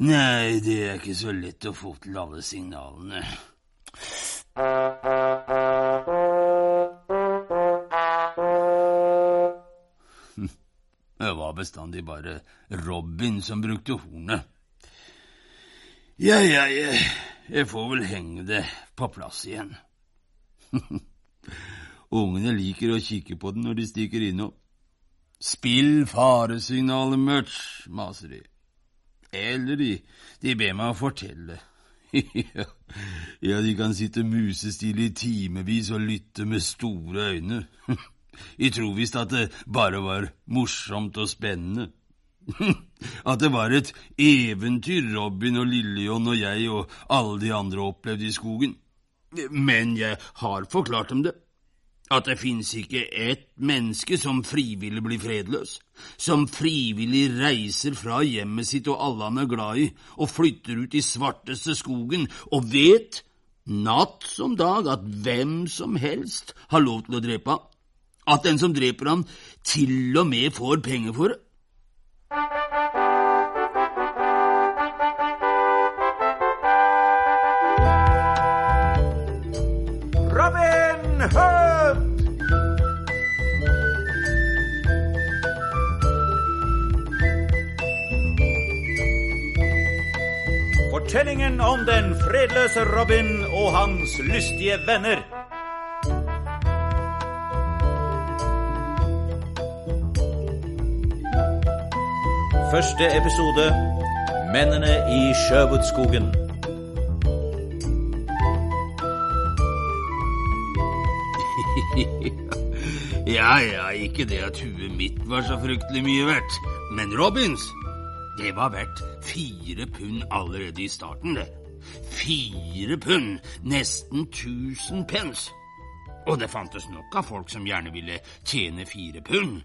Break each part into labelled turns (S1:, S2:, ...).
S1: Nei, det er ikke så lett å få til alle signalene. Det var bestandig bare Robin som brukte hornet. Ja, ja, jeg, jeg får vel henge det på plass igjen. Ungene liker å kikke på den når de stikker innom. Spill faresignalet, Mutch, maser de. Eller de, de ber meg å fortelle. ja, de kan sitte musestille i timevis og lytte med store øyne. De tror visst at det bare var morsomt og spennende. At det var et eventyr Robin og Lille-John og jeg og alle de andre opplevde i skogen. Men jeg har forklart dem det. At det finnes ikke ett menneske som frivillig blir fredløs. Som frivillig reiser fra hjemmet sitt og alle han er glad i, og flytter ut i svarteste skogen og vet, natt som dag, at hvem som helst har lov til å drepe ham. At den som dreper ham, til og med får penger for det.
S2: Fortellingen om den fredløse Robin og hans lystige venner. Første episode Mennene i Sherwoodskogen.
S1: Ja, ja, ikke det at huet mitt var så fryktelig mye verdt, men Robins, det var verdt fire pund allerede i starten, det. Fire pund, nesten tusen pence. Og det fantes nok av folk som gjerne ville tjene fire pund.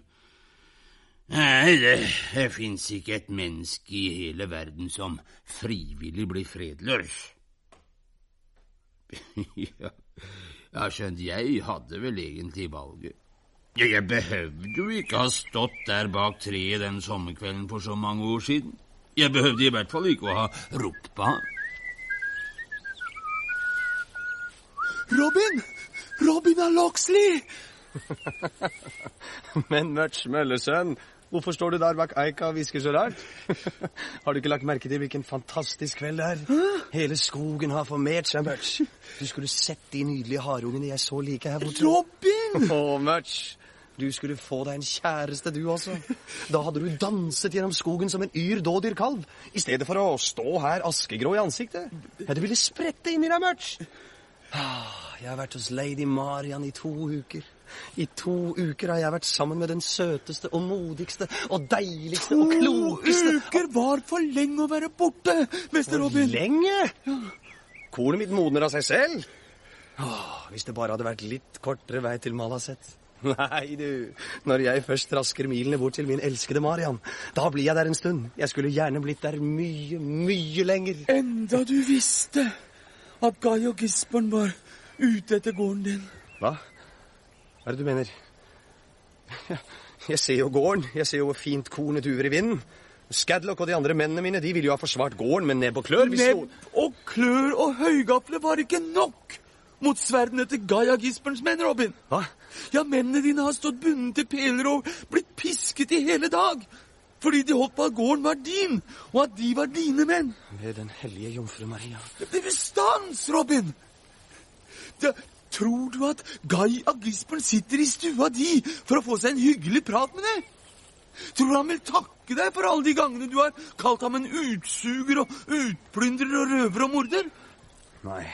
S1: Nei, det, det fins ikke et menneske i hele verden som frivillig blir fredløs. ja, skjønt jeg hadde vel egentlig valget. Ja, jeg behøvde jo ikke ha stått der bak treet den sommerkvelden for så mange år siden. Jeg behøvde i hvert fall ikke å ha ropt på han.
S3: Robin! Robin av Loxley!
S4: Men Mørts Møllesønn, hvorfor står du der bak eika og hvisker så rart? har du ikke lagt merke til hvilken fantastisk kveld det er? Hele skogen har formert seg, Mørts. Du skulle sett de nydelige harungene jeg så like her borte.
S3: Robin!
S4: Å, Mørts. Du skulle få deg en kjæreste, du også. Da hadde du danset gjennom skogen som en yr dådyrkalv, i stedet for å stå her askegrå i ansiktet. Ja, det ville sprette inn i deg, Mørts. Ah, jeg har vært hos lady Marian i to uker. I to uker har jeg vært sammen med den søteste og modigste og deiligste og klokeste
S3: To uker var for lenge å være borte, mester Robin.
S4: Lenge? Kornet mitt modner av seg selv. Åh, hvis det bare hadde vært litt kortere vei til Malaset. Nei, du. Når jeg først trasker milene bort til min elskede Marian, da blir jeg der en stund. Jeg skulle gjerne blitt der mye, mye lenger.
S3: Enda du visste at Guy og Gisborn var ute etter gården din.
S4: Hva? Hva er det du mener? Jeg ser jo gården. Jeg ser jo hvor fint kornet duver i vinden. Skadlock og de andre mennene mine de ville jo ha forsvart gården med nebb og klør. hvis
S3: Nebb og klør og høygafler var ikke nok mot sverdene til Gaia og Gisbornes menn, Robin.
S4: Hva?
S3: Ja, mennene dine har stått bundet til peler og blitt pisket i hele dag. Fordi de holdt på at gården var din, og at de var dine menn.
S4: Ved den hellige jomfru Maria.
S3: Det blir stans, Robin! Da, tror du at Guy av Gisborne sitter i stua di for å få seg en hyggelig prat med deg? Tror du han vil takke deg for alle de gangene du har kalt ham en utsuger og utplyndrer og røver og morder?
S4: Nei.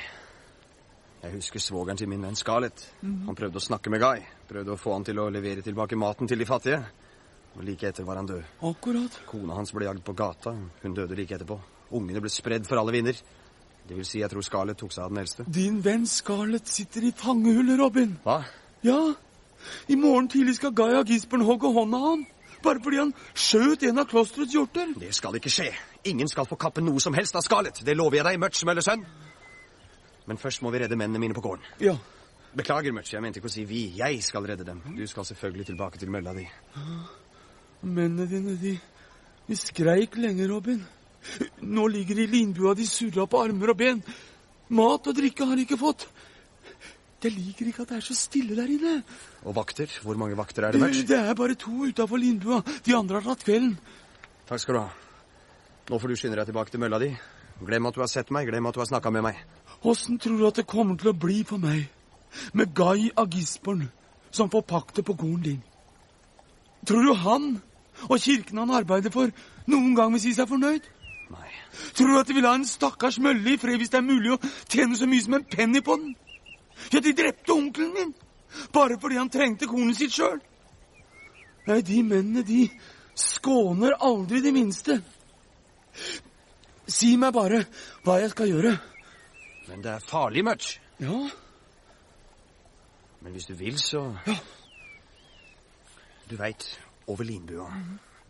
S4: Jeg husker svogeren til min venn Scarlett. Han prøvde å snakke med Guy. Prøvde å få han til å levere tilbake maten til de fattige. Og like etter var han død.
S3: Akkurat.
S4: Kona hans ble jagd på gata. Hun døde like etterpå. Ungene ble spredd for alle vinder. Det vil si, jeg tror Scarlett tok seg av den eldste.
S3: Din venn Scarlett sitter i fangehullet, Robin.
S4: Hva?
S3: Ja, i morgen tidlig skal Guy og Gisborne hogge hånda av han. Bare fordi han skjøt en av klosterets hjorter.
S4: Det skal ikke skje. Ingen skal få kappe noe som helst av Scarlett. Det lover jeg deg, Mørts Møllesønn. Men først må vi redde mennene mine på gården.
S3: Ja,
S4: Beklager, Mutch. Jeg mente ikke å si vi. Jeg skal redde dem. Du skal selvfølgelig tilbake til mølla di.
S3: mennene dine, de, de skreik lenge, Robin. Nå ligger de i linbua de surra på armer og ben. Mat og drikke har de ikke fått. Jeg liker ikke at det er så stille der inne.
S4: Og vakter? Hvor mange vakter er det, Mørch?
S3: Det er bare to utafor linbua. De andre har tatt kvelden.
S4: Takk skal du ha. Nå får du skynde deg tilbake til mølla di. Glem at du har sett meg, glem at du har snakka med meg.
S3: Åssen tror du at det kommer til å bli for meg med Guy av Gisborn som forpakter på gården din? Tror du han og kirken han arbeider for, noen gang vil si seg fornøyd?
S4: Nei.
S3: Tror du at de vil ha en stakkars mølle i fred hvis det er mulig å tjene så mye som en penny på den? Ja, de drepte onkelen min bare fordi han trengte kornet sitt sjøl. Nei, de mennene, de skåner aldri de minste. Si meg bare hva jeg skal gjøre.
S4: Men det er farlig, Mørch.
S3: Ja,
S4: Men hvis du vil, så Ja. Du veit, over linbua,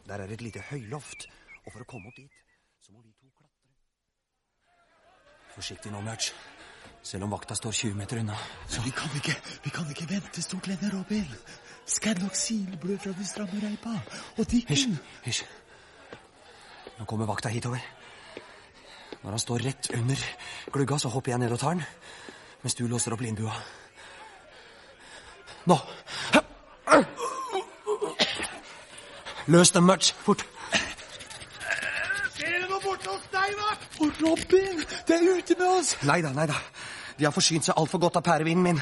S4: der er et lite høyloft. Og for å komme opp dit, så må vi to klatre. Forsiktig nå, Mørch. Selv om vakta står 20 meter unna.
S3: så vi kan ikke, vi kan ikke vente stort lenger, Robin. Scanlock blør fra de stramme reipa. Og
S4: Hysj,
S3: Dicken
S4: hysj. Nå kommer vakta hitover. Når han står rett under glugga, så hopper jeg ned og tar den. Mens du låser opp linbua. Nå! Løs dem, Mørch. Fort. Ser dere noe borte hos Steinar?
S3: Og Robin, det er ute med oss!
S4: Nei da, nei da. De har forsynt seg altfor godt av pærevinen min.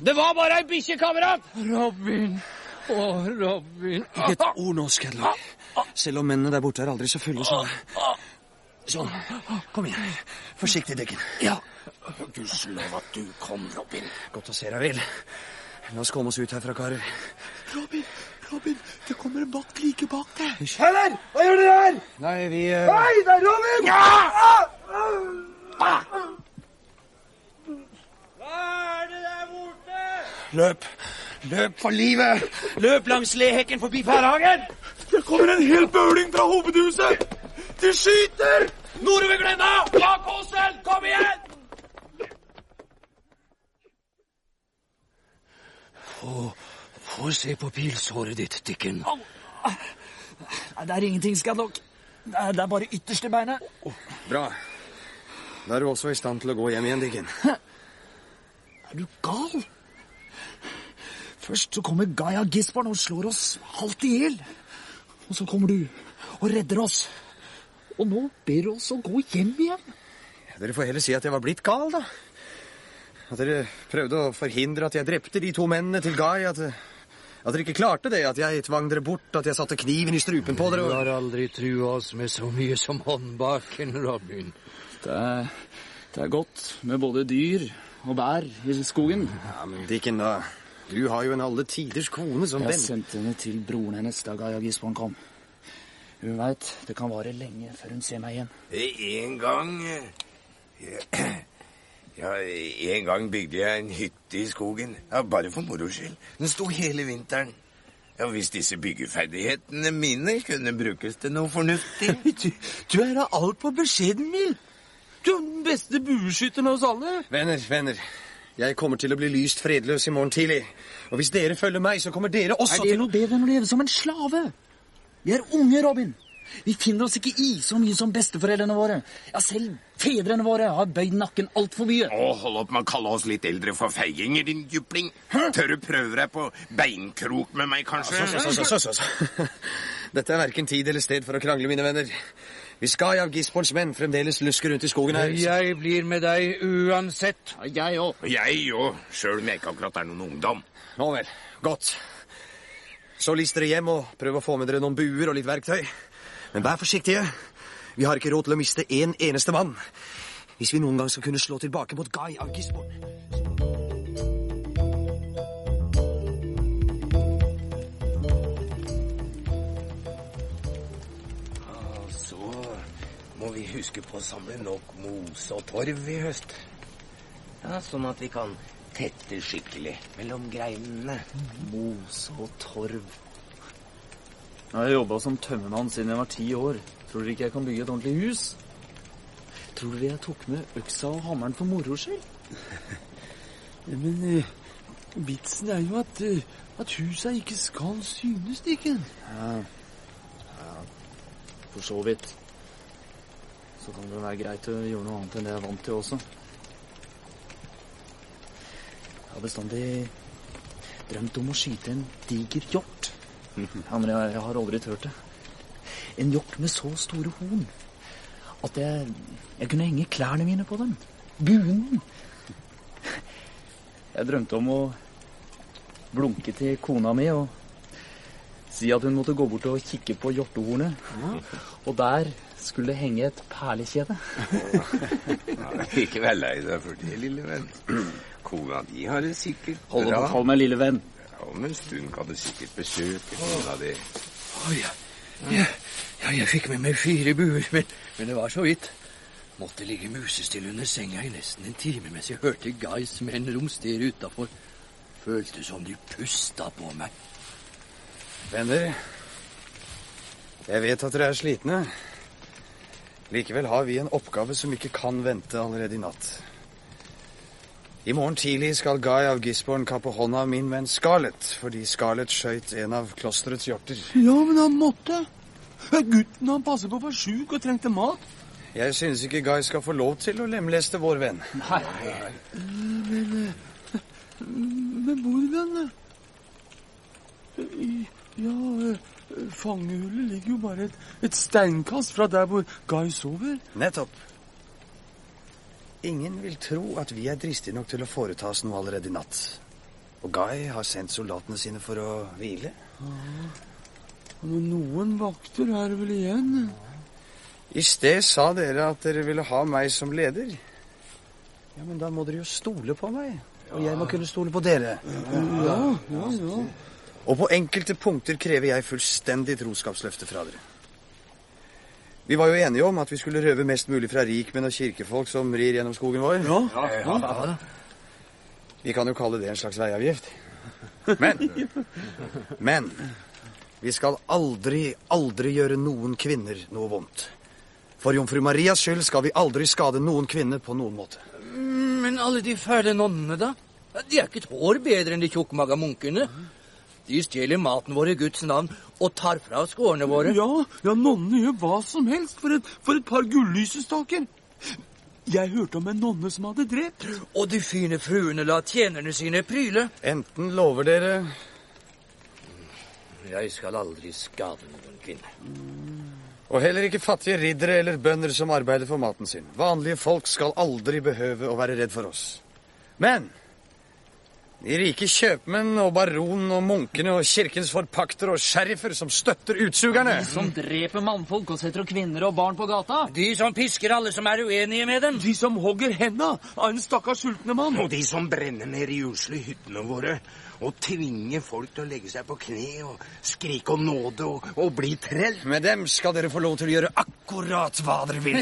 S5: Det var bare ei bikkje, kamerat!
S3: Robin. Å, Robin.
S4: Ikke et ord nå, Scanlock. Selv om mennene der borte er aldri så fulle, så Sånn. Kom igjen. Forsiktig, Dekken.
S5: Ja. Gudskjelov at du kom, Robin.
S4: Godt å se deg, Vil. La oss komme oss ut herfra, karer.
S3: Robin, Robin, det kommer en vakt like bak deg.
S5: Heller! Hva gjør dere her?
S4: Nei, vi uh...
S5: Hei, det er Robin! Ja Hva er det der borte?
S4: Løp! Løp for livet!
S5: Løp langs lehekken forbi Færhagen!
S3: Det kommer en hel bøling fra hovedhuset! De skyter!
S5: Nordover Glenna! Bak Åsel! Kom igjen!
S6: Få se på pilsåret ditt, Dicken.
S5: Nei, Det er ingenting, Skadlock. Det er, det er bare ytterste beinet.
S4: Bra. Da er du også i stand til å gå hjem igjen, Dikken.
S5: Er du gal? Først så kommer Gaia Gisborne og slår oss halvt i hjel. Og så kommer du og redder oss. Og nå ber du oss å gå hjem igjen.
S4: Dere får heller si at jeg var blitt gal, da. At dere prøvde å forhindre at jeg drepte de to mennene til Guy. At, at dere ikke klarte det. At jeg tvang dere bort. At jeg satte kniven i strupen på dere. Du
S6: har aldri trua oss med så mye som håndbaken, Robin.
S7: Det er, det er godt med både dyr og bær i skogen.
S4: Ja, men Dicken, da. Du har jo en alle tiders kone som
S7: Jeg sendte henne til broren hennes da Gaia Gisborne kom. Hun veit det kan vare lenge før hun ser meg igjen.
S8: En gang eh, Ja, en gang bygde jeg en hytte i skogen. Ja, Bare for moro skyld. Den sto hele vinteren. Ja, Hvis disse byggeferdighetene mine kunne brukes til noe fornuftig
S3: Du, du er da altfor beskjeden, Mil. Du er den beste bueskytteren av oss alle.
S4: Venner, venner. Jeg kommer til å bli lyst fredløs i morgen tidlig. Og hvis dere følger meg, så kommer dere også til
S5: Er det
S4: til
S5: noe bedre enn å leve som en slave? Vi er unge, Robin. Vi finner oss ikke i så mye som besteforeldrene våre. Ja, selv fedrene våre har bøyd nakken altfor mye.
S8: Å, hold opp med å kalle oss litt eldre for feiginger, din jupling. Tør du prøve deg på beinkrok med meg, kanskje?
S4: Så, så, så, så, så. Dette er verken tid eller sted for å krangle, mine venner. Vi skal av Gisborns menn fremdeles lusker rundt i skogen her
S6: Jeg blir med deg uansett.
S7: Jeg òg.
S8: Jeg òg, sjøl om jeg ikke akkurat er noen ungdom.
S4: Nå vel. Godt. Så list dere hjem og prøv å få med dere noen buer og litt verktøy. Men vær forsiktige. Vi har ikke råd til å miste en eneste mann. Hvis vi noen gang skal kunne slå tilbake mot Guy av Gisborne.
S8: Så må vi huske på å samle nok mose og torv i høst. Ja, Sånn at vi kan tette skikkelig mellom greinene.
S7: Mose og torv. Jeg har jobba som tømmermann siden jeg var ti år. Tror dere ikke jeg kan bygge et ordentlig hus? Tror dere jeg tok med øksa og hammeren for moro skyld?
S3: Ja, men uh, vitsen er jo at, uh, at husa ikke skal synes, Dicken.
S7: For så vidt. Så kan det være greit å gjøre noe annet enn det jeg er vant til også. Jeg har bestandig drømt om å skyte en diger hjort. Ja, men jeg, jeg har aldri turt det. En hjort med så store horn at jeg, jeg kunne henge klærne mine på den. Buen. Jeg drømte om å blunke til kona mi og si at hun måtte gå bort og kikke på hjortehornet. Og der skulle det henge et perlekjede.
S8: Ikke vær lei deg for det, lille venn. Kona di har det sikkert bra.
S7: hold meg, lille venn.
S8: Ja, Om en stund kan du sikkert besøke kona di.
S6: Å ja. Ja, ja, jeg fikk med meg fire buer, men, men det var så vidt. Måtte ligge musestille under senga i nesten en time mens jeg hørte Guys menn romstere utafor. Følte som de pusta på meg.
S4: Venner, jeg vet at dere er slitne. Likevel har vi en oppgave som ikke kan vente allerede i natt. I morgen tidlig skal Guy av Gisborne kappe hånda av min venn Scarlett, fordi Scarlett skøyt en av klosterets hjorter.
S3: Ja, men han måtte. Gutten han passer på var sjuk og trengte mat.
S4: Jeg synes ikke Guy skal få lov til å lemleste vår venn. Nei.
S3: Men hvordan? den? Ja, eh, fangehullet ligger jo bare et, et steinkast fra der hvor Guy sover.
S4: Nettopp. Ingen vil tro at vi er dristige nok til å foreta oss noe allerede i natt. Og Guy har sendt soldatene sine for å hvile.
S3: Men noen vakter er vel igjen?
S4: I sted sa dere at dere ville ha meg som leder. Ja, men da må dere jo stole på meg. Og jeg må kunne stole på dere.
S3: Ja, ja, ja.
S4: Og på enkelte punkter krever jeg fullstendig troskapsløfte fra dere. Vi var jo enige om at vi skulle røve mest mulig fra rikmenn og kirkefolk som rir gjennom skogen vår.
S3: Ja, ja, ja, ja.
S4: Vi kan jo kalle det en slags veiavgift. Men Men vi skal aldri, aldri gjøre noen kvinner noe vondt. For jomfru Marias skyld skal vi aldri skade noen kvinne på noen måte.
S6: Men alle de fæle nonnene, da? De er ikke et hår bedre enn de tjukkmaga munkene. De stjeler maten vår i Guds navn og tar fra oss gårdene våre.
S3: ja, ja nonnene gjør hva som helst for et, for et par gullysestaker. Jeg hørte om en nonne som hadde drept.
S6: Og de fine fruene la tjenerne sine pryle.
S4: Enten lover dere
S6: Jeg skal aldri skade noen kvinne.
S4: Og heller ikke fattige riddere eller bønder som arbeider for maten sin. Vanlige folk skal aldri behøve å være redd for oss. Men de rike kjøpmenn og baronen og munkene og kirkens forpaktere og sheriffer som støtter utsugerne
S5: Som dreper mannfolk og setter kvinner og barn på gata.
S6: De som pisker alle som er uenige med dem.
S3: De som hogger henda av en stakkars sultne mann.
S8: Og de som brenner ned de usle hyttene våre og tvinge folk til å legge seg på kne og skrike om nåde og, og bli trell.
S4: Med dem skal dere få lov til å gjøre akkurat hva dere vil.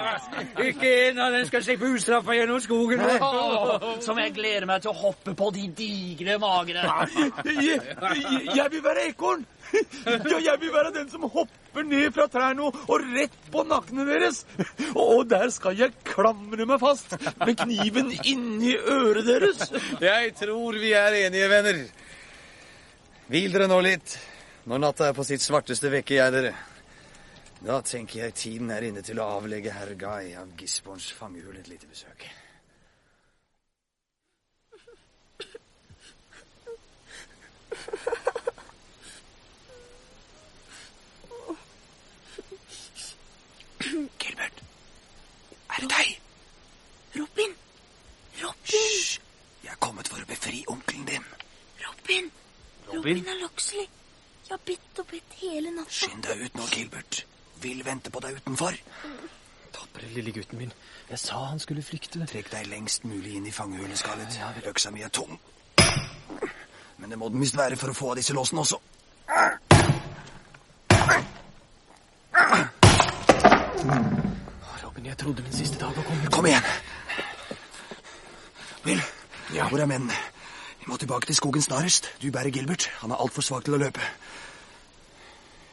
S6: Ikke en av dem skal slippe ustraffa gjennom skogen.
S5: Oh, som jeg gleder meg til å hoppe på de digre magre.
S3: Jeg, jeg, jeg vil være ekorn. Ja, jeg vil være den som hopper ned fra trærne og, og rett på nakkene deres. Og der skal jeg klamre meg fast med kniven inni øret deres.
S4: Jeg tror vi er enige, venner. Hvil dere nå litt. Når natta er på sitt svarteste, vekker jeg dere. Da tenker jeg tiden er inne til å avlegge herr Guy av Gisborns fangehull et lite besøk.
S8: Gilbert, er det deg?
S9: Robin! Robin!
S4: Hysj! Jeg er kommet for å befri onkelen din.
S9: Robin! Robin er Loxley. Jeg har bitt og bitt hele natta.
S4: Skynd deg ut nå, Gilbert. Vil vente på deg utenfor.
S7: Tapre lille gutten min. Jeg sa han skulle flykte.
S4: Trekk deg lengst mulig inn i fangehullet, Scarlett. Øksa mi er tung. Men det må den visst være for å få av disse låsene også.
S7: Robin, jeg trodde min siste dag var kommet.
S4: Kom igjen. Will, hvor er mennene? Vi må tilbake til skogen snarest. Du bærer Gilbert. Han er altfor svak til å løpe.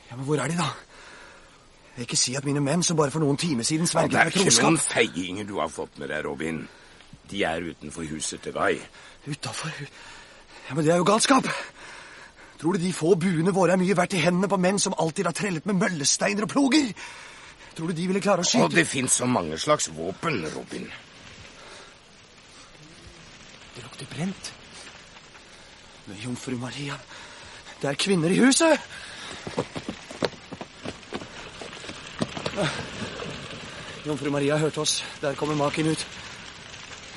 S4: Ja, Men hvor er de, da? Jeg vil ikke si at mine menn, som bare for noen timer siden
S8: Det er ikke
S4: troskap
S8: noen feiginger du har fått med deg, Robin. De er utenfor huset til Guy.
S4: Utafor Ja, men det er jo galskap. Tror du de få buene våre er mye verdt i hendene på menn som alltid har trellet med møllesteiner og ploger? Tror du de ville klare å
S8: Og det fins så mange slags våpen, Robin.
S4: Det lukter brent. Men jomfru Maria. Det er kvinner i huset! Jomfru Maria hørte oss. Der kommer maken ut.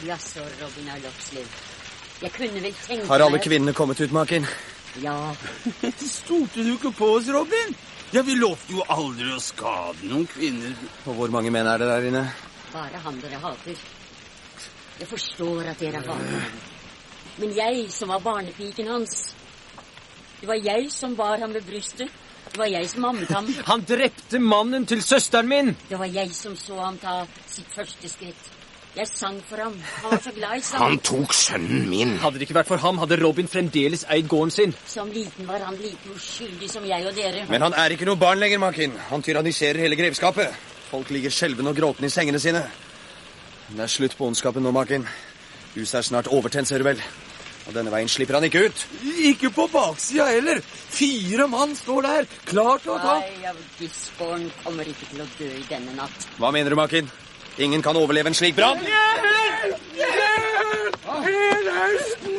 S10: Jaså, Robin av Locksley. Jeg kunne vel tenke
S4: Har alle
S10: meg-
S4: kvinnene kommet ut, maken?
S10: Ja.
S3: Stolte du ikke på oss, Robin? Ja, Vi lovte jo aldri å skade noen kvinner.
S4: Og hvor mange menn er det der inne?
S10: Bare han dere hater. Jeg forstår at dere hater ham. Men jeg som var barnepiken hans Det var jeg som bar ham ved brystet. Det var jeg som ammet ham.
S4: Han drepte mannen til søsteren min!
S10: Det var jeg som så ham ta sitt første skritt. Jeg sang for ham. Han var så glad i sang.
S8: Han tok sønnen min.
S4: Hadde det ikke vært for ham, hadde Robin fremdeles eid gården sin.
S10: Som liten var han like uskyldig som jeg og dere.
S4: Men han er ikke noe barn lenger, Makin. Han tyranniserer hele grevskapet. Folk ligger skjelvende og gråtende i sengene sine. Det er slutt på ondskapen nå, Makin. Huset er snart overtent, ser du vel. Og denne veien slipper han ikke ut.
S3: Ikke på baksida heller. Fire mann står der, klar til å ta.
S10: Nei, av Gisborn kommer ikke til å dø i denne natt.
S4: Hva mener du, maken? Ingen kan overleve en slik brann.
S3: Hele høsten!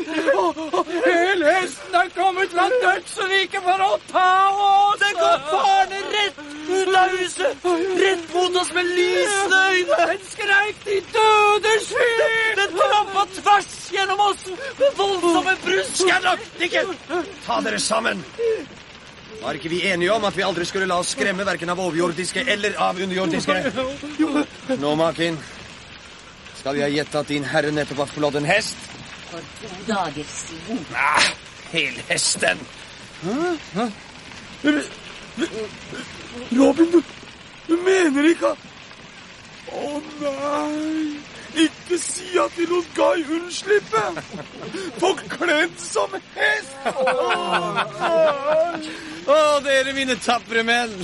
S3: Hele høsten er kommet fra dødsriket for å ta oss! Det går farende rett ut av huset! Rett mot oss med lysende øyne! Den skreik de døde skyld! Den trampa tvers gjennom oss med voldsomme brusk!
S4: Skal nok ikke! Ta dere sammen! Var ikke vi enige om at vi aldri skulle la oss skremme verken av overjordiske eller av underjordiske? Nå, Makin, skal jeg gjette at din herre nettopp har flådd en hest?
S10: For to dager siden.
S4: Ah, helhesten!
S3: Robin, du, du mener ikke at Å nei! Ikke si at vi lot Guy unnslippe! Forkledd som hest!
S4: Å, dere mine tapre menn!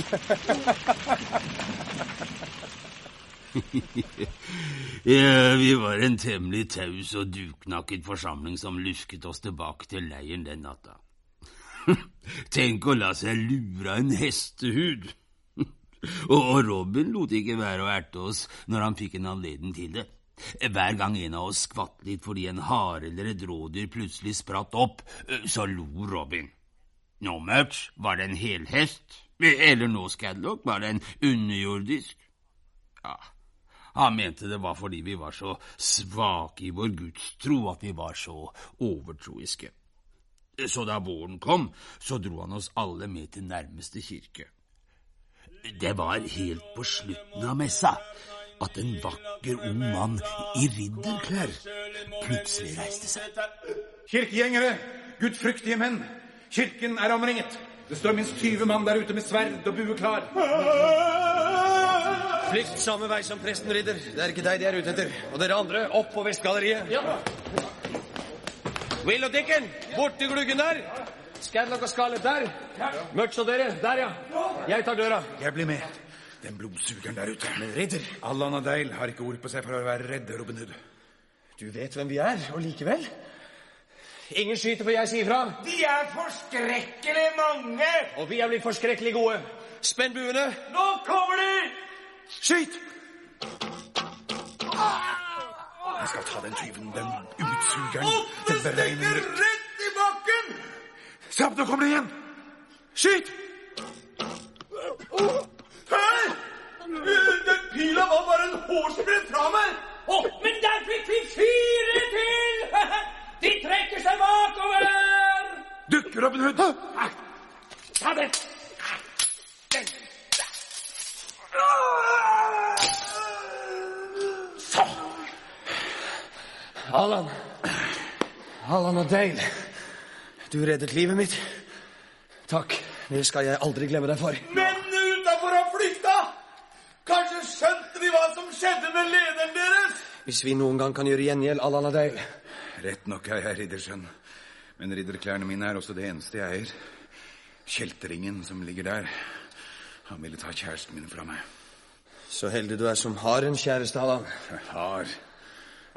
S1: Ja, vi var en temmelig taus og duknakket forsamling som lusket oss tilbake til leiren den natta. Tenk å la seg lure av en hestehud! Og Robin lot ikke være å erte oss når han fikk en anledning til det. Hver gang en av oss skvatt litt fordi en hare eller et rådyr plutselig spratt opp, så lo Robin. Nå, Murch, var det en helhest? Eller nå, Scadlock, var det en underjordisk? Ja, han mente det var fordi vi var så svake i vår gudstro at vi var så overtroiske. Så da våren kom, så dro han oss alle med til nærmeste kirke. Det var helt på slutten av messa at en vakker ung mann i ridderklær plutselig reiste seg.
S11: Kirkegjengere, gudfryktige menn. Kirken er omringet. Det står minst 20 mann der ute med sverd og bue klar.
S4: Flykt samme vei som presten ridder. Det er ikke deg de er ute etter. Og dere andre, opp på Vestgalleriet. Will og Dicken, bort til gluggen der. Scadlock og Scarlett der. Murch og dere, der ja. Jeg tar døra.
S11: Jeg blir med. Den blodsugeren der ute.
S4: Men ridder,
S11: Allan deil har ikke ord på seg for å være redde, Robin Hood.
S4: du vet hvem vi er, og likevel. Ingen skyter før jeg sier fra.
S11: De er forskrekkelig mange!
S4: Og vi er blitt forskrekkelig gode. Spenn buene.
S11: Nå kommer de! Skyt! Jeg skal ta den tyven, den utsugeren, den beregnende rett i bakken! Se opp, nå kommer de igjen! Skyt! Hei! Den pila var bare en hårsbredd fra meg!
S12: men der fikk vi fire til! De trekker seg bakover!
S11: Dukker opp en hund.
S12: Ta den!
S4: Så. Allan. Allan og Dale. Du reddet livet mitt. Takk. Det skal jeg aldri glemme deg for.
S11: Mennene utafor har flykta! Kanskje de hva som skjedde med lederen deres?
S4: Hvis vi noen gang kan gjøre gjengjeld, Allan og
S11: Rett nok er jeg riddersønn, men ridderklærne mine er også det eneste jeg eier. Kjeltringen som ligger der, han ville ta kjæresten min fra meg.
S4: Så heldig du er som har en kjæreste, Allan.
S11: Har.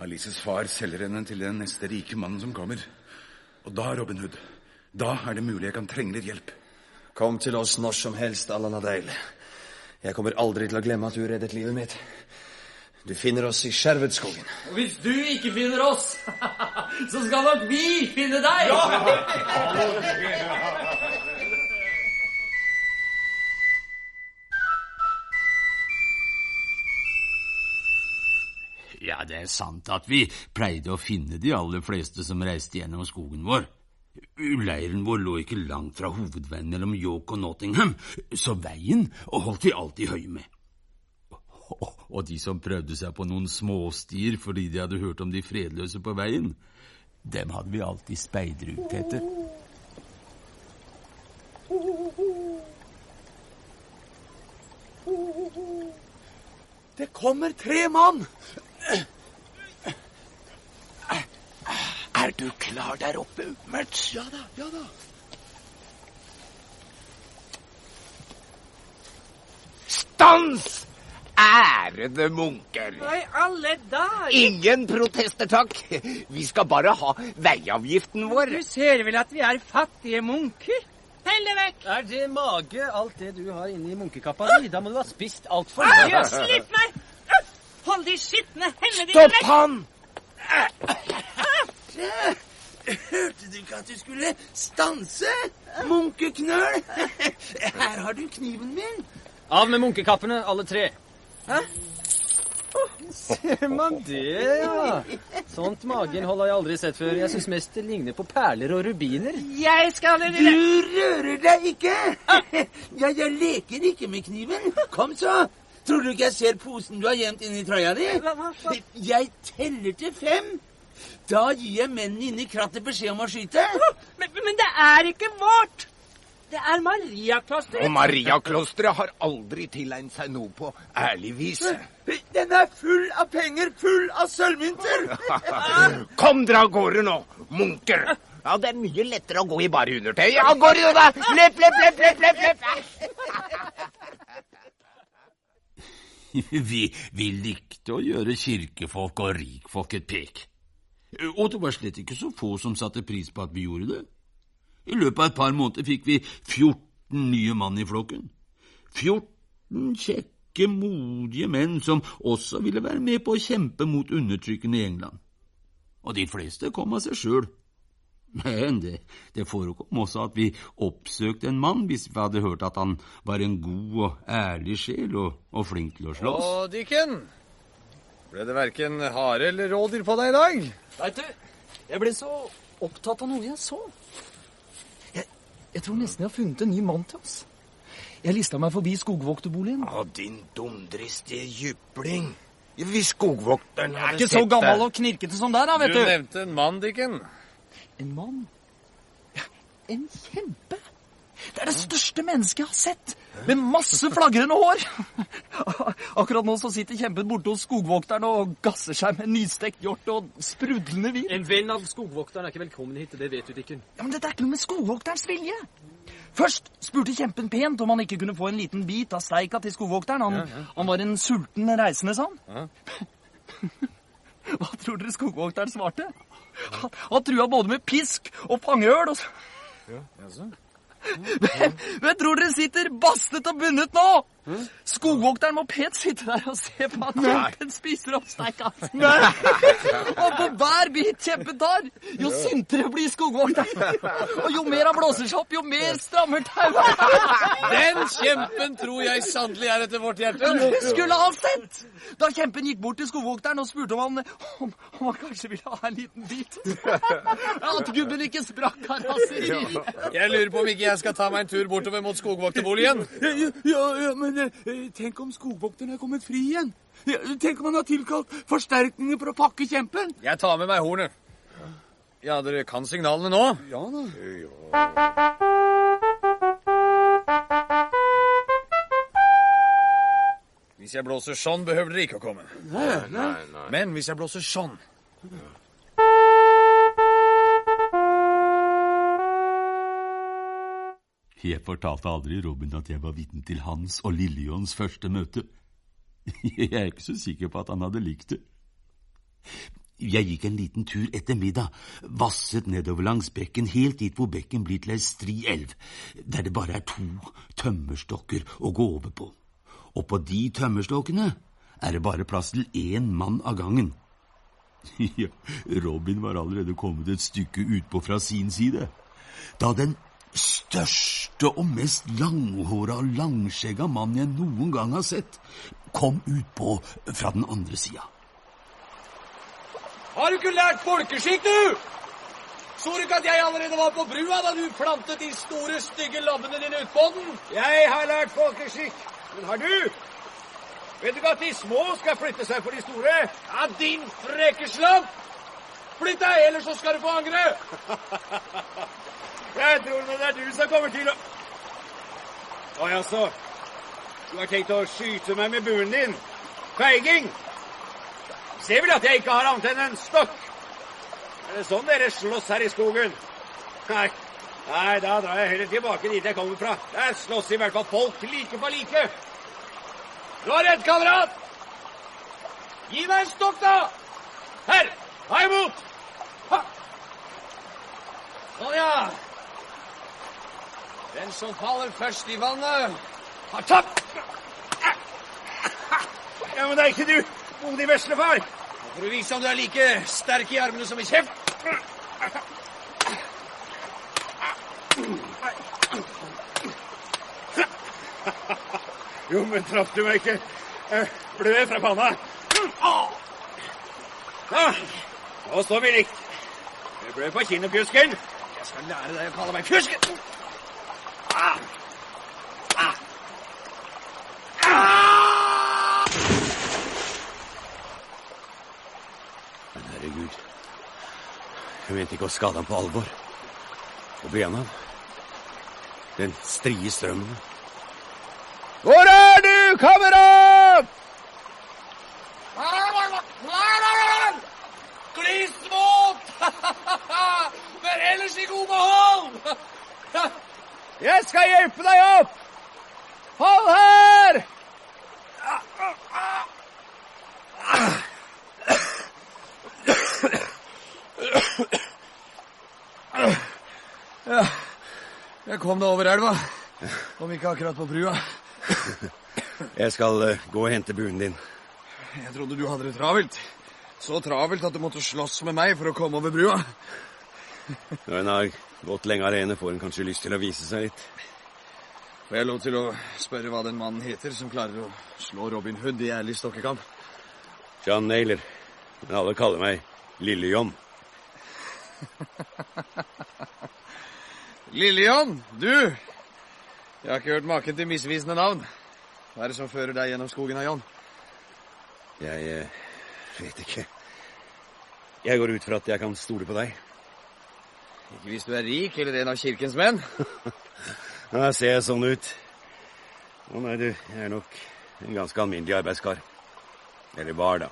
S11: Alices far selger henne til den neste rike mannen som kommer. Og da, Robin Hood, da er det mulig jeg kan trenge litt hjelp.
S4: Kom til oss når som helst, Allan Dale.
S7: Jeg kommer aldri til å glemme at du reddet livet mitt. Du finner oss i Skjervedskogen.
S13: Og hvis du ikke finner oss, så skal nok vi finne deg!
S1: Ja, det er sant at vi pleide å finne de aller fleste som reiste gjennom skogen vår. Leiren vår lå ikke langt fra hovedveien mellom York og Nottingham, så veien holdt vi alltid høy med. Og de som prøvde seg på noen småstier fordi de hadde hørt om de fredløse på veien, dem hadde vi alltid speidret etter.
S3: Det kommer tre mann!
S8: Er du klar der oppe, Mertz?
S3: Ja da, ja da.
S8: Stans! Ærede munker.
S14: Hva i alle dager?
S8: Ingen protester, takk. Vi skal bare ha veiavgiften vår.
S14: Du ser vel at vi er fattige munker? Pell det vekk!
S7: Er det mage, alt det du har inni munkekappa di? Da må du ha spist altfor mye.
S14: Ah, Slipp meg! Hold de skitne hendene dine
S8: Stopp
S14: vekk!
S8: Han!
S3: Hørte du ikke at du skulle stanse? Munkeknøl! Her har du kniven min.
S7: Av med munkekappene, alle tre. Ser man det, ja? Sånt magenhold har jeg aldri sett før. Jeg syns mest det ligner på perler og rubiner.
S14: Jeg skal
S3: Du rører deg ikke! Ja, jeg leker ikke med kniven. Kom så. Tror du ikke jeg ser posen du har gjemt inni trøya di? Jeg teller til fem. Da gir jeg mennene inne i krattet beskjed om å skyte.
S14: Men, men det er ikke vårt! Det er Mariaklosteret.
S8: Og Mariaklosteret har aldri tilegnet seg noe på ærlig vis.
S3: Den er full av penger, full av sølvmynter.
S8: Kom dere av gårde nå, munker. Ja, det er mye lettere å gå i bare undertøy. Av gårde, da! Løp, løp, løp, løp, løp, løp!
S1: Vi, vi likte å gjøre kirkefolk og rikfolk et pek. Og det var slett ikke så få som satte pris på at vi gjorde det. I løpet av et par måneder fikk vi 14 nye mann i flokken. 14 kjekke, modige menn som også ville være med på å kjempe mot undertrykkende i England. Og de fleste kom av seg sjøl. Men det, det forekom også at vi oppsøkte en mann hvis vi hadde hørt at han var en god og ærlig sjel og, og flink til å slåss.
S7: Og Dikken, ble det verken hare eller rådyr på deg i dag? Veit du, jeg ble så opptatt av noe jeg så. Jeg, jeg tror nesten jeg har funnet en ny mann til oss. Jeg lista meg forbi skogvokterboligen.
S8: Å, din dumdristige jypling. Hvis skogvokteren
S7: Jeg er ikke så gammel
S8: deg-
S7: og knirkete som deg, da, vet
S4: Du
S7: du.
S4: nevnte en mann, Dikken.
S7: En mann? Ja, en kjempe. Det er det største mennesket jeg har sett. Med masse flagrende hår. Akkurat nå så sitter kjempen borte hos skogvokteren og gasser seg med nystekt hjort og sprudlende vin.
S6: En venn av skogvokteren er ikke velkommen hit, det vet du, Dikken.
S7: Ja, men dette er ikke noe med skogvokterens vilje. Først spurte kjempen pent om han ikke kunne få en liten bit av steika til skogvokteren. Han,
S6: Ja, ja.
S7: han var en sulten reisende, sa han.
S6: Ja.
S7: Hva tror dere skogvokteren svarte? Han, han trua både med pisk og fangeøl. Og så. Hvem, hvem tror dere sitter bastet og bundet nå? Skogvokteren må pent sitte der og se på at kjempen spiser opp steikasen. og på hver bit kjempen tar, jo sintere blir skogvokteren. Og jo mer han blåser seg opp, jo mer strammer tauet.
S4: Den kjempen tror jeg sannelig er etter vårt hjerte.
S7: Du skulle ha sett! Da kjempen gikk bort til skogvokteren og spurte om han, om, om han kanskje ville ha en liten bit. At gubben ikke sprakk av raseri.
S4: Jeg lurer på om ikke jeg skal ta meg en tur bortover mot skogvokterboligen.
S3: Ja, ja, ja, men eh, tenk om skogvokteren er kommet fri igjen? Tenk om han har tilkalt forsterkninger for å pakke kjempen?
S4: Jeg tar med meg hornet. Ja, dere kan signalene nå?
S3: Ja da.
S4: Hvis jeg blåser sånn, behøver dere ikke å komme.
S3: Nei, nei.
S4: Men hvis jeg blåser sånn
S1: Jeg fortalte aldri Robin at jeg var vitne til hans og Lillejons første møte. Jeg er ikke så sikker på at han hadde likt det. Jeg gikk en liten tur etter middag, vasset nedover langs bekken, helt dit hvor bekken blir til ei stri elv, der det bare er to tømmerstokker å gå over på.
S12: Og på de tømmerstokkene er det bare plass til én mann av gangen. Ja, Robin var allerede kommet et stykke utpå fra sin side. Da den største og mest langhåra og langskjegga mannen jeg noen gang har sett, kom utpå fra den andre sida.
S4: Har du ikke lært folkeskikk, du? Så du ikke at jeg allerede var på brua da du plantet de store, stygge labbene dine utpå den?
S13: Jeg har lært folkeskikk, men har du? Vet du ikke at de små skal flytte seg for de store?
S4: Ja, din frekke slapp! Flytt deg, ellers så skal du få angre!
S13: Jeg tror det er du som kommer til å Å jaså. Du har tenkt å skyte meg med buen din? Feiging! Ser vel at jeg ikke har annet enn en stokk? Er det sånn dere slåss her i skogen? Nei, nei, da drar jeg heller tilbake dit jeg kommer fra. Der slåss i hvert fall folk like for like.
S4: Du har rett, kamerat! Gi meg en stokk, da! Her! Ta imot! Ha! Sånn, ja. Den som faller først i vannet, har tapt!
S13: Ja, men det er ikke du, modig veslefar.
S4: Nå får du vise om du er like sterk i armene som i kjeft.
S13: Jo, men traff du meg ikke eh, blød fra panna? Ja, nå står vi likt. Det ble på kinnepjusken.
S4: Jeg skal lære deg å kalle meg pjusken. Ah. Ah.
S12: Men herregud, jeg mente ikke å skade ham på alvor. Og bena. Den strie strømmen.
S13: Hvor er du, kamerat?
S4: Klissvåt! Men ellers i god behold!
S13: Jeg skal hjelpe deg opp. Hold her!
S4: Ja, jeg kom da over elva. Om ikke akkurat på brua.
S12: Jeg skal eh, gå og hente buen din.
S4: Jeg trodde du hadde det travelt. Så travelt at du måtte slåss med meg for å komme over brua.
S12: Når en har gått lenge alene, får en kanskje lyst til å vise seg litt.
S4: Får jeg lov til å spørre hva den mannen heter som klarer å slå Robin Hood i ærlig stokkekamp?
S12: John Naylor. Men alle kaller meg Lille John.
S4: Lille-John, du! Jeg har ikke hørt maken til misvisende navn. Hva er det som fører deg gjennom skogen av John?
S12: Jeg eh, vet ikke. Jeg går ut fra at jeg kan stole på deg.
S4: Ikke hvis du er rik eller en av kirkens menn.
S12: Nå ser jeg sånn ut. Å nei, du, jeg er nok en ganske alminnelig arbeidskar. Eller var, da.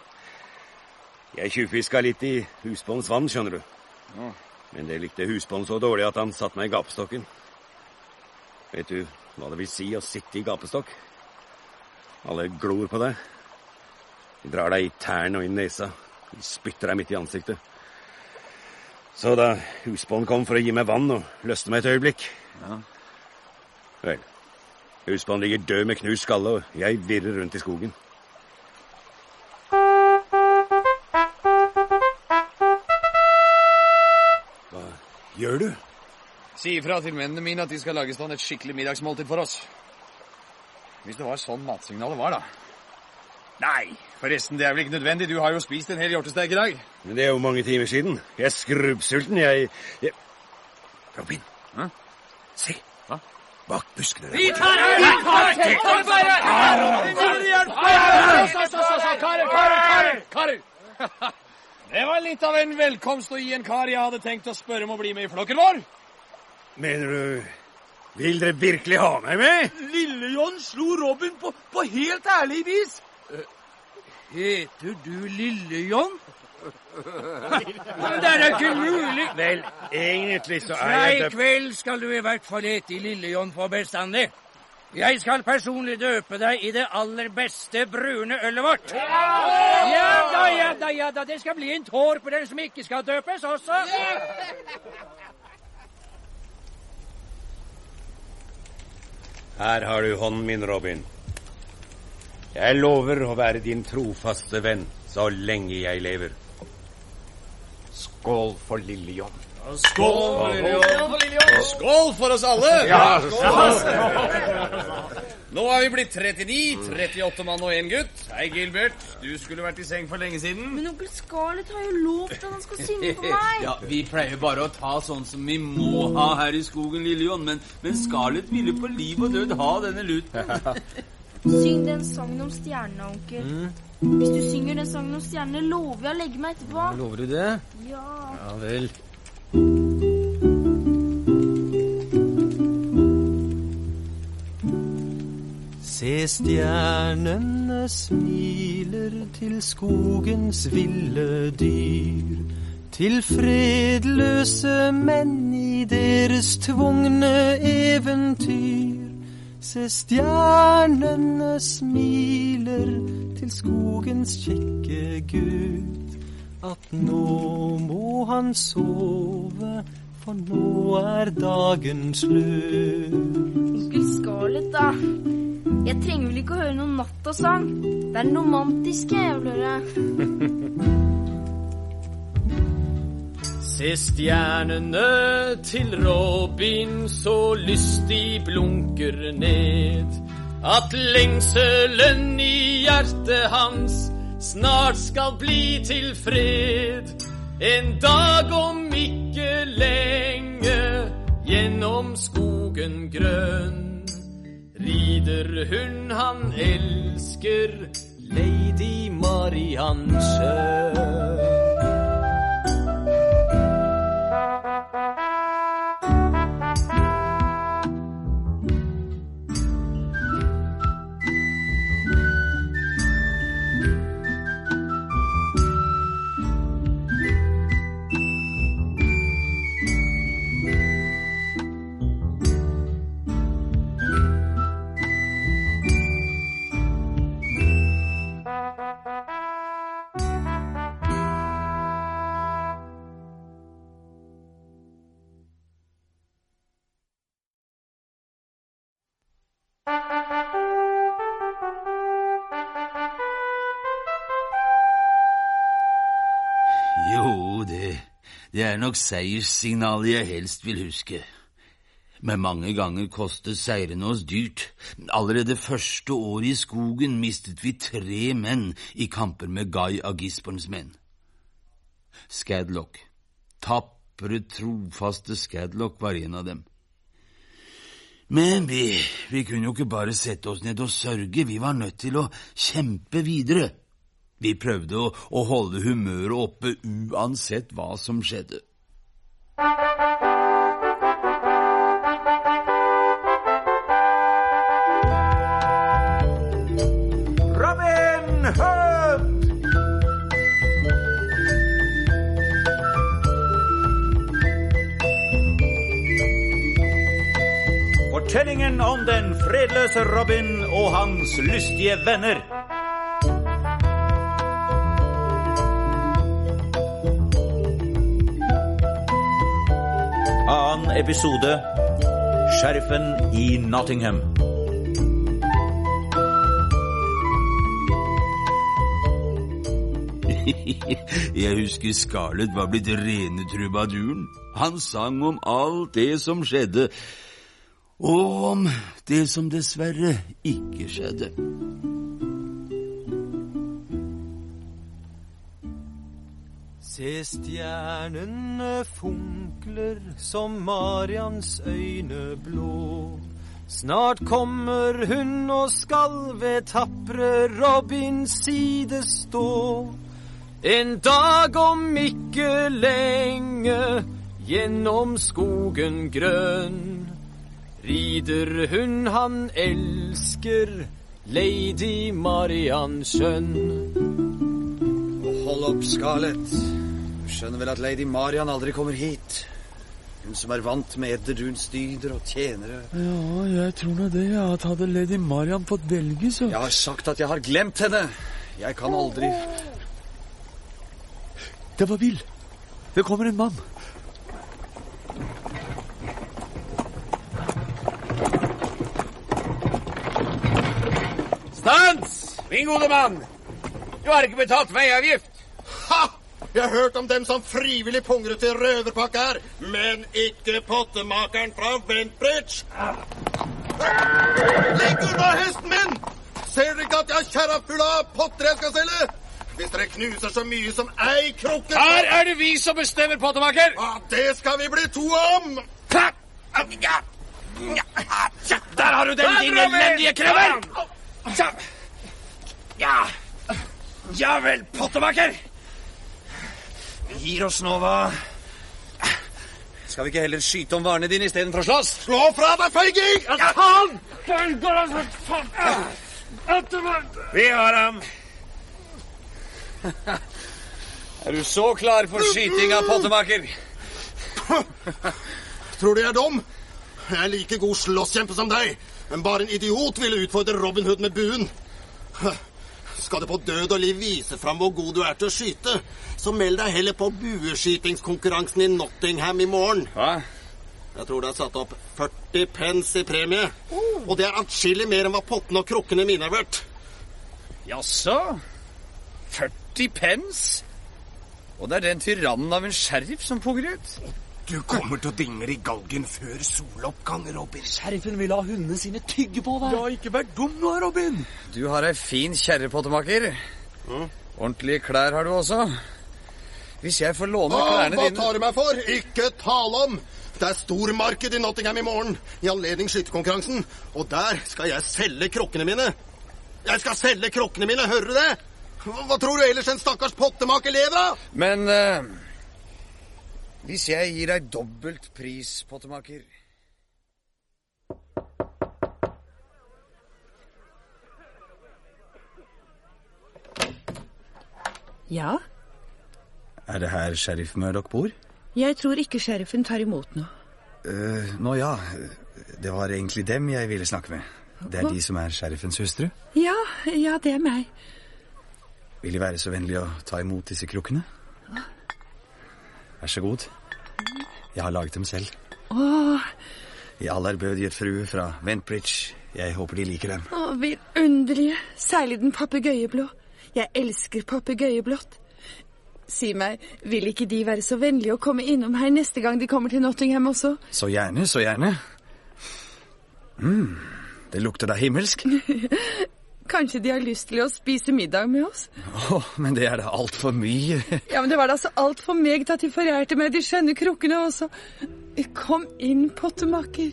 S12: Jeg tjuvfiska litt i husbåndens vann, skjønner du.
S4: Ja.
S12: Men det likte husbånd så dårlig at han satte meg i gapestokken. Vet du hva det vil si å sitte i gapestokk? Alle glor på deg. De drar deg i tærne og i nesa. De spytter deg midt i ansiktet. Så da husbånden kom for å gi meg vann og løste meg et øyeblikk
S4: Ja.
S12: Vel, husbånden ligger død med knust skalle, og jeg virrer rundt i skogen. Hva gjør du?
S4: Si ifra til mennene mine at de skal lage stand et skikkelig middagsmåltid for oss. Hvis det var sånn matsignalet var, da. Nei, forresten, det er vel ikke nødvendig. Du har jo spist en hel hjortesteik i dag.
S12: Men det er jo mange timer siden. Jeg er skrubbsulten, jeg, jeg... Robin,
S4: Hæ?
S12: se. Hva? Bak buskene der.
S4: Vi tar her! Vi tar bare! Karer, karer, karer! Karer! Det var litt av en velkomst å gi en kar jeg hadde tenkt å spørre om å bli med i flokken vår.
S12: Mener du Vil dere virkelig ha meg med?
S3: Lille-John slo Robin på, på helt ærlig vis.
S2: Heter du Lille-John? Men det er da ikke mulig.
S12: Vel, egentlig så er
S2: Fra
S12: jeg
S2: i kveld skal du i hvert fall hete Lille-John for bestandig. Jeg skal personlig døpe deg i det aller beste brune ølet vårt. Ja da, ja da, ja da. Det skal bli en tår på den som ikke skal døpes også.
S12: Her har du hånden min, Robin.
S15: Jeg lover å være din trofaste venn så lenge jeg lever. Skål for Lille John.
S12: Skål for Lille John. Skål for oss alle!
S15: Ja, skål.
S12: Nå er vi blitt 39, 38 mann og én gutt. Hei, Gilbert. Du skulle vært i seng for lenge siden.
S9: Men onkel Scarlett har jo lovt at han skal synge for meg.
S3: Ja, Vi pleier bare å ta sånn som vi må ha her i skogen, Lille John, men, men Scarlett ville på liv og død ha denne luten.
S9: Syng den sangen om stjernene, onkel. Hvis du synger den sangen om stjernene, lover jeg å legge meg etterpå.
S6: Lover du det?
S9: Ja.
S6: Ja vel.
S16: Se stjernene smiler til skogens ville dyr. Til fredløse menn i deres tvungne eventyr. Se stjernene smiler til skogens kjekke gutt. At nå må han sove, for nå er dagen slutt.
S9: Onkel Scarlett, da. Jeg trenger vel ikke å høre noen nattasang. Det er den romantiske jeg vil høre.
S16: Se stjernene til Robin så lystig blunker ned. At lengselen i hjertet hans snart skal bli til fred. En dag om ikke lenge gjennom skogen grønn rider hun han elsker, Lady Mariann Schjøn.
S1: Det er nok seierssignalet jeg helst vil huske. Men mange ganger kostet seirene oss dyrt. Allerede første året i skogen mistet vi tre menn i kamper med Guy av Gisborns menn. Skadlock, tapre, trofaste Skadlock var en av dem. Men vi, vi kunne jo ikke bare sette oss ned og sørge, vi var nødt til å kjempe videre. Vi prøvde å, å holde humøret oppe uansett hva som skjedde.
S2: Robin Hood! Fortellingen om den fredløse Robin og hans lystige venner. Annen episode Sheriffen i Nottingham.
S1: Jeg husker Scarlett var blitt rene trubaduren. Han sang om alt det som skjedde, og om det som dessverre ikke skjedde.
S16: Se stjernene funkler som Marians øyne blå. Snart kommer hun og skal ved tapre Robins side stå. En dag om ikke lenge gjennom skogen grønn rider hun han elsker, Lady Marian skjønn.
S4: Hold opp, Scarlett. Skjønner vel at lady Marian aldri kommer hit? Hun som er vant med edderdunsdyder og tjenere.
S3: Ja, jeg tror nå det, ja, at hadde lady Marian fått velge, så
S4: Jeg har sagt at jeg har glemt henne. Jeg kan aldri
S3: Det var Bill. Det kommer en mann.
S6: Stans!
S4: Min gode mann, du har ikke betalt veiavgift.
S17: Ha! Jeg har hørt om dem som frivillig punger ut til røverpakker, men ikke pottemakeren fra Ventbridge. Legg unna hesten min! Ser dere ikke at jeg har kjerra full av potter jeg skal selge? Hvis dere knuser så mye som ei krukke
S4: Her er det vi som bestemmer, pottemaker!
S17: Ja, det skal vi bli to om!
S4: Der har du den, din elendige krever! Ja. Ja vel, pottemaker. Vi gir oss nå, hva? Skal vi ikke heller skyte om varene dine istedenfor å slåss?
S17: Slå fra deg, feiging!
S4: Ja, faen! Vi har ham. Er du så klar for skyting av pottemaker?
S17: Tror du jeg er dum? Jeg er like god slåsskjempe som deg, men bare en idiot ville utfordre Robin Hood med buen. Skal du på død og liv vise fram hvor god du er til å skyte, så meld deg heller på bueskytingskonkurransen i Nottingham i morgen.
S4: Hva?
S17: Jeg tror det er satt opp 40 pence i premie. Og det er atskillig mer enn hva pottene og krukkene mine er verdt.
S4: Jaså? 40 pence? Og det er den tyrannen av en sheriff som pugger ut?
S17: Du kommer til å dingle i galgen før soloppgang, Robin.
S7: Sheriffen vil ha hundene sine tygge på deg. Ja, ikke vær dum nå, Robin.
S4: Du har ei fin kjerrepottemaker. Mm. Ordentlige klær har du også. Hvis jeg får låne
S17: Hva,
S4: klærne
S17: hva tar du meg for? Ikke tale om! Det er stormarked i Nottingham i morgen i anledning skytterkonkurransen. Og der skal jeg selge krukkene mine. Jeg skal selge krukkene mine, hører du det? Hva hva tror du ellers en stakkars pottemaker lever av?
S4: Men eh, hvis jeg gir deg dobbelt pris, pottemaker
S18: Ja,
S19: Er det her sheriff Murdoch bor?
S18: jeg tror ikke sheriffen tar imot nå.
S19: Uh, nå ja, det var egentlig dem jeg ville snakke med. Det er
S18: Hva?
S19: de som er sheriffens hustru.
S18: Ja, ja, det er meg.
S19: Vil De være så vennlig å ta imot disse krukkene? Vær så god. Jeg har laget dem selv.
S18: Åh,
S19: I all ærbødighet frue fra Ventbridge. Jeg håper de liker dem.
S18: åh, vidunderlige. Særlig den papegøyeblå. Jeg elsker papegøyeblått. Si meg, vil ikke de være så vennlige å komme innom her neste gang de kommer til Nottingham også?
S19: Så gjerne, så gjerne. mm, det lukter da himmelsk.
S18: Kanskje de har lyst til å spise middag med oss?
S19: Åh, men det er da altfor mye.
S18: Ja, men det var da så altfor meget at de forærte meg de skjønne krukkene også. Kom inn, pottemaker.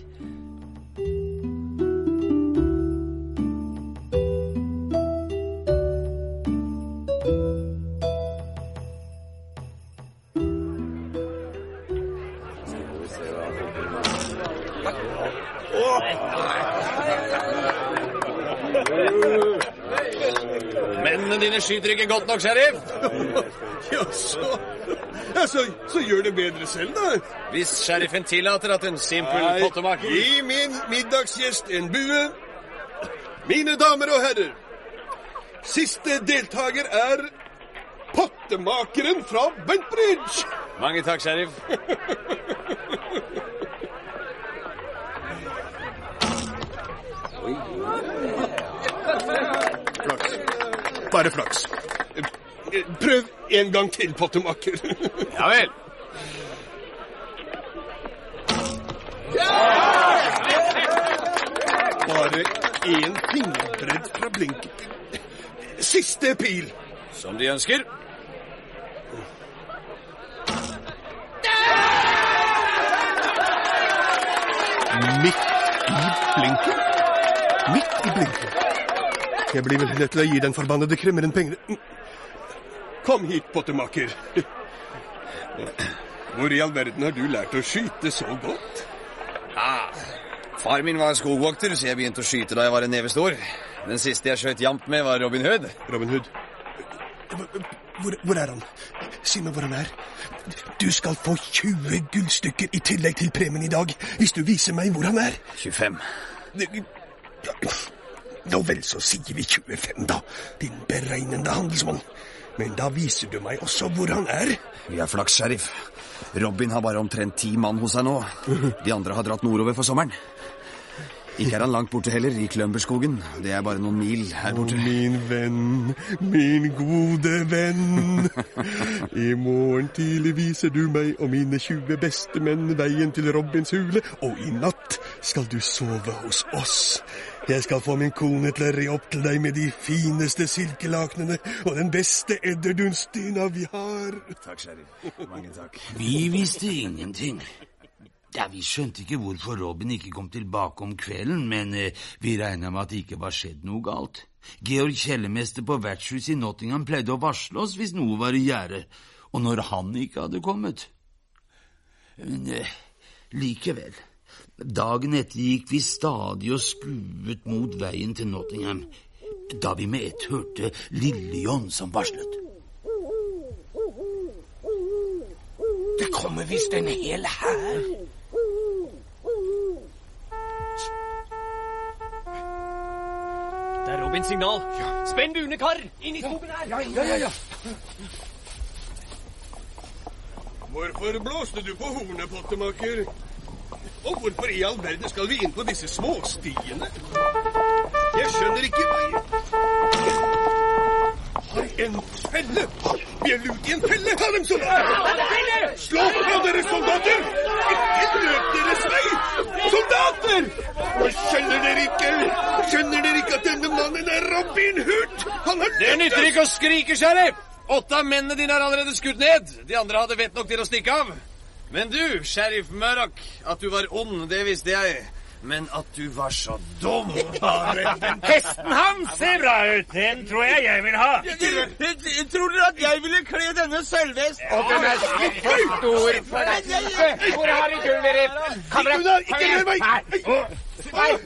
S4: Mennene dine skyter ikke godt nok, sheriff.
S20: Jaså? Ja, så, så gjør det bedre selv, da.
S4: Hvis sheriffen tillater at en simpel pottemaker
S20: gi min middagsgjest en bue. Mine damer og herrer, siste deltaker er pottemakeren fra Bentbridge.
S4: Mange takk, sheriff.
S20: Bare flaks. Prøv en gang til, pottemaker.
S4: Ja vel.
S20: Bare én fingerbredd fra blinken. Siste pil.
S4: Som de ønsker.
S20: Midt i blinken? Midt i blinken. Jeg blir vel nødt til å gi den forbannede kremmeren penger. Kom hit, pottemaker. Hvor i all verden har du lært å skyte så godt?
S4: Ah, far min var skogvokter, så jeg begynte å skyte da jeg var en neve stor. Den siste jeg skjøt jevnt med, var Robin Hood.
S20: Robin Hood? Hvor, hvor er han? Si meg hvor han er. Du skal få 20 gullstykker i tillegg til premien i dag, hvis du viser meg hvor han er.
S19: 25.
S20: Nå vel, så sier vi 25, da. Din beregnende handelsmann. Men da viser du meg også hvor han er.
S19: Vi har flaks, sheriff. Robin har bare omtrent ti mann hos seg nå. De andre har dratt nordover for sommeren.
S21: Ikke er han langt borte heller, i Klømberskogen. Det er bare noen mil her borte.
S20: Å, min venn, min gode venn. I morgen tidlig viser du meg og mine 20 beste menn veien til Robins hule, og i natt skal du sove hos oss. Jeg skal få min kone til å re opp til deg med de fineste silkelakenene og den beste edderdunstyna vi har.
S21: Takk, sheriff. Mange takk.
S1: Vi visste ingenting. Ja, Vi skjønte ikke hvorfor Robin ikke kom tilbake om kvelden, men eh, vi regna med at det ikke var skjedd noe galt. Georg Kjellermester på vertshuset i Nottingham pleide å varsle oss hvis noe var i gjære, og når han ikke hadde kommet. Men eh, likevel. Dagen etter gikk vi stadig og skuet mot veien til Nottingham, da vi med ett hørte Lille John som varslet. Det kommer visst en hel hær.
S6: Det er Robins signal. Spenn buene, kar! Inn i skogen her!
S20: Ja, ja, ja. Hvorfor blåste du på hornet, pottemaker? Og hvorfor i all verden skal vi inn på disse småstiene? Jeg skjønner ikke Har en felle! Vi er lurt i en felle! Ta dem, soldater! Slå fra dere, soldater! Ikke løp deres vei! Soldater! Skjønner dere ikke Skjønner dere ikke at denne mannen er Robin Hood? Han har
S4: Det nytter ikke å skrike, sheriff! Åtte av mennene dine er allerede skutt ned. De andre hadde vett nok til å stikke av. Men du, sheriff Mørak, at du var ond, det visste jeg. Men at du var så dum
S12: Hesten hans ser bra ut. Den tror jeg jeg vil ha.
S3: Tror dere at jeg ville kle denne sølvvest?
S12: Og den er slitt for stor for deg. Hvor har du gulvet? Kom.
S3: Ikke rør meg!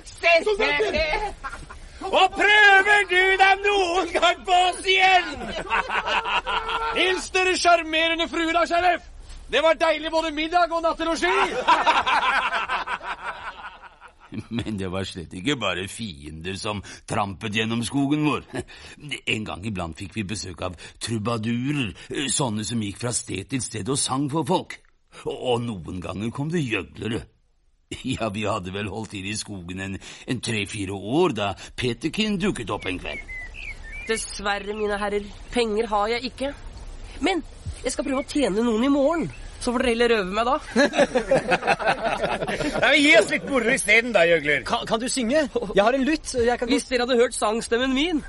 S12: Se, se, se. Og prøver du deg noen gang på oss igjen?
S4: Hils dere sjarmerende fruer, da, sheriff. Det var deilig både middag og nattelosji.
S1: Men det var slett ikke bare fiender som trampet gjennom skogen vår. En gang iblant fikk vi besøk av trubadurer, sånne som gikk fra sted til sted og sang for folk. Og noen ganger kom det gjøglere. Ja, vi hadde vel holdt til i skogen en, en tre-fire år da Peterkin dukket opp en kveld.
S22: Dessverre, mine herrer, penger har jeg ikke. Men jeg skal prøve å tjene noen i morgen. Så får dere heller øve meg da.
S12: Ja, men Gi oss litt moro isteden, da, gjøgler.
S6: Kan, kan du synge? Jeg har en lytt. Jeg kan
S22: Hvis dere hadde hørt sangstemmen min.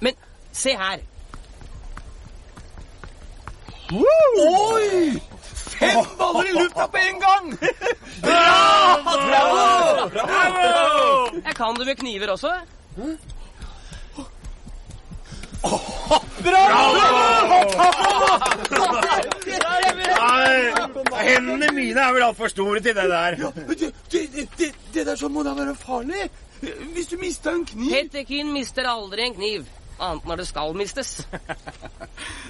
S22: Men se her.
S3: Oi! Fem baller i lufta på en gang!
S22: Bra! Bravo! Bravo! Jeg kan det med kniver også.
S12: Nei, hendene mine er vel altfor store til det der.
S3: Det, det, det, det der sånn må da være farlig. Hvis du mister en kniv
S22: Peterkin mister aldri en kniv. Annet når det skal mistes.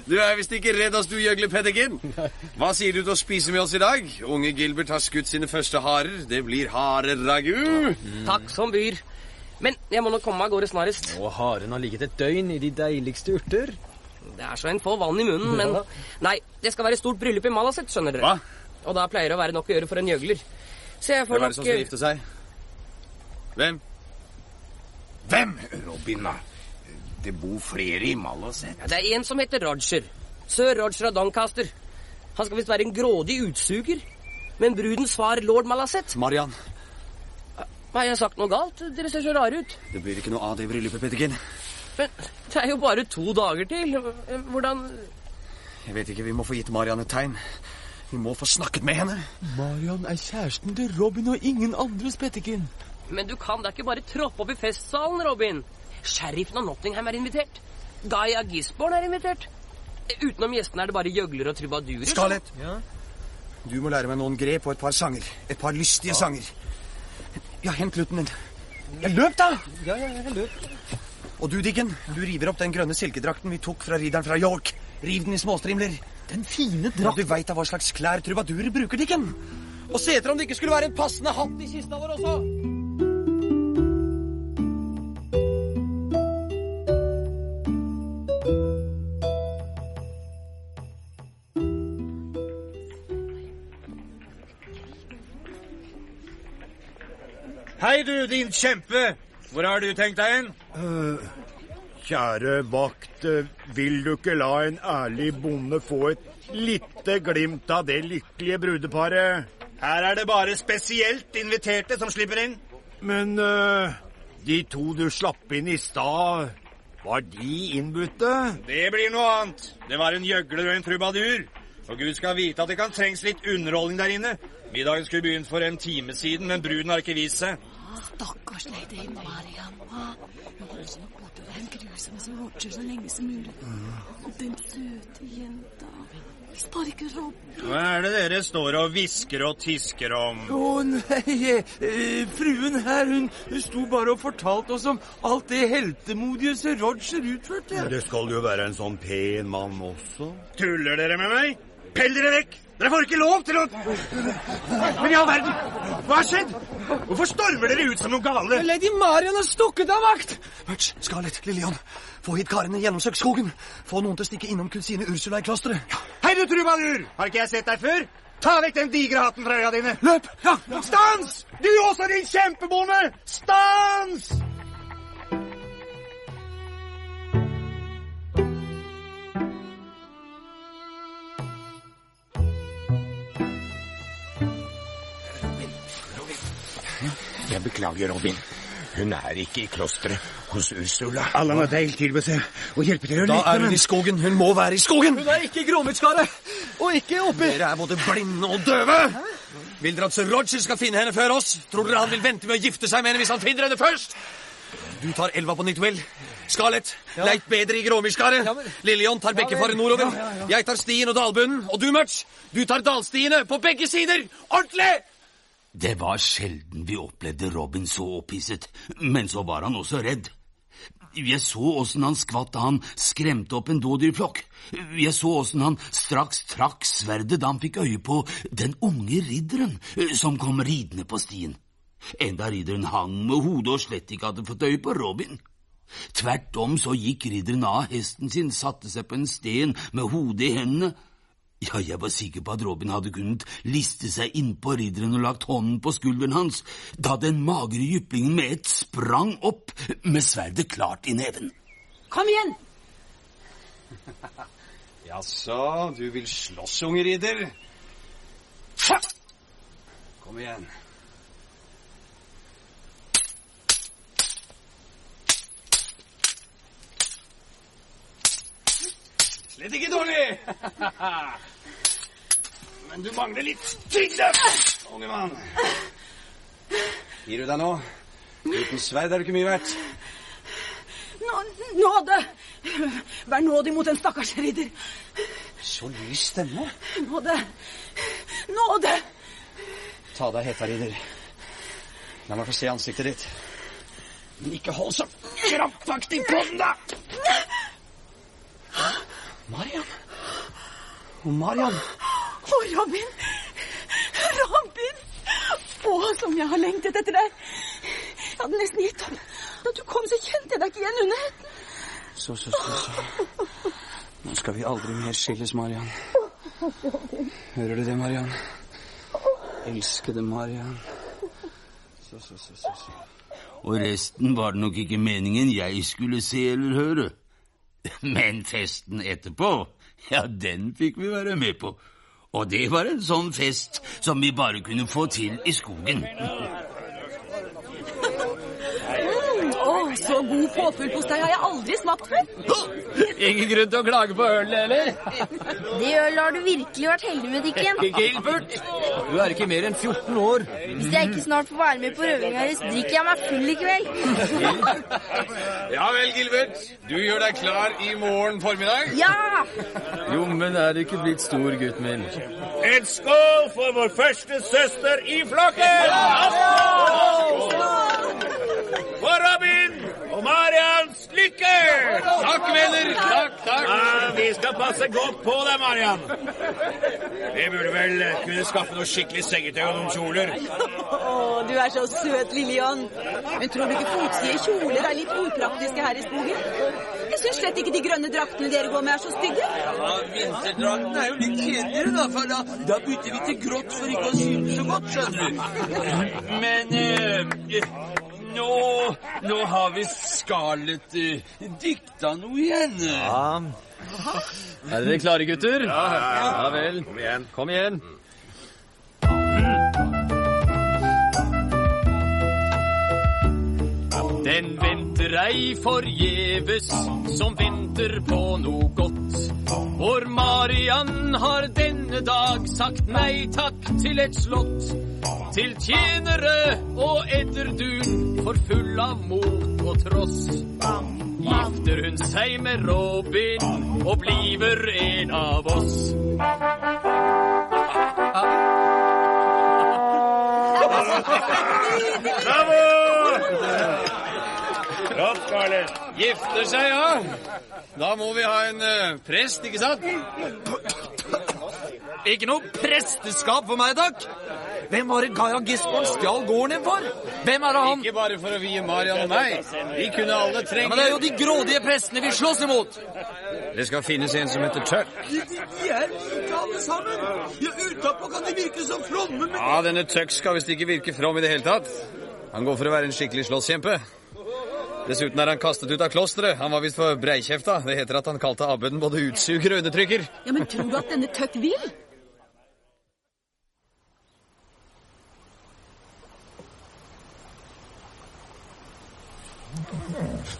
S4: Du er visst ikke redd oss, du gjøgle Petterkin. Hva sier du til å spise med oss i dag? Unge Gilbert har skutt sine første harer. Det blir hareragu.
S22: Takk som byr. Men jeg må nok komme meg av gårde snarest.
S6: Og haren har ligget et døgn i de deiligste urter.
S22: Det er så en får vann i munnen, men
S6: Ja.
S22: Nei, det skal være stort bryllup i Malaset, skjønner dere. Hva? Og da pleier det å være nok å gjøre for en gjøgler. Så jeg får
S4: Hvem er
S22: nok
S4: det som skal gifte seg? Hvem?
S8: Hvem, Robin? da? Det bor flere i Malaset.
S22: Ja, Det er en som heter Roger. Sir Roger av Doncaster. Han skal visst være en grådig utsuger. Men brudens far, lord Malaset
S4: Marian.
S22: Har jeg sagt noe galt? Dere ser så rare ut.
S4: Det blir ikke noe av det bryllupet, Petterkin.
S22: Men det er jo bare to dager til. Hvordan
S4: Jeg vet ikke, vi må få gitt Marian et tegn. Vi må få snakket med henne.
S3: Marian er kjæresten til Robin og ingen andres, Petterkin.
S22: Men du kan da ikke bare troppe opp i festsalen, Robin. Sheriffen av Nottingham er invitert. Guy av Gisborne er invitert. Utenom gjestene er det bare gjøglere og trubadurer.
S4: Scarlett. Du må lære meg noen grep og et par sanger. Et par lystige sanger. Ja, hent kluten din. Ja, løp, da!
S6: Ja, ja, jeg løp.
S4: Og du, Dicken, du river opp den grønne silkedrakten vi tok fra ridderen fra York. Riv den i småstrimler.
S3: Den fine
S4: Ja, du veit da hva slags klær trubadurer bruker, Dicken. Og se etter om det ikke skulle være en passende hatt i kista vår også.
S12: Hei, du, din kjempe. Hvor har du tenkt deg hen?
S23: Uh, kjære vakt, eh, vil du ikke la en ærlig bonde få et lite glimt av det lykkelige brudeparet?
S12: Her er det bare spesielt inviterte som slipper inn.
S23: Men uh, de to du slapp inn i stad, var de innbudte?
S12: Det blir noe annet. Det var en gjøgler og en trubadur. Og Gud skal vite at det kan trengs litt underholdning der inne. Middagen skulle begynt for en time siden, men bruden har ikke vist seg.
S24: Stakkars lady Mariam. Hun nok gått over en grusom som Roger så lenge som mulig. Og den søte jenta. Sparker opp.
S12: Hva er det dere står og hvisker og tisker om?
S3: Å nei, eh, fruen her, hun sto bare og fortalte oss om alt det heltemodige sir Roger utførte.
S23: Men Det skal jo være en sånn pen mann også.
S12: Tuller dere med meg? Pell dere vekk! Dere får ikke lov til å Men i all verden! Hva har skjedd? Hvorfor stormer dere ut som noen gale?
S4: Lady Marion har stukket av vakt! Mørts, Scarlett, Lillian, få hit karene gjennomsøk skogen. Få noen til å stikke innom kusine Ursula i klosteret.
S12: Hei, du trubadur! Har ikke jeg sett deg før? Ta vekk den digre hatten fra øya dine.
S4: Løp!
S12: Ja. Stans! Du også, din kjempebonde! Stans!
S8: Jeg beklager, Robin. Hun er ikke i klosteret hos Ursula.
S12: Alle må deg tilby seg å hjelpe til å
S4: Da er hun i skogen. Hun må være i skogen.
S13: Hun er ikke i gråmidskaret, Og ikke oppi
S4: Dere er både blinde og døve. Vil dere at sir Roger skal finne henne før oss? Tror dere han vil vente med å gifte seg med henne hvis han finner henne først? Du tar elva på nytt, Nitwell. Scarlett, leit bedre i Gråmyrskaret. Lillian tar bekkefaret nordover. Jeg tar stien og dalbunnen. Og du, Mørts, du tar dalstiene på begge sider. Ordentlig!
S1: Det var sjelden vi opplevde Robin så opphisset, men så var han også redd. Jeg så åssen han skvatt da han skremte opp en dådyrflokk. Jeg så åssen han straks trakk sverdet da han fikk øye på den unge ridderen eh, som kom ridende på stien. Enda ridderen hang med hodet og slett ikke hadde fått øye på Robin. Tvert om så gikk ridderen av hesten sin, satte seg på en sten med hodet i hendene. Ja, jeg var sikker på at Robin hadde kunnet liste seg innpå ridderen og lagt hånden på skulderen hans, da den magre jyplingen med et sprang opp med sverdet klart i neven.
S24: Kom igjen!
S4: Jaså, du vil slåss, unge ridder? Kom igjen.
S12: Slett ikke dårlig! Men du mangler litt tyngde, unge mann.
S4: Gir du deg nå? Uten sverd er du ikke mye verdt.
S24: Nå, nåde! Vær nådig mot en stakkars ridder.
S4: Så lys stemme.
S24: Nåde! Nåde!
S4: Ta av deg hetta, ridder. La meg få se ansiktet ditt. Men ikke hold så krampaktig på den, da! Mariam. Å, Mariam.
S24: Å, Robin! Robin! Å, som jeg har lengtet etter deg. Jeg hadde nesten gitt opp. Da du kom, så kjente jeg deg ikke igjen under hetten.
S4: Så, så, så, så. Nå skal vi aldri mer skilles, Marian. Hører du det, Marian? Elskede Marian. Så, så, så, så, så.
S1: Og resten var det nok ikke meningen jeg skulle se eller høre. Men festen etterpå, ja, den fikk vi være med på. Og det var en sånn fest som vi bare kunne få til i skogen.
S24: Mm, å, så god påfyllpostei har jeg aldri smakt før.
S13: Ingen grunn til å klage på ølet, eller?
S9: Det ølet har du virkelig vært heldig med, Dikken.
S13: Gilbert, du er ikke mer enn 14 år.
S9: Hvis jeg ikke snart får være med på røvinga deres, drikker jeg meg full i kveld.
S25: Ja vel, Gilbert. Du gjør deg klar i morgen formiddag?
S9: Ja!
S13: Jommen er du ikke blitt stor, gutten min.
S12: En skål for vår første søster i flokken! For Robin og Marians lykke!
S25: Takk, venner. Takk, takk.
S12: Ja, vi skal passe godt på deg, Marian. Vi burde vel kunne skaffe noe skikkelig sengetøy og noen kjoler.
S24: Å, du er så søt, Lillian. Men tror du ikke fotside kjoler er litt upraktiske her i skogen? Jeg syns slett ikke de grønne draktene dere går med, er så stygge.
S2: Ja, Vinterdrakten er jo litt kjedeligere, da, for da, da bytter vi til grått for ikke å synes så godt, skjønner du. Men eh, nå, nå har vi Scarlett uh, dikta noe igjen.
S13: Ja. Er dere klare, gutter?
S2: Ja, ja.
S13: ja vel. Kom igjen. Kom igjen. Den venter ei forgjeves som venter på noe godt. For Marian har denne dag sagt nei takk til et slott. Til tjenere og edderdun for full av mot og tross. Gifter hun seg med Robin og bliver en av oss.
S12: Bravo! Scarlett.
S13: Gifter seg, ja. Da må vi ha en eh, prest, ikke sant?
S4: Ikke noe presteskap for meg, takk. Hvem var det Gaia Gisborg stjal gården din for? Hvem er det han?
S13: Ikke bare for å vie Marian og meg. Vi kunne alle
S4: Ja, men det er jo de grådige prestene vi slåss imot.
S13: Det skal finnes en som heter Tøkk.
S2: De, de, de er like alle sammen. Ja, Utapå kan de virke så fromme, men
S13: Ja, denne Tøkk skal visst ikke virke from i det hele tatt. Han går for å være en skikkelig slåsskjempe. Dessuten er han kastet ut av klosteret. Han var visst for breikjefta. Det heter at han kalte abbeden både utsuger og undertrykker.
S24: Ja, Men tror du at denne Tøkk vil?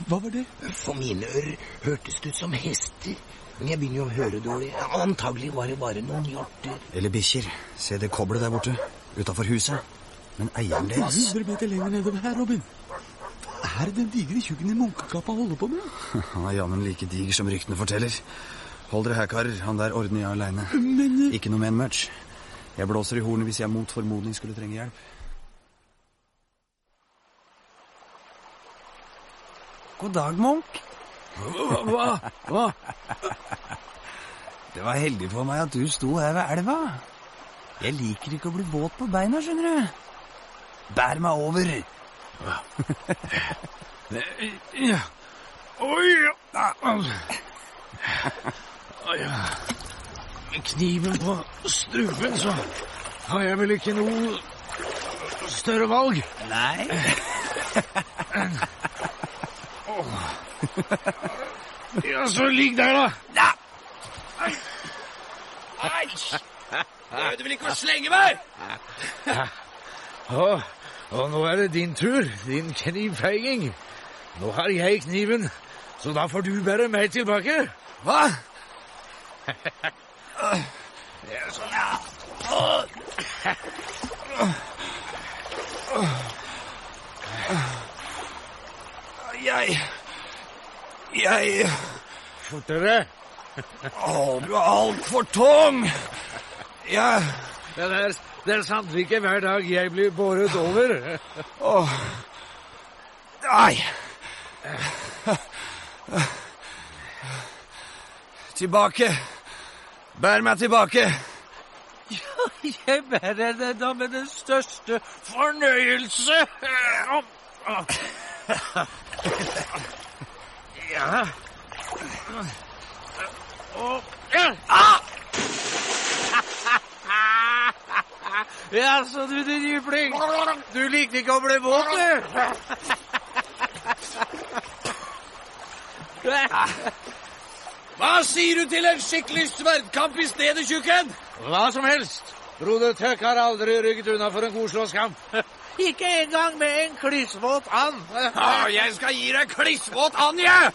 S2: Hva var det?
S8: For mine ører hørtes det ut som hester. Men jeg begynner jo å høre dårlig. Antagelig var det bare noen hjorter.
S4: Eller bikkjer. Se det koblet der borte. Utafor huset. Men eieren deres
S2: hundre meter lenger nedover her, Robin. Er det den digre tjukken i munkekappa holder på med?
S4: Han er jammen like diger som ryktene forteller. Hold dere her, karer. Han der ordner jeg aleine.
S2: Men
S4: Ikke noe med en match. Jeg blåser i hornet hvis jeg mot formodning skulle trenge hjelp. God dag, Munch.
S2: Hva? Hva?
S4: Det var heldig for meg at du sto her ved elva. Jeg liker ikke å bli våt på beina, skjønner du. Bær meg over.
S2: Ja. Oi! Oi. Kniven på strupen, så har jeg vel ikke noe større valg.
S4: Nei.
S2: Ja, så ligg der, da.
S12: Æsj! Prøvde vel ikke å slenge meg?
S2: Og, nå er det din tur, din knivfeiging. Nå har jeg kniven, så da får du bære meg tilbake.
S4: Hva?
S2: sånn, Ja, så.
S4: Jeg Jeg
S2: Fortere.
S4: Å, du er altfor tung. Jeg
S2: Ja, det, er, det er sant ikke hver dag jeg blir båret over.
S4: Åh. Nei. Tilbake. Bær meg tilbake.
S2: Ja, Jeg bærer deg da med den største fornøyelse. Ja. Og ja. Ja, så du din jypling. Du likte ikke å bli våt, du.
S12: Hva sier du til en skikkelig sverdkamp i stedet, tjukken?
S2: Hva som helst. Broder Tøkk har aldri rygget unna for en god slåsskamp. Ikke engang med en klissvåt and.
S12: Ah, jeg skal gi deg klissvåt and, jeg!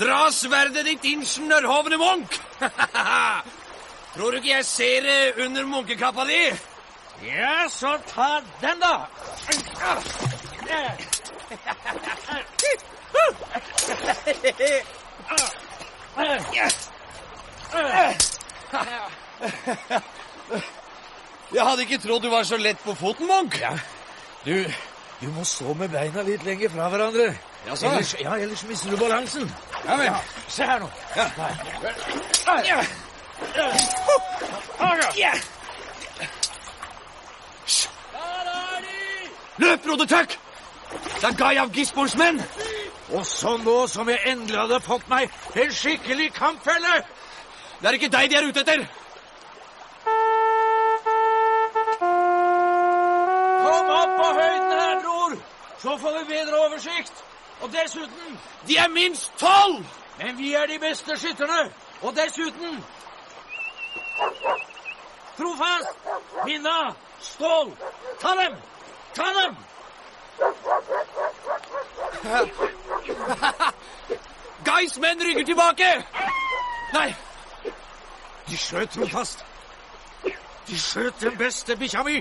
S12: Dra sverdet ditt inn, snørrhovne munk! Tror du ikke jeg ser det under munkekappa di?
S2: Ja, så ta den, da.
S12: Jeg hadde ikke trodd du var så lett på foten, Munch.
S2: Ja. Du, du må stå med beina litt lenger fra hverandre.
S12: Ja, så.
S2: Ellers, ja, ellers mister du balansen.
S12: Ja men.
S2: Se her nå.
S12: Ja.
S2: Ja. Ja. Ja.
S12: Løp, broder Tøkk! Det er Guy av Gisborns menn!
S25: Og så nå som jeg endelig hadde fått meg en skikkelig kampfelle! Det er ikke deg de er ute etter!
S2: Kom opp på høyden her, bror, så får vi bedre oversikt. Og dessuten
S25: De er minst tolv!
S2: Men vi er de beste skytterne. Og dessuten Trofast, Minna, Stål, ta dem! Ta dem!
S25: Guys menn rygger tilbake! Nei, de skjøt trofast. De skjøt den beste bikkja mi.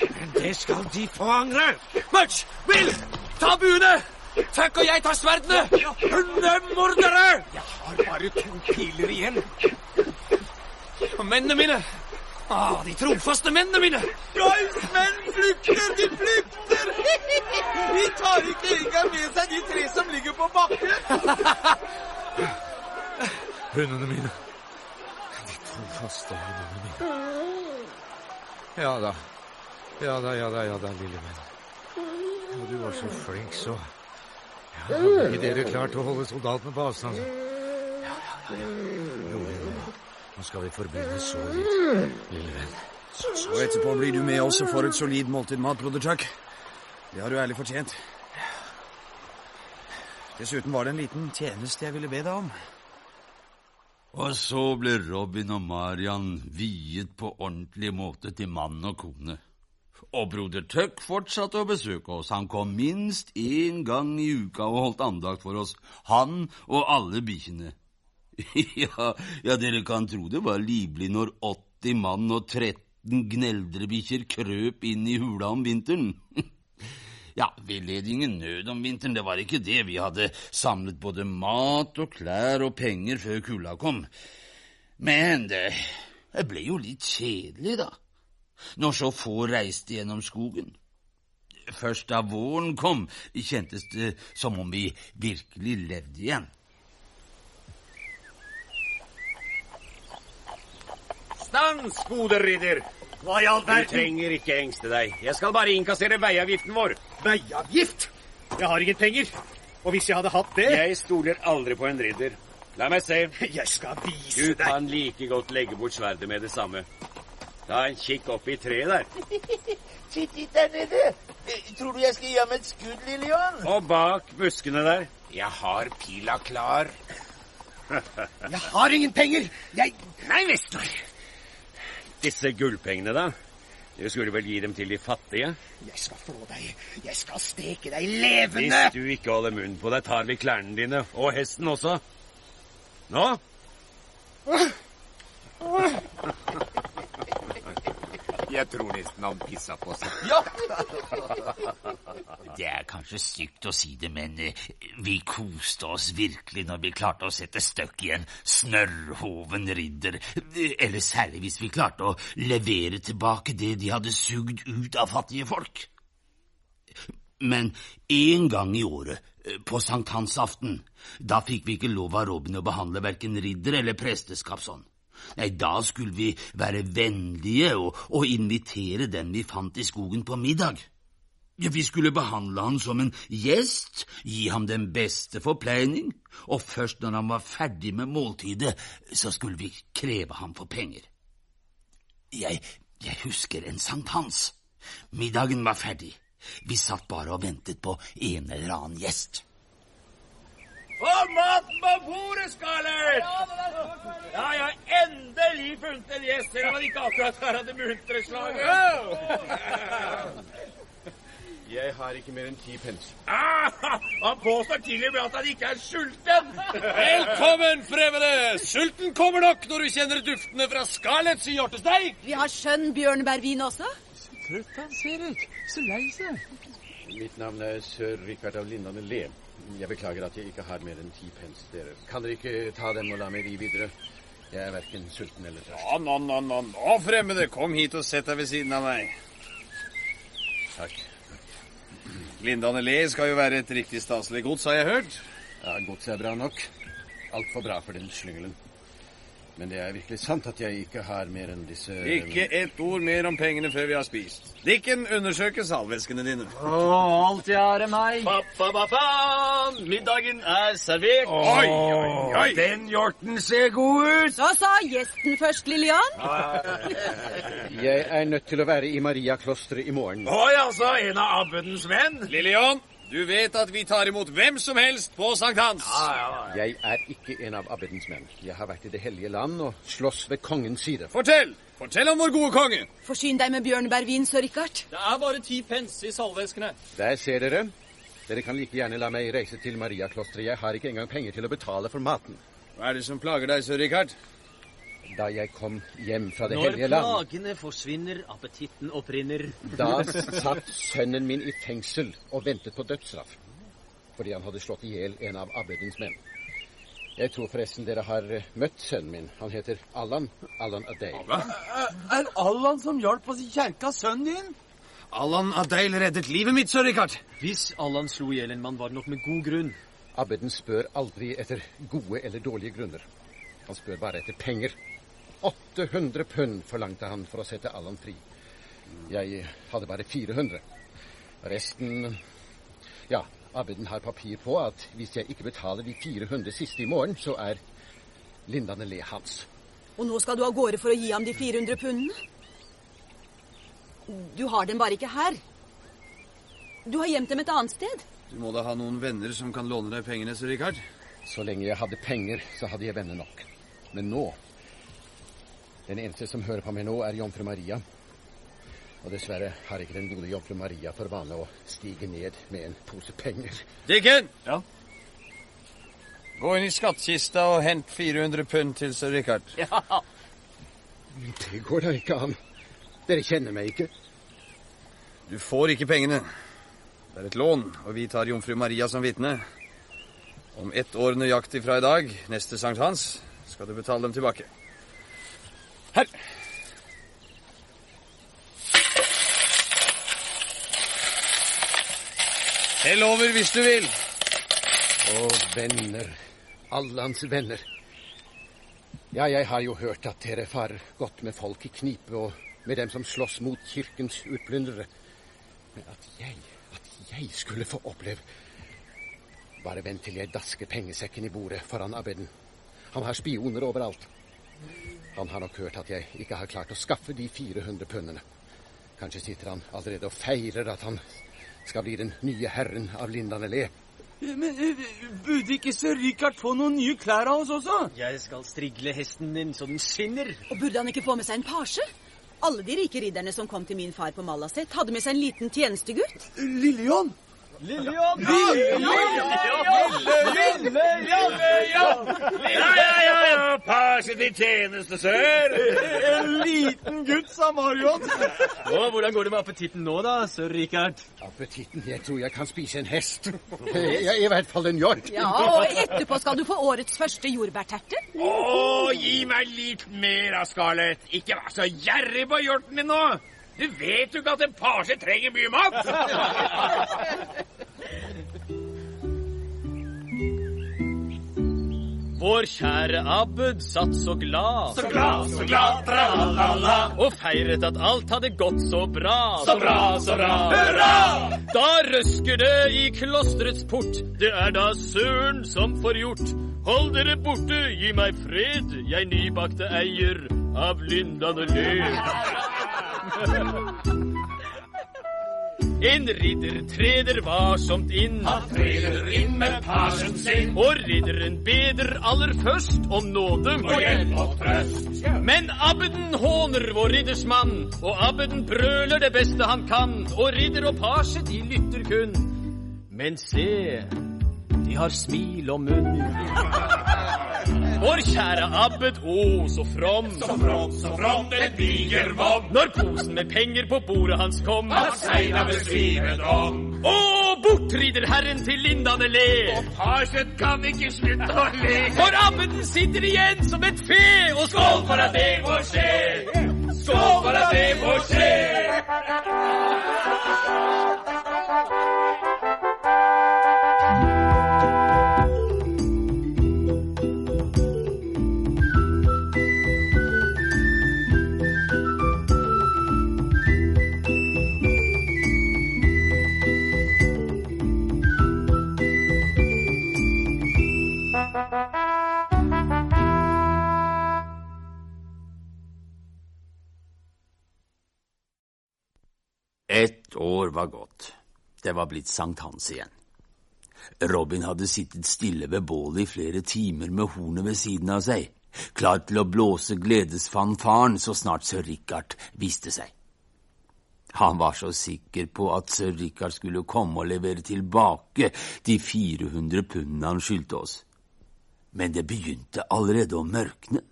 S25: Men det skal de få angre. Mutch! Bill! Ta buene! Fuck og jeg tar sverdene! Hundemordere!
S2: Jeg har bare to piler igjen.
S25: Og mennene mine. Ah, de trofaste mennene mine.
S3: Guys menn flykter! De flykter! De tar ikke engang med seg de tre som ligger på bakken.
S25: Hundene mine. De trofaste hundene mine. Ja da. Ja da, ja da, ja da, lille venn. Og du var så flink, så. Ja, hadde dere klart å holde soldatene på avstand? Ja, ja, ja. Rolig nå. Nå skal vi forbinde så litt, lille venn.
S11: Så, etterpå blir du med oss og får et solid måltid mat, broder Chuck. Det har du ærlig fortjent. Dessuten var det en liten tjeneste jeg ville be deg om.
S1: Og så ble Robin og Marian viet på ordentlig måte til mann og kone. Og broder Tuck fortsatte å besøke oss. Han kom minst én gang i uka og holdt andakt for oss, han og alle bikkjene. ja, ja, dere kan tro det var livlig når 80 mann og 13 gneldrebikkjer krøp inn i hula om vinteren. ja, vi led ingen nød om vinteren, det var ikke det. Vi hadde samlet både mat og klær og penger før kulda kom. Men det, det ble jo litt kjedelig, da når så få reiste gjennom skogen. Først da våren kom, kjentes det som om vi virkelig levde igjen.
S12: Stans, gode ridder!
S23: Hva i all
S12: Du trenger ikke engste deg. Jeg skal bare innkassere veiavgiften vår.
S23: Veiavgift? Jeg har ingen penger. Og hvis jeg hadde hatt det
S12: Jeg stoler aldri på en ridder. La meg se.
S23: Jeg skal vise
S12: Du
S23: deg.
S12: kan like godt legge bort sverdet med det samme. Ta en kikk opp i treet der.
S3: Titt litt der nede. Tror du jeg skal gi ham et skudd, lille Johan?
S12: Og bak buskene der.
S8: Jeg har pila klar.
S23: Jeg har ingen penger. Jeg
S12: Nei, Vestner. Disse gullpengene, da? Du skulle vel gi dem til de fattige?
S23: Jeg skal få deg. Jeg skal steke deg levende.
S12: Hvis du ikke holder munnen på deg, tar vi klærne dine. Og hesten også. Nå?
S8: Jeg tror nesten han pissa på seg. Ja!
S1: Det er kanskje stygt å si det, men eh, vi koste oss virkelig når vi klarte å sette støkk i en snørrhoven ridder. Eh, Eller særlig hvis vi klarte å levere tilbake det de hadde sugd ut av fattige folk. Men én gang i året, eh, på sankthansaften, da fikk vi ikke lov av Robin å behandle verken ridder eller presteskap sånn. Nei, da skulle vi være vennlige og, og invitere den vi fant i skogen på middag. Vi skulle behandle han som en gjest, gi ham den beste forpleining, og først når han var ferdig med måltidet, så skulle vi kreve ham for penger. Jeg, jeg husker en sankthans. Middagen var ferdig. Vi satt bare og ventet på en eller annen gjest.
S2: Få maten på bordet, Scarlett! Ja, jeg har endelig funnet en gjest, selv om han ikke akkurat er av det muntre slaget.
S25: Jeg har ikke mer enn ti pence.
S2: Ah, han påstår til og med at han ikke er sulten.
S25: Velkommen, fremmede! Sulten kommer nok når du kjenner duftene fra Scarletts hjortesteik.
S24: Vi har skjønn bjørnebærvin også.
S25: Så Trøtt han ser ut. Så lei seg. Mitt navn er sør Rikard av Lindane Le. Jeg beklager at jeg ikke har mer enn ti pence, dere. Kan dere ikke ta dem og la meg ri videre? Jeg er verken sulten eller tørst. Ja, nå, nå, nå, nå, fremmede. Kom hit og sett deg ved siden av meg. Takk. Lindane Le skal jo være et riktig staselig gods, har jeg hørt. Ja, godset er bra nok. Altfor bra for den slyngelen. Men det er virkelig sant at jeg ikke har mer enn disse
S4: Ikke ett ord mer om pengene før vi har spist. Dikken, undersøker salveskene dine.
S2: Å, alt jeg har er meg.
S13: Pappa, pappa, middagen er servert.
S4: Oi, oi, oi!
S2: Den hjorten ser god ut.
S24: Så sa gjesten først, Lillian.
S25: Jeg er nødt til å være i Mariaklosteret i morgen.
S4: Oi, altså, en av abbedens menn? Lillian, du vet at vi tar imot hvem som helst på sankthans.
S25: Jeg er ikke en av abbedens menn. Jeg har vært i Det hellige land og slåss ved kongens side.
S4: Fortell! Fortell om vår gode konge.
S24: Forsyn deg med bjørnebærvin, Sir Rikard.
S13: Det er bare ti pence i salveskene.
S25: Der ser dere. Dere kan like gjerne la meg reise til Mariaklosteret. Jeg har ikke engang penger til å betale for maten.
S4: Hva er det som plager deg, Sir Rikard?
S25: Da jeg kom hjem fra Det
S6: Når
S25: hellige land,
S6: plagene forsvinner, appetitten opprinner.
S25: da satt sønnen min i fengsel og ventet på dødsstraff. Fordi han hadde slått i hjel en av abbedens menn. Jeg tror forresten dere har eh, møtt sønnen min. Han heter Allan. Allan Adey.
S3: Er Allan som hjalp oss i kjerka sønnen din?
S4: Allan Adeil reddet livet mitt, Sir Richard.
S6: Hvis Allan slo i hjel en mann, var det nok med god grunn.
S25: Abbeden spør aldri etter gode eller dårlige grunner. Han spør bare etter penger. 800 pund forlangte han for å sette Allan fri. Jeg hadde bare 400. Resten Ja, abbeden har papir på at hvis jeg ikke betaler de 400 siste i morgen, så er Lindane Le hans.
S24: Og nå skal du av gårde for å gi ham de 400 pundene? Du har dem bare ikke her. Du har gjemt dem et annet sted.
S4: Du må da ha noen venner som kan låne deg pengene, Sir Richard.
S25: Så lenge jeg hadde penger, så hadde jeg venner nok. Men nå Den eneste som hører på meg nå, er jomfru Maria. Og dessverre har ikke den gode jomfru Maria for vane å stige ned med en pose penger.
S4: Dikken! Ja? Gå inn i skattkista og hent 400 pund til Sir Rikard.
S24: Ja.
S25: Det går da ikke an. Dere kjenner meg ikke.
S4: Du får ikke pengene. Det er et lån, og vi tar jomfru Maria som vitne. Om ett år nøyaktig fra i dag, neste sankthans, skal du betale dem tilbake. Her. Hell over hvis du vil.
S25: Å, venner. Allans venner. Ja, jeg har jo hørt at dere farer godt med folk i knipe og med dem som slåss mot kirkens utplyndrere. Men at jeg, at jeg skulle få oppleve Bare vent til jeg dasker pengesekken i bordet foran abbeden. Han har spioner overalt. Han har nok hørt at jeg ikke har klart å skaffe de 400 pundene. Kanskje sitter han allerede og feirer at han skal bli den nye herren av Lindane Le.
S3: Men eh, burde ikke Sir Rikard få noen nye klær av oss også?
S6: Jeg skal strigle hesten din så den skinner.
S24: Og burde han ikke få med seg en pasje? Alle de rike ridderne som kom til min far på Malaset, hadde med seg en liten tjenestegutt.
S3: Lillian!
S6: Lillian!
S12: Ja, ja, ja, ja, pasje til tjeneste, sør.
S3: En liten gutt, sa Marion.
S6: Og hvordan går det med appetitten nå, da, sør Rikard?
S25: Appetitten? Jeg tror jeg kan spise en hest. Ja, I hvert fall en hjort.
S24: Ja, og etterpå skal du få årets første jordbærterte.
S12: Å, gi meg litt mer av Scarlett. Ikke vær så gjerrig på hjorten din nå. Du vet jo ikke at en page trenger mye mat.
S13: Vår kjære Abud satt så glad,
S12: Så glad, så glad, tra-la-la-la.
S13: og feiret at alt hadde gått så bra.
S12: Så bra, så bra, hurra!
S13: Da røsker det i klosterets port, det er da søren som får gjort. Hold dere borte, gi meg fred, jeg nybakte eier av Lindane Le. En ridder treder varsomt inn.
S12: Han treder inn med pasjen sin.
S13: Og ridderen beder aller først om nåde.
S12: Og hjelp og trøst.
S13: Men abbeden håner vår riddersmann, og abbeden brøler det beste han kan. Og ridder og pasje, de lytter kun. Men se, de har smil om munn. Vår kjære abbed, å, så from.
S12: Så from, så from, den diger vom.
S13: Når posen med penger på bordet hans kom.
S12: har Seina besvimet om.
S13: Å, bort rider herren til Lindane Le.
S12: Og farsen kan ikke slutte å le.
S13: For abbeden sitter igjen som et fe. Og
S12: Skål for at det får skje. Skål for at det får skje.
S1: År var gått. Det var blitt sankthans igjen. Robin hadde sittet stille ved bålet i flere timer med hornet ved siden av seg, klar til å blåse gledesfanfaren så snart sir Richard viste seg. Han var så sikker på at sir Richard skulle komme og levere tilbake de 400 pundene han skyldte oss. Men det begynte allerede å mørkne.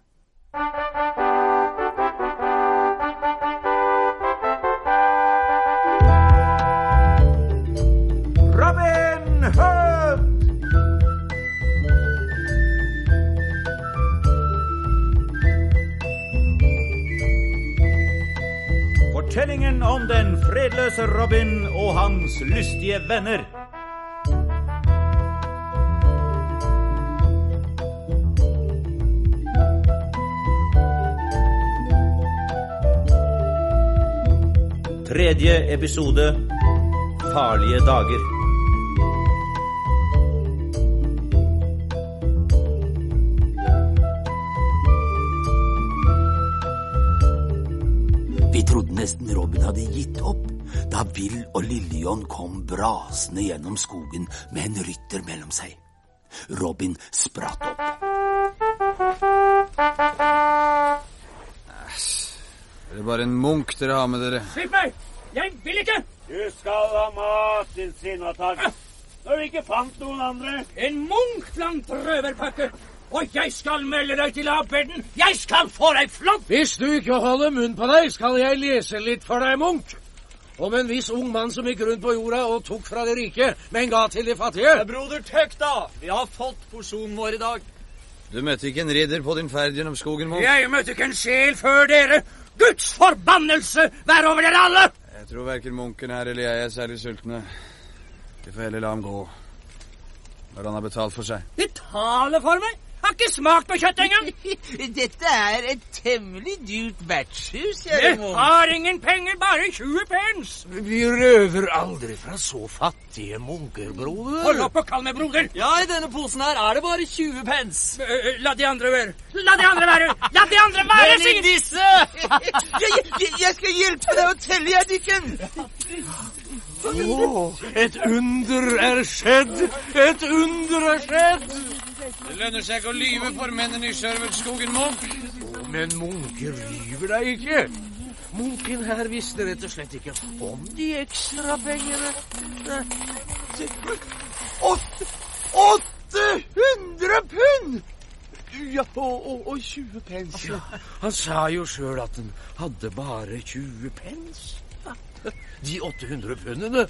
S23: Fortellingen om den fredløse Robin og hans lystige venner. Tredje episode Farlige dager.
S1: Nesten Robin hadde gitt opp da Will og Lillion kom brasende gjennom skogen med en rytter mellom seg. Robin spratt opp.
S4: Er det bare en munk dere har med dere?
S25: Slipp meg! Jeg vil ikke!
S23: Du skal ha mat, din sinnatagg. Når du ikke fant noen andre.
S25: En munk blant røverpakke! Og jeg skal melde deg til avbeden! Jeg skal få deg flott!
S2: Hvis du ikke holder munn på deg, skal jeg lese litt for deg, Munch. Om en viss ung mann som gikk rundt på jorda og tok fra de rike, men ga til de fattige.
S13: Broder Tøkta! Vi har fått porsjonen vår i dag.
S4: Du møtte ikke en ridder på din ferd gjennom skogen, munk
S25: Jeg møtte ikke en sjel før dere! Guds forbannelse være over dere alle!
S4: Jeg tror verken munken her eller jeg er særlig sultne. Vi får heller la ham gå. Når han har betalt for seg.
S25: Betale for meg? Har ikke smakt på kjøtt engang!
S3: Dette er et temmelig dyrt vertshus,
S25: Jeg har ingen penger, bare 20 pence!
S2: Vi røver aldri fra så fattige munker, broder.
S25: Hold opp og kall meg broder!
S13: Ja, i denne posen her er det bare 20 pence.
S25: Eh, La de andre være. La de andre være! La de andre være!
S13: Men i
S25: sier-
S13: disse!
S3: Jeg, jeg, jeg skal hjelpe deg å telle, jeg, Dikken.
S2: Å, et under er skjedd! Et under er skjedd!
S4: Lønner seg ikke å lyve for mennene i Sherwoodskogen, Munch.
S2: Men munker lyver deg ikke. Munken her visste rett og slett ikke om de ekstra pengene.
S26: Åtte, 800 pund! Ja, og, og, og 20 pence.
S2: Ja, han sa jo sjøl at han hadde bare 20 pence. De 800 pundene.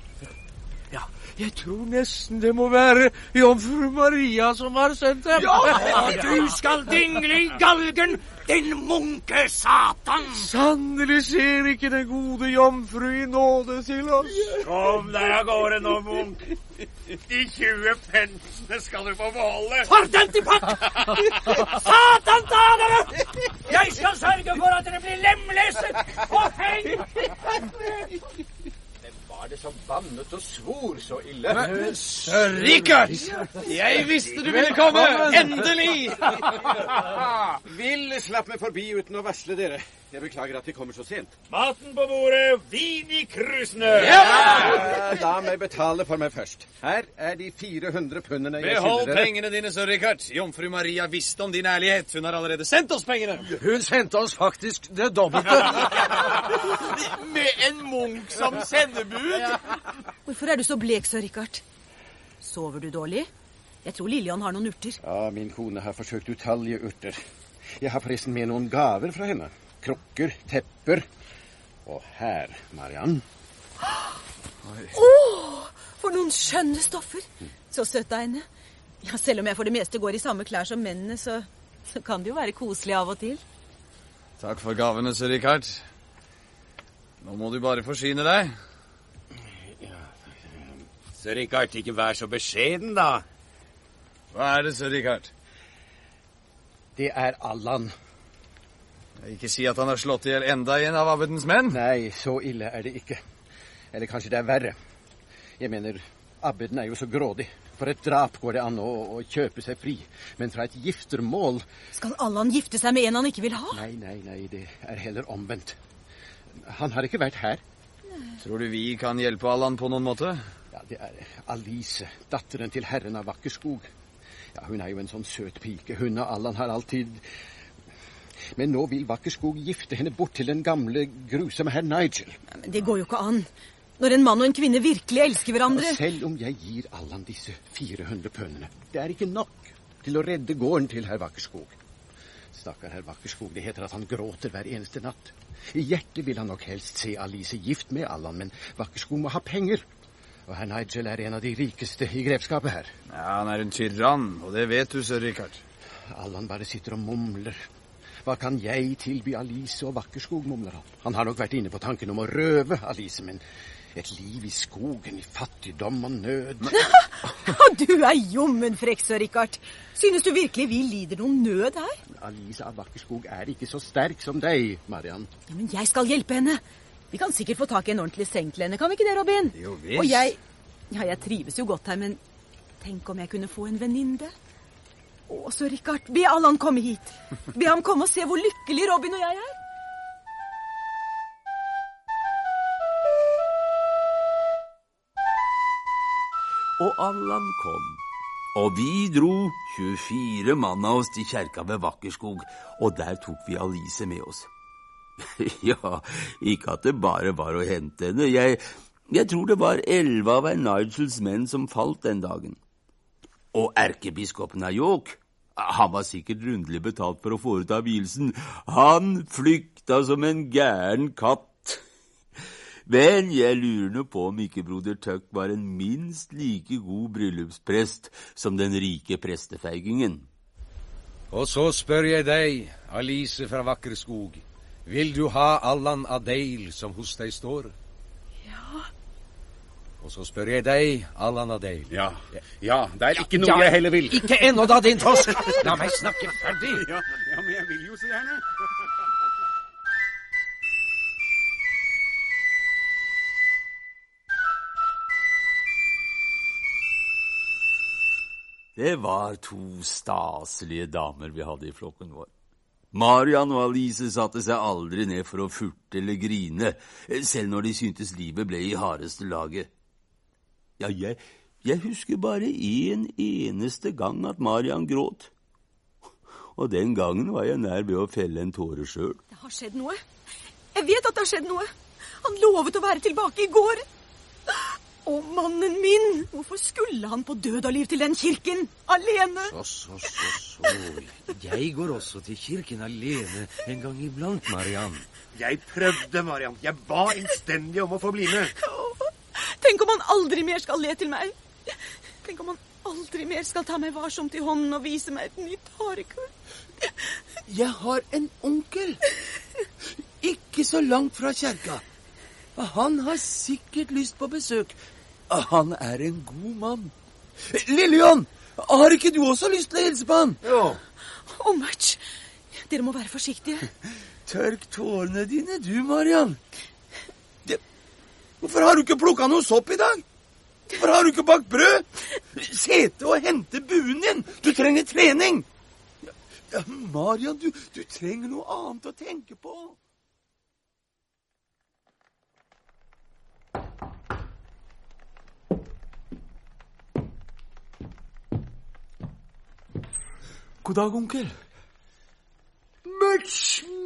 S2: Ja, jeg tror nesten det må være jomfru Maria som har sendt dem.
S25: Ja, du skal dingle i galgen, din munke satan!
S2: Sannelig ser ikke den gode jomfru i nåde til oss.
S23: Kom deg av gårde nå, Munch. De 20 pensene skal du få beholde.
S25: For den til pakk! Satan ta dere! Jeg skal sørge for at dere blir lemlestet og hengt!
S13: Var det som bannet og svor så ille?
S2: Men,
S13: Sir
S2: Richard!
S13: Jeg visste du ville komme! Endelig!
S25: Vil slapp meg forbi uten å varsle dere. Jeg beklager at vi kommer så sent.
S23: Maten på bordet, vin i krusene.
S25: Ja! La meg betale for meg først. Her er de 400 pundene jeg
S4: Behold
S25: skylder dere.
S4: pengene dine, Sir Richard. Jomfru Maria visste om din ærlighet. Hun har allerede sendt oss pengene.
S2: Hun sendte oss faktisk det dobbelte.
S3: Med en munk som sendebud.
S24: Hvorfor er du så blek, Sir Richard? Sover du dårlig? Jeg tror Lillian har noen urter.
S25: Ja, min kone har forsøkt utallige urter. Jeg har forresten med noen gaver fra henne. Krukker, tepper. Og her, Mariann.
S24: Å, for noen skjønne stoffer! Så søtt av henne. Ja, selv om jeg for det meste går i samme klær som mennene, så, så kan det jo være koselig av og til.
S4: Takk for gavene, Sir Richard. Nå må du bare forsyne deg.
S12: Sir Richard, ikke vær så beskjeden, da.
S4: Hva er det, Sir Richard?
S25: Det er Allan.
S4: Ikke si at han har slått i hjel enda en av abbedens menn.
S25: Nei, så ille er det ikke. Eller kanskje det er verre. Jeg mener, abbeden er jo så grådig. For et drap går det an å, å kjøpe seg fri. Men fra et giftermål
S24: Skal Allan gifte seg med en han ikke vil ha?
S25: Nei, nei, nei, det er heller omvendt. Han har ikke vært her.
S4: Tror du vi kan hjelpe Allan på noen måte?
S25: Ja, det er Alice, datteren til herren av Vakkerskog. Ja, Hun er jo en sånn søt pike. Hun og Allan har alltid Men nå vil Vakkerskog gifte henne bort til den gamle, grusomme herr Nigel.
S24: Men det går jo ikke an. Når en mann og en kvinne virkelig elsker hverandre.
S25: Og selv om jeg gir Allan disse 400 pønnene, det er ikke nok til å redde gården til herr Vakkerskog. Stakkar herr Vakkerskog, det heter at han gråter hver eneste natt. I hjertet vil han nok helst se Alice gift med Allan, men Vakkerskog må ha penger. Og herr Nigel er en av de rikeste i grepskapet her.
S4: Ja, Han er en tyrann, og det vet du, sir Richard.
S25: Allan bare sitter og mumler. Hva kan jeg tilby Alice og Vakkerskog, mumler han. Han har nok vært inne på tanken om å røve Alice, men et liv i skogen, i fattigdom og nød
S24: du er jommen frekk, Sir Rikard. Synes du virkelig vi lider noen nød her?
S25: Alice av Vakkerskog er ikke så sterk som deg, Mariann.
S24: Ja, men jeg skal hjelpe henne. Vi kan sikkert få tak i en ordentlig seng til henne, kan vi ikke det, Robin?
S4: Jo visst.
S24: Og jeg Ja, jeg trives jo godt her, men tenk om jeg kunne få en venninne? Å, så, Rikard, be Allan komme hit. Be ham komme og se hvor lykkelig Robin og jeg er.
S1: Og Allan kom. Og vi dro, 24 mann av oss, til kjerka ved Vakkerskog, og der tok vi Alice med oss. ja, ikke at det bare var å hente henne. Jeg, jeg tror det var elleve av Nigels menn som falt den dagen. Og erkebiskopen av York, han var sikkert rundelig betalt for å foreta vielsen. Han flykta som en gæren katt. Men jeg lurer nå på om ikke broder Tuck var en minst like god bryllupsprest som den rike prestefeigingen.
S2: Og så spør jeg deg, Alice fra Vakkerskog, vil du ha Allan Adeil som hos deg står?
S18: Ja.
S2: Og så spør jeg deg, Allan Adeil.
S25: Ja, ja, det er ikke noe jeg heller vil.
S2: Ikke ennå da, din tosk! La meg snakke ferdig.
S25: Ja, ja, men jeg vil jo så gjerne.
S1: Det var to staselige damer vi hadde i flokken vår. Marian og Alice satte seg aldri ned for å furte eller grine, selv når de syntes livet ble i hardeste laget. Ja, jeg, jeg husker bare én en eneste gang at Marian gråt. Og den gangen var jeg nær ved å felle en tåre sjøl.
S24: Det har skjedd noe. Jeg vet at det har skjedd noe. Han lovet å være tilbake i går. Å, mannen min! Hvorfor skulle han på død og liv til den kirken? Alene?
S2: Så, så, så, så. Jeg går også til kirken alene en gang iblant, Mariann.
S25: Jeg prøvde, Mariann. Jeg ba innstendig om å få bli med.
S24: Tenk om han aldri mer skal le til meg. Tenk om han aldri mer skal ta meg varsomt i hånden og vise meg et nytt harekull.
S3: Jeg har en onkel. Ikke så langt fra kjerka. Han har sikkert lyst på besøk. Han er en god mann. Lillian, har ikke du også lyst til å hilse på han?
S25: Jo.
S24: Å, Match, dere må være forsiktige.
S3: Tørk tårene dine, du, Mariann. Det... Hvorfor har du ikke plukka noe sopp i dag? Hvorfor har du ikke bakt brød? Sete og hente buen din. Du trenger trening. Ja, Marian, du, du trenger noe annet å tenke på. God dag, onkel.
S20: Mørts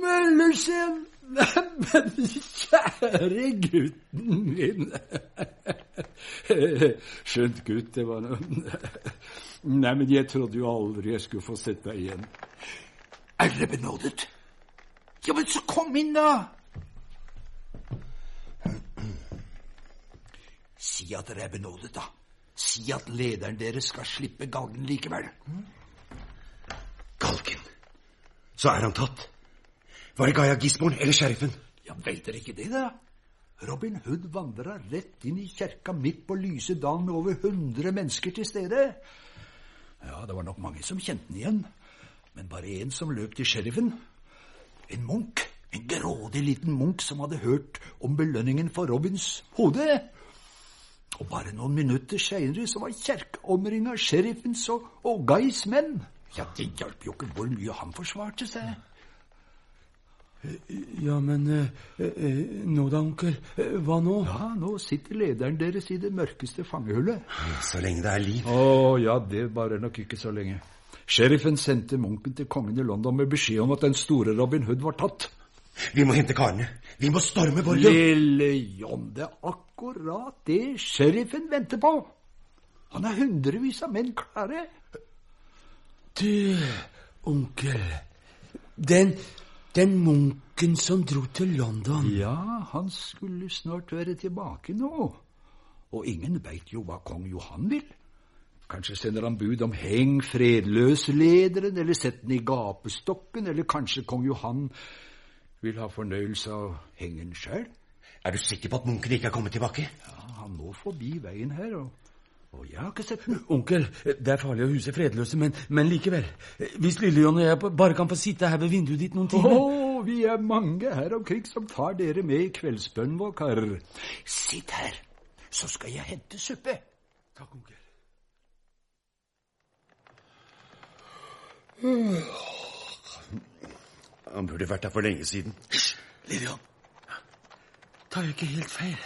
S20: Mølleskjen! Neimen, kjære gutten min. Skjønt gutt det var noe. Neimen, jeg trodde jo aldri jeg skulle få sett deg igjen.
S3: Er dere benådet? Ja, men så kom inn, da! Si at dere er benådet, da. Si at lederen deres skal slippe galgen likevel.
S25: Galgen. Så er han tatt. Var det Gaia Gisborn eller sheriffen?
S3: Ja, Vet dere ikke det, da? Robin Hood vandra rett inn i kjerka midt på lyse dagen med over 100 mennesker til stede. Ja, det var nok mange som kjente den igjen, men bare én som løp til sheriffen. En munk. En grådig liten munk som hadde hørt om belønningen for Robins hode. Og bare noen minutter seinere så var kjerka omringa av sheriffens og, og Guys menn. Ja, det hjalp jo ikke hvor mye han forsvarte seg. Ja, men eh, eh, nå da, onkel? Eh, Hva nå?
S27: Ja, nå sitter lederen deres i det mørkeste fangehullet.
S28: Så lenge det er liv.
S27: Å ja, det varer nok ikke så lenge. Sheriffen sendte munken til kongen i London med beskjed om at den store Robin Hood var tatt.
S28: Vi må hente karene. Vi må storme borgen.
S27: Lille John, det er akkurat det sheriffen venter på. Han har hundrevis av menn klare.
S3: Du, onkel. Den, den munken som dro til London.
S27: Ja, han skulle snart være tilbake nå. Og ingen veit jo hva kong Johan vil. Kanskje sender han bud om heng fredløslederen, eller sett den i gapestokken, eller kanskje kong Johan vil ha fornøyelse av hengen sjøl.
S28: Er du sikker på at munken ikke er kommet tilbake?
S27: Ja, Han må forbi veien her, og, og jeg har ikke sett den.
S3: Onkel, det er farlig å huse fredløse, men, men likevel. Hvis Lille-John og jeg bare kan få sitte her ved vinduet ditt noen
S27: Å,
S3: oh,
S27: vi er mange her omkring som tar dere med i kveldsbønnen vår, karer. Sitt her, så skal jeg hente suppe.
S3: Takk, onkel.
S28: Han burde vært her for lenge siden.
S3: Lillian, tar jeg ikke helt feil?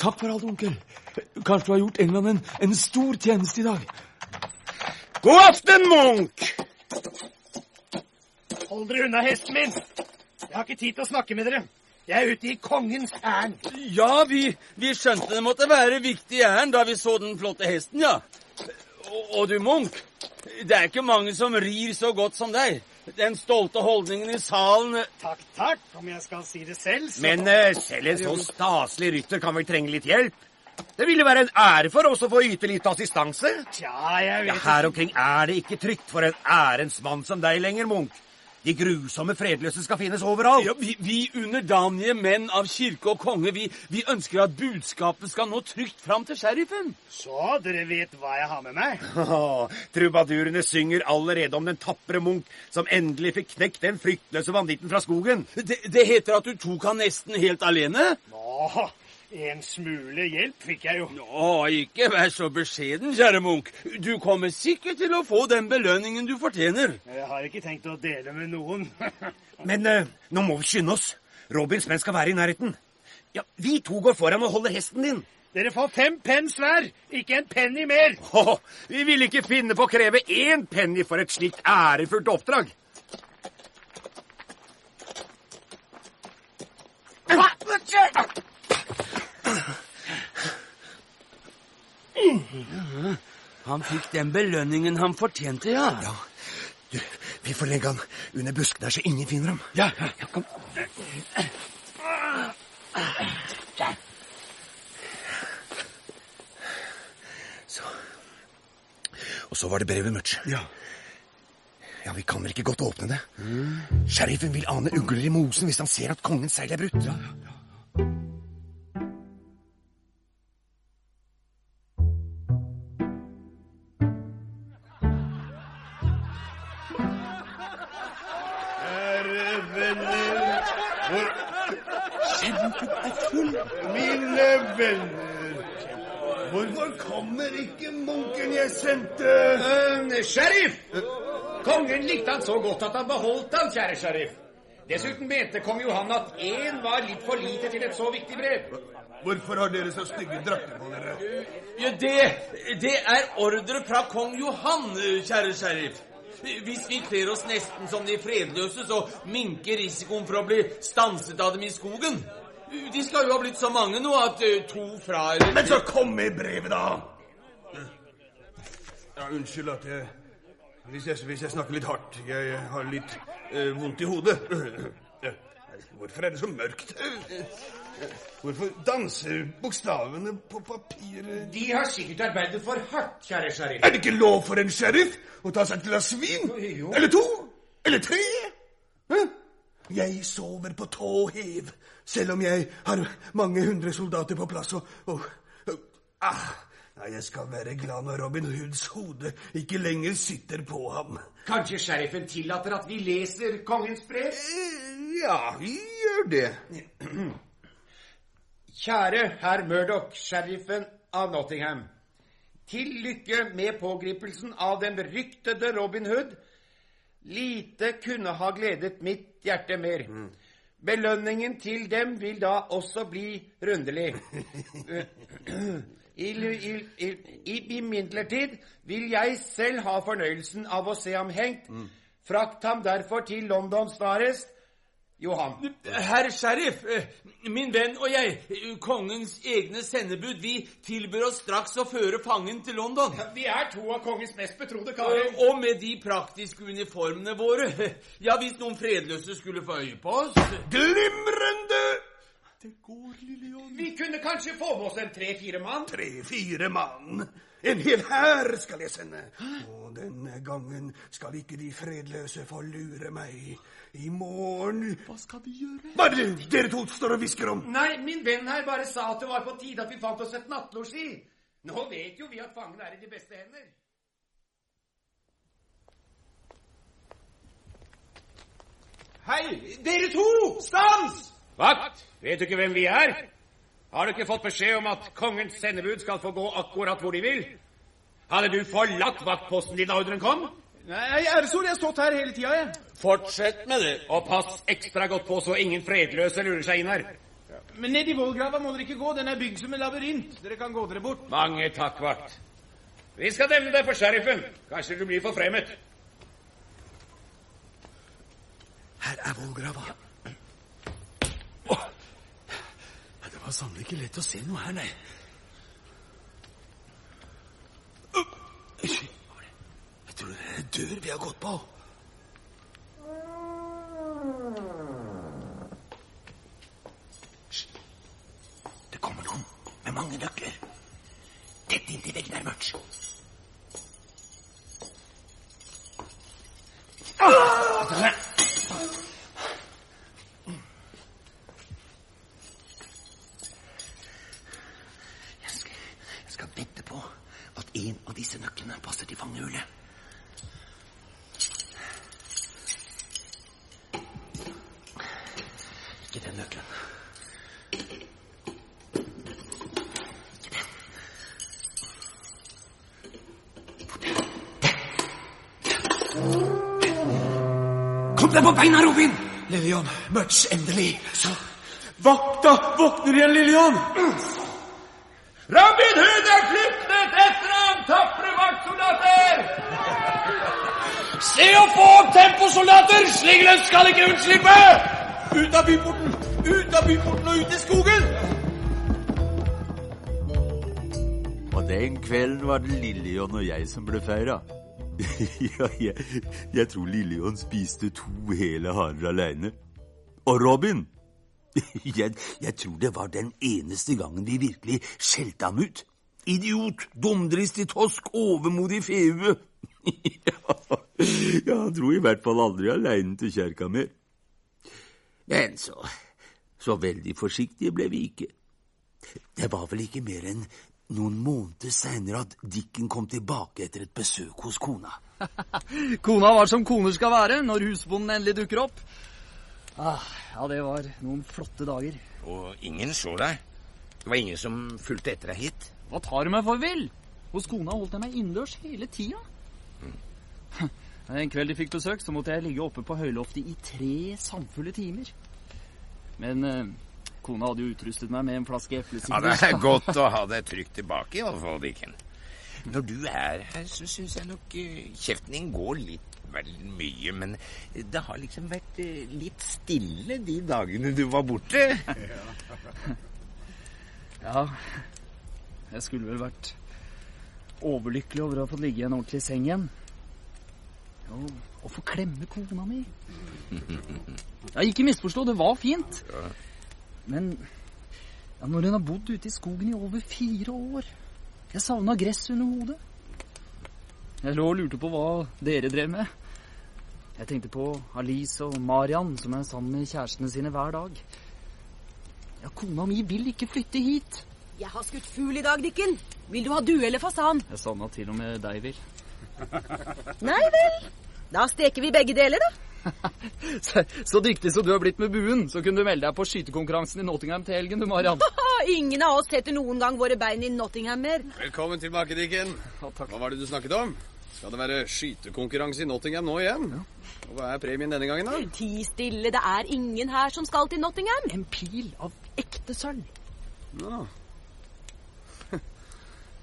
S3: Takk for alt, onkel. Kanskje du har gjort England en, en stor tjeneste i dag.
S20: God aften, Munch! Hold dere unna hesten min. Jeg har ikke tid til å snakke med dere. Jeg er ute i kongens ærend.
S1: Ja, vi, vi skjønte det måtte være viktig ærend da vi så den flotte hesten, ja. Og, og du, Munch, det er ikke mange som rir så godt som deg. Den stolte holdningen i salen
S20: Takk, takk, om jeg skal si det selv, så
S12: Men eh, selv en så staselig rytter kan vel trenge litt hjelp? Det ville være en ære for oss å få yte litt assistanse.
S20: Tja, jeg vet
S12: Ja, her omkring er det ikke trygt for en ærens mann som deg lenger, Munch. De grusomme fredløse skal finnes overalt.
S1: Ja, vi, vi underdanige menn av kirke og konge, vi, vi ønsker at budskapet skal nå trygt fram til sheriffen.
S20: Så dere vet hva jeg har med meg?
S12: Trubadurene synger allerede om den tapre Munch som endelig fikk knekt den fryktløse banditten fra skogen.
S1: Det, det heter at du tok han nesten helt alene?
S20: Nå, en smule hjelp fikk jeg jo.
S1: Å, ikke vær så beskjeden, kjære Munch. Du kommer sikkert til å få den belønningen du fortjener.
S20: Jeg har ikke tenkt å dele med noen.
S12: Men eh, nå må vi skynde oss. Robins menn skal være i nærheten. Ja, Vi to går foran og holder hesten din.
S20: Dere får fem pence hver, ikke en penny mer.
S12: Åh, vi vil ikke finne på å kreve én penny for et slikt ærefullt oppdrag.
S1: Han fikk den belønningen han fortjente, ja.
S28: Ja. Du, vi får legge han under buskene her så ingen finner ham.
S1: Ja, ja, kom.
S28: Så. Og så var det brevet Mutch.
S3: Ja.
S28: Ja, Vi kan vel ikke godt åpne det? Sheriffen vil ane ugler i mosen hvis han ser at kongens seil er brutt. Ja, ja, ja.
S3: Sheriffen er full.
S20: Mine venner. Hvorfor kommer ikke munken jeg sendte?
S12: Uh, sheriff! Kongen likte han så godt at han beholdt han, kjære sheriff. Dessuten mente kong Johan at én var litt for lite til et så viktig brev.
S20: Hvorfor har dere så stygge drakter på dere?
S1: Ja, det, det er ordre fra kong Johan, kjære sheriff. Hvis vi kler oss nesten som de fredløse, så minker risikoen for å bli stanset av dem i skogen. De skal jo ha blitt så mange nå at eh, to fra
S20: Men så kom med brevet, da! Ja, unnskyld at jeg hvis, jeg hvis jeg snakker litt hardt. Jeg har litt eh, vondt i hodet. Hvorfor er det så mørkt? Hvorfor danser bokstavene på papiret
S12: De har sikkert arbeidet for hardt, kjære sheriff.
S20: Er det ikke lov for en sheriff å ta seg et glass vin?
S12: Jo.
S20: Eller to? Eller tre? Hæ? Jeg sover på tå hev, selv om jeg har mange hundre soldater på plass og, og, og ah, Nei, Jeg skal være glad når Robin Hoods hode ikke lenger sitter på ham.
S12: Kanskje sheriffen tillater at vi leser kongens brev?
S20: Ja, vi gjør det.
S12: Kjære herr Murdoch, sheriffen av Nottingham. Til lykke med pågripelsen av den beryktede Robin Hood. Lite kunne ha gledet mitt hjerte mer. Belønningen til dem vil da også bli rundelig. Imidlertid vil jeg selv ha fornøyelsen av å se ham hengt. Frakt ham derfor til London snarest. Johan.
S3: Herr sheriff, eh, min venn og jeg, eh, kongens egne sendebud, vi tilbyr oss straks å føre fangen til London.
S12: Vi er to av kongens mest betrodde
S3: karer. og med de praktiske uniformene våre. Ja, hvis noen fredløse skulle få øye på oss.
S12: Glimrende! Det går, Lilian. Vi kunne kanskje få med oss en tre-fire mann.
S29: Tre-fire mann. En hel hær skal jeg sende. Og denne gangen skal ikke de fredløse få lure meg. I morgen
S3: Hva skal de gjøre?
S29: Hva er det dere to står og hvisker om?
S12: Nei, min venn her bare sa at det var på tide at vi fant oss et nattlosji. Nå vet jo vi at fangene er i de beste hender.
S3: Hei, dere to! Stans!
S12: Vakt, vet du ikke hvem vi er? Har du ikke fått beskjed om at kongens sendebud skal få gå akkurat hvor de vil? Hadde du forlatt vaktposten din da ordren kom?
S3: Nei, æresord, jeg har stått her hele tida, jeg.
S12: Fortsett med det. Og pass ekstra godt på så ingen fredløse lurer seg inn her.
S3: Men ned i vollgrava må dere ikke gå. Den er bygd som en labyrint. Dere kan gå dere bort.
S12: Mange takk, vakt. Vi skal nevne deg for sheriffen. Kanskje du blir forfremmet.
S3: Her er vollgrava. Åh, Det var sannelig ikke lett å se noe her, nei. Jeg tror det er en dør vi har gått på. Det kommer noen med mange nøkler. Tett inntil veggen er mørkt. Ah!
S30: Jeg skal, jeg skal vedde på at en av disse nøklene passer til fangehullet. Ikke den nøkkelen.
S29: Kom deg på beina, Robin! Lillian, Mørts, endelig. Så
S3: Vakta våkner igjen, Lillian!
S12: Robin Hood er ham, tapre vaktsoldater! Se å få opp tempo, soldater! Sligløs skal ikke unnslippe!
S3: Ut av byporten! Ut av byporten og ut i skogen!
S1: Og den kvelden var det Lillejohn og jeg som ble feira. ja, jeg, jeg tror Lillejohn spiste to hele harer aleine. Og Robin jeg, jeg tror det var den eneste gangen vi virkelig skjelte ham ut. Idiot, dumdristig tosk, overmodig fehue. ja, ja, han dro i hvert fall aldri aleine til kjerka mer. Men så, så veldig forsiktige ble vi ikke. Det var vel ikke mer enn noen måneder seinere at Dicken kom tilbake etter et besøk hos kona.
S7: Kona var som koner skal være når husbonden endelig dukker opp. Ah, ja, det var noen flotte dager.
S8: Og ingen så deg. Det var ingen som fulgte etter deg hit.
S7: Hva tar du meg for vel? Hos kona holdt jeg meg innendørs hele tida. En kveld de fikk besøk, så måtte jeg ligge oppe på høyloftet i tre samfulle timer. Men eh, kona hadde jo utrustet meg med en flaske eplesider.
S8: Ja, Det er godt å ha deg trygt tilbake, i alle fall, Dicken. Når du er her, så syns jeg nok eh, kjeften din går litt vel mye, men det har liksom vært eh, litt stille de dagene du var borte.
S7: Ja, jeg skulle vel vært overlykkelig over å ha fått ligge i en ordentlig seng igjen. Og, og få klemme kona mi. Ja, ikke misforstå, det var fint. Men ja, når hun har bodd ute i skogen i over fire år Jeg savna gress under hodet. Jeg lå og lurte på hva dere drev med. Jeg tenkte på Alice og Marian, som er sammen med kjærestene sine hver dag. Ja, kona mi vil ikke flytte hit.
S24: Jeg har skutt fugl i dag, Dikken. Vil du ha due eller fasan?
S7: Jeg savna til og med deg, vil.
S24: Nei vel. Da steker vi begge deler, da.
S7: Så, så dyktig som du har blitt med buen, så kunne du melde deg på skytekonkurransen i Nottingham til helgen, du, Marian.
S24: Ingen av oss setter noen gang våre bein i Nottingham mer.
S25: Velkommen tilbake, Dikken Hva var det du snakket om?
S4: Skal det være skytekonkurranse i Nottingham nå igjen? Og hva er premien denne gangen, da?
S24: Ti stille, det er ingen her som skal til Nottingham.
S4: En pil av ekte sølv. Nå.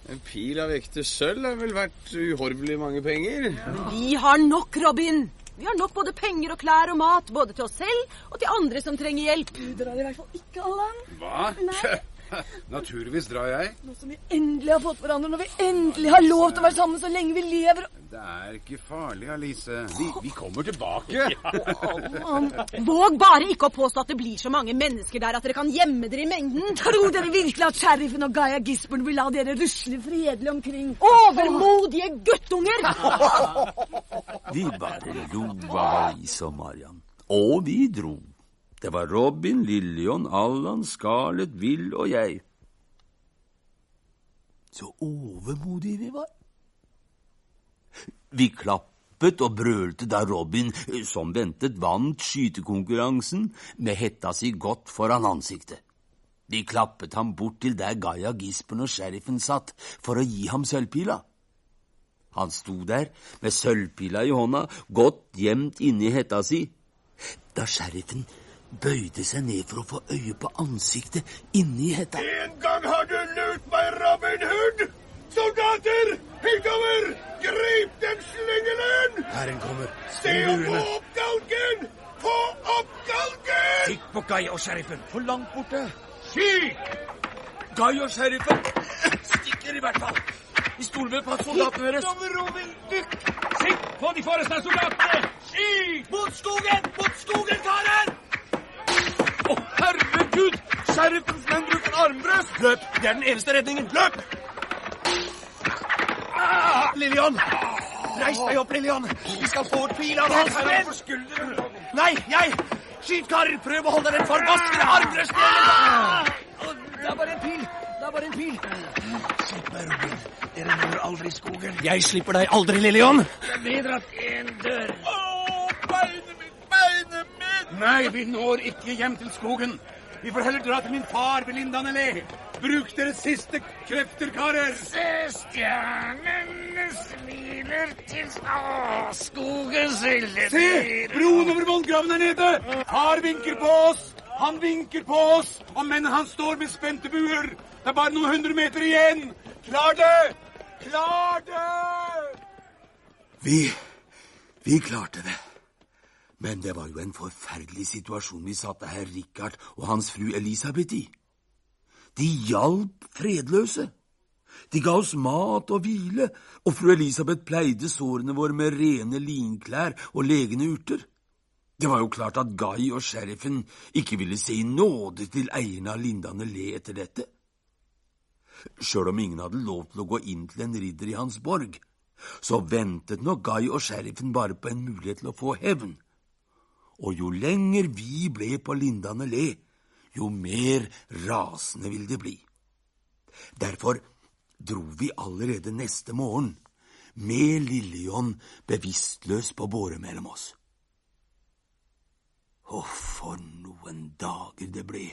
S4: En pil av ekte sølv er vel verdt uhorvelig mange penger?
S24: Vi har nok, Robin. Vi har nok både penger og klær og mat, både til oss selv og til andre som trenger hjelp.
S31: Du drar i hvert fall ikke, Allan.
S11: Hva?
S31: Nei.
S11: Naturligvis drar jeg.
S31: Nå som vi endelig har fått hverandre, når vi endelig har lov til å være sammen så lenge vi lever
S11: Det er ikke farlig, Alice. Vi, vi kommer tilbake.
S24: Våg bare ikke å påstå at det blir så mange mennesker der at dere kan gjemme dere i mengden.
S31: Tror dere virkelig at sheriffen og Gaia Gisborne vil la dere rusle fredelig omkring?
S24: Overmodige guttunger!
S1: Vi bare lo av Alice og Marian. Og vi dro. Det var Robin, Lillian, Allan, Scarlett, Will og jeg. Så overmodige vi var. Vi klappet og brølte da Robin, som ventet, vant skytekonkurransen med hetta si godt foran ansiktet. De klappet ham bort til der Gaia Gispen og sheriffen satt, for å gi ham sølvpila. Han sto der med sølvpila i hånda, godt gjemt inni hetta si. Da sheriffen bøyde seg ned for å få øye på ansiktet inni hetta.
S20: En gang har du lurt meg, Robin Hood! Soldater, hitover! Grip den slyngelen!
S8: Hæren kommer.
S20: Se og få opp galgen! Få opp galgen!
S8: Kikk på Guy og sheriffen.
S3: For langt borte.
S8: Skyt!
S3: Guy og sheriffen stikker i hvert fall. Vi stoler på at soldatene deres!
S8: Sikt på de forreste soldatene! Skyt!
S3: Mot skogen! Mot skogen, karer! Å, herregud! Sheriffens menn bruker armbrøst! Løp! Det er den eneste redningen. Løp! Lillian! Reis deg opp, Lillian. Vi skal få ut pila hans. Nei, jeg! Skyt, karer! Prøv å holde den forbaskede armbrøsten ah! Det er bare en pil. Det er bare en pil.
S8: Slipp meg, Robin. Dere når aldri skogen.
S3: Jeg slipper deg aldri, Lillian.
S8: Det er bedre at én dør.
S3: Beinet mitt, beinet mitt!
S11: Nei, vi når ikke hjem til skogen. Vi får heller dra til min far ved Lindanelé. Bruk deres siste krefter, karer.
S8: Se, stjernene smiler til Å, skogens ville
S11: Se! Broen over vollgraven er nede! Far vinker på oss. Han vinker på oss, og mennene hans står med spente buer. Det er bare noen hundre meter igjen. Klar det! Klar det!
S1: Vi Vi klarte det. Men det var jo en forferdelig situasjon vi satte herr Richard og hans fru Elisabeth i. De hjalp fredløse. De ga oss mat og hvile, og fru Elisabeth pleide sårene våre med rene linklær og legende urter. Det var jo klart at Guy og sheriffen ikke ville si nåde til eierne av Lindane le etter dette. Sjøl om ingen hadde lov til å gå inn til en ridder i hans borg, så ventet nok Guy og sheriffen bare på en mulighet til å få hevn. Og jo lenger vi ble på Lindane le, jo mer rasende vil det bli. Derfor dro vi allerede neste morgen, med Lillion bevisstløs på båre mellom oss. Å, for noen dager det ble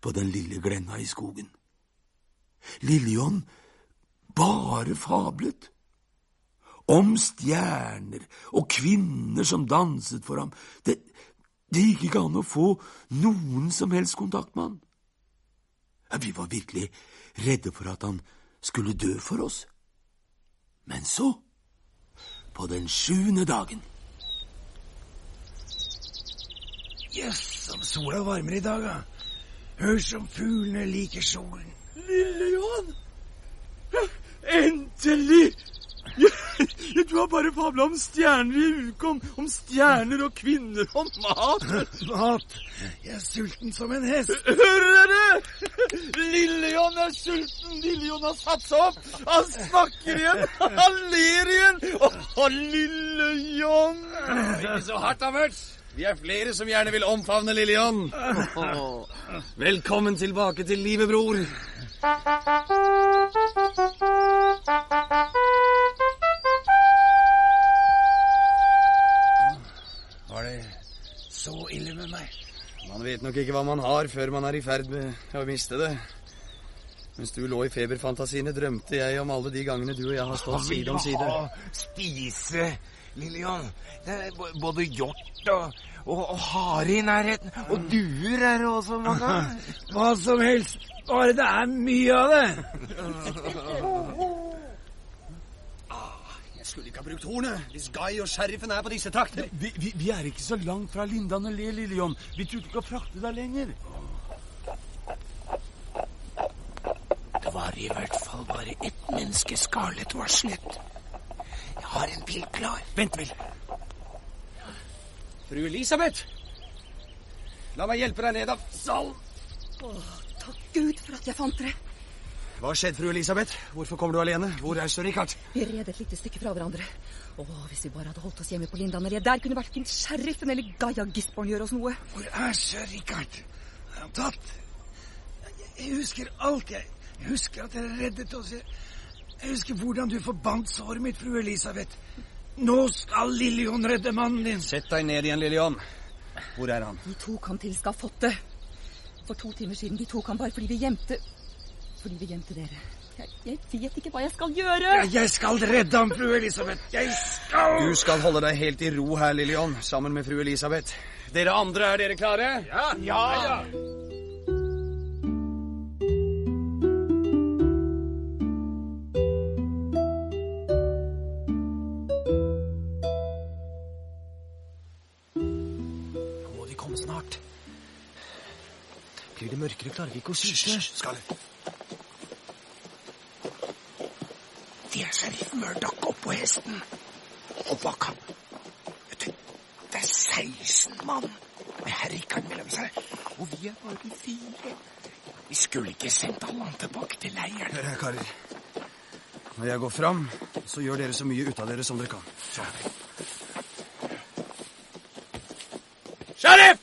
S1: på den lille glenna i skogen. Lillion bare fablet. Om stjerner og kvinner som danset for ham. Det, det gikk ikke an å få noen som helst kontakt med han. Ja, vi var virkelig redde for at han skulle dø for oss. Men så, på den sjuende dagen
S8: Jøss, som sola varmer i dag, da. Hør som fuglene liker solen.
S3: Lille Johan! Endelig! Du har bare fabla om stjerner i uke, om, om stjerner og kvinner og mat.
S8: Mat? Jeg er sulten som en hest.
S3: Hører dere? Lille-John er sulten. Lille-John har satt seg opp. Han snakker igjen. Han ler igjen. Å, Lille-John.
S4: Ikke så hardt, da, Mørts. Vi er flere som gjerne vil omfavne Lillian. Velkommen tilbake til livet, bror.
S8: Så ille med meg?
S4: Man vet nok ikke hva man har før man er i ferd med å miste det.
S25: Mens du lå i feberfantasiene, drømte jeg om alle de gangene du og jeg har stått side om side.
S32: spise, Lillian. Det er både hjort og, og, og hare i nærheten. Og duer er det også mange av.
S1: Hva som helst, bare det er mye av det.
S12: Skulle ikke ha brukt hornet hvis Guy og sheriffen er på disse trakter.
S1: Vi, vi, vi er ikke så langt fra Lindane Le, Lillejohn. Vi turte ikke å frakte deg lenger.
S8: Det var i hvert fall bare ett menneske Scarlett varslet. Jeg har en bil klar.
S12: Vent vel. Fru Elisabeth. La meg hjelpe deg ned av salen.
S33: Takk Gud for at jeg fant dere.
S12: Hva har skjedd, fru Elisabeth? Hvorfor kommer du alene? Hvor er Sir Richard?
S33: Vi red et lite stykke fra hverandre. Å, hvis vi bare hadde holdt oss hjemme på Lindane Der kunne verken sheriffen eller Gaia Gisborn gjøre oss noe.
S1: Hvor er Sir Richard? Er han tatt? Jeg husker alt, jeg. Jeg husker at dere reddet oss. Jeg, husker hvordan du forbandt såret mitt, fru Elisabeth. Nå skal Lillian redde mannen din.
S12: Sett deg ned igjen, Lillian. Hvor er han?
S33: De tok han til skafottet. For to timer siden. De tok han bare fordi vi gjemte Fordi vi gjemte dere. Jeg, jeg vet ikke hva jeg skal gjøre.
S1: Ja, jeg skal redde ham, fru Elisabeth. Jeg skal
S12: Du skal holde deg helt i ro her, Lillian, sammen med fru Elisabeth. Dere andre, er dere klare?
S1: Ja. ja.
S25: Nå må de komme snart. Blir det mørkere, klarer vi ikke å skyte.
S8: Scarlett. Det er sheriff Murdoch oppå hesten. Og bak ham Vet du, det er 16 mann med herr Rikard mellom seg. Og vi er bare fire. Vi skulle ikke sendt alle han tilbake til leiren.
S12: Hør her, karer. Når jeg går fram, så gjør dere så mye ut av dere som dere kan. Så.
S4: Sheriff!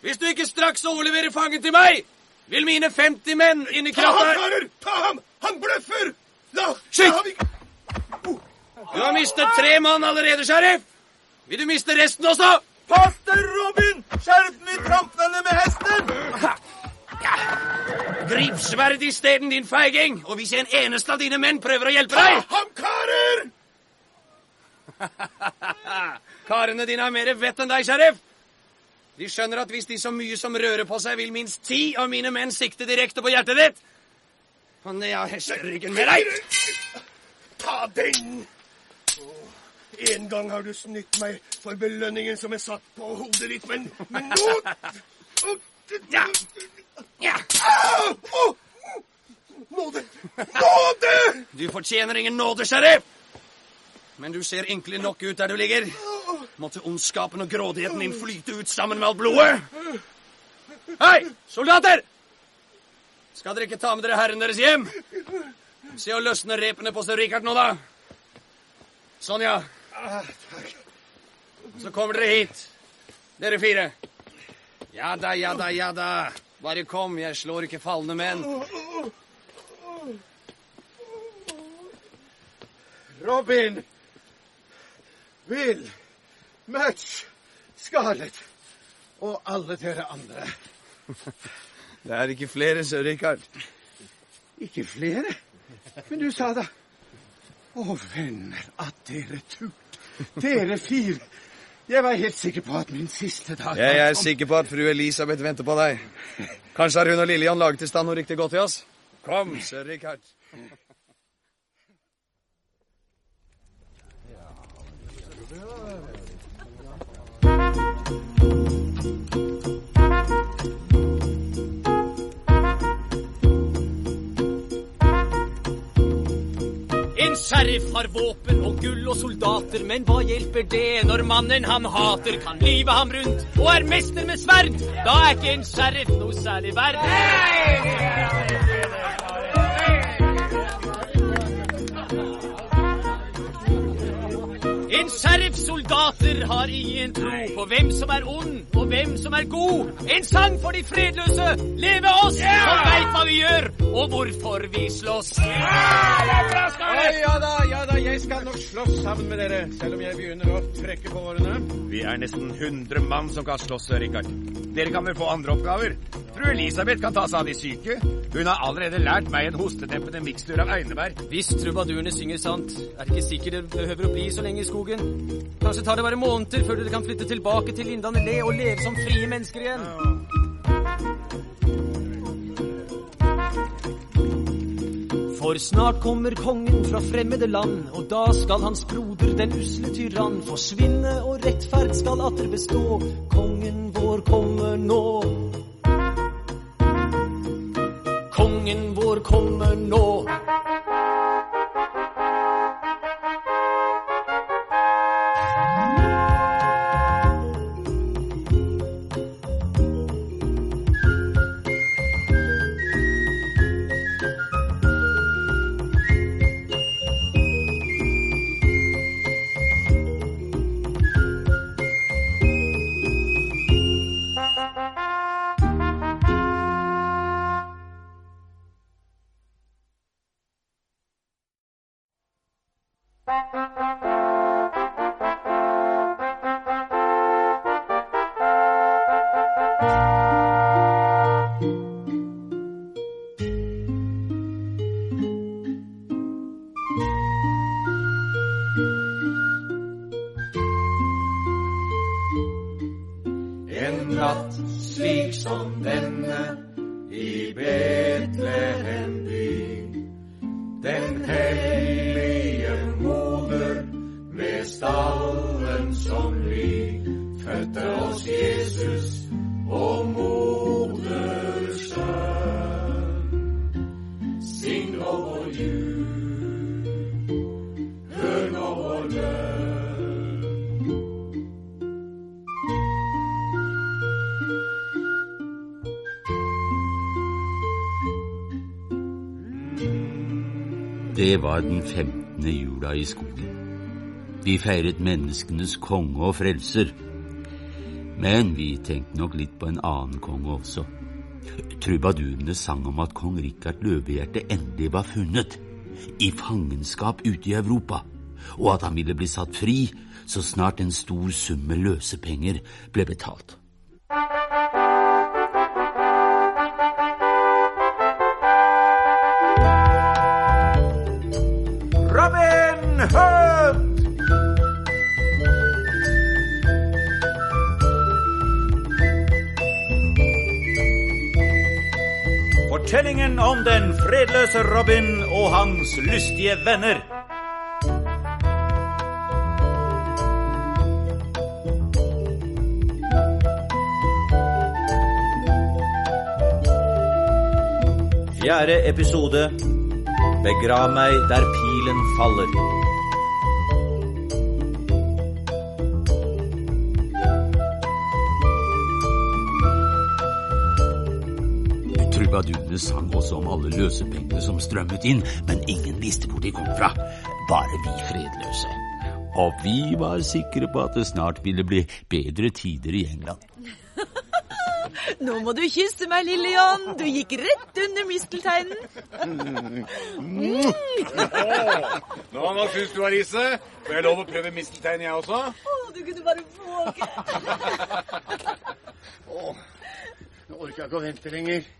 S4: Hvis du ikke straks overleverer fangen til meg, vil mine 50 menn inn i
S20: Ta ham,
S4: krafta
S20: karer! Ta ham!
S4: Skyt! Du har mistet tre mann allerede, sheriff. Vil du miste resten også?
S20: Pass deg, Robin! Skjerp i trampene med hesten!
S4: Grip sverdet isteden, din feiging, og hvis en eneste av dine menn prøver å hjelpe deg
S20: Ta ham, karer!
S4: Karene dine har mer vett enn deg, sheriff. De skjønner at hvis de så mye som rører på seg, vil minst ti av mine menn sikte direkte på hjertet ditt. Og jeg har hesteryggen med deg.
S20: Ta den! En gang har du snytt meg for belønningen som er satt på hodet ditt, men, men nå
S4: Ja. Ja.
S20: Nåde! Nåde!
S4: Du fortjener ingen nåde, sheriff. Men du ser ynkelig nok ut der du ligger. Måtte ondskapen og grådigheten din flyte ut sammen med alt blodet. Hei, soldater! Skal dere ikke ta med dere herren deres hjem? Se å løsne repene på Sir Richard nå, da. Sånn, ja. Så kommer dere hit, dere fire. Ja da, ja da, ja da. Bare kom, jeg slår ikke falne menn.
S20: Robin! Will! Match! Scarlett! Og alle dere andre.
S4: Det er ikke flere, Sir Rikard.
S20: Ikke flere? Men du sa da Å, venner, at dere turte. Dere fire. Jeg var helt sikker på at min siste dag
S4: Jeg er sikker på at fru Elisabeth venter på deg. Kanskje har hun og Lillian laget i stand noe riktig godt til oss? Kom, Sir Rikard. En sheriff har våpen og gull og soldater, men hva hjelper det når mannen han hater, kan live ham rundt og er mester med sverd? Da er ikke en sheriff noe særlig verd.
S13: En soldater har ingen tro på hvem som er ond og hvem som er god. En sang for de fredløse. Leve oss som veit hva vi gjør og hvorfor vi slåss.
S12: Å, ja da, ja da, jeg skal nok slåss sammen med dere, selv om jeg begynner å trekke på årene. Vi er nesten 100 mann som kan slåss, Rikard. Dere kan vel få andre oppgaver? Fru Elisabeth kan ta seg av de syke. Hun har allerede lært meg en hostedempende mikstur av einebær.
S13: Hvis trubadurene synger sant, er det ikke sikkert det behøver å bli så lenge i skogen. Kanskje tar det bare måneder før dere kan flytte tilbake til Lindane Le og leve som frie mennesker igjen. For snart kommer kongen fra fremmede land, og da skal hans broder, den usle tyrann, forsvinne, og rettferd skal atter bestå. Kongen vår kommer nå. Kongen vår kommer nå.
S1: Var den femtende jula i skogen. Vi feiret menneskenes konge og frelser. Men vi tenkte nok litt på en annen konge også. Trubadurene sang om at kong Rikard Løvehjerte endelig var funnet. I fangenskap ute i Europa. Og at han ville bli satt fri så snart en stor sum med løsepenger ble betalt.
S12: Fortellingen om den fredløse Robin og hans lystige venner. Fjerde episode Begrav meg der pilen faller.
S1: Trubadurene sang også om alle løsepengene som strømmet inn, men ingen visste hvor de kom fra. Bare vi fredløse. Og vi var sikre på at det snart ville bli bedre tider i England.
S24: Nå må du kysse meg, lille John. Du gikk rett under mistelteinen.
S12: Nå, nå syns du, Arise? Får jeg lov å prøve mistelteinen, jeg også?
S24: Å, du kunne bare våge.
S17: oh, nå orker jeg ikke å vente lenger.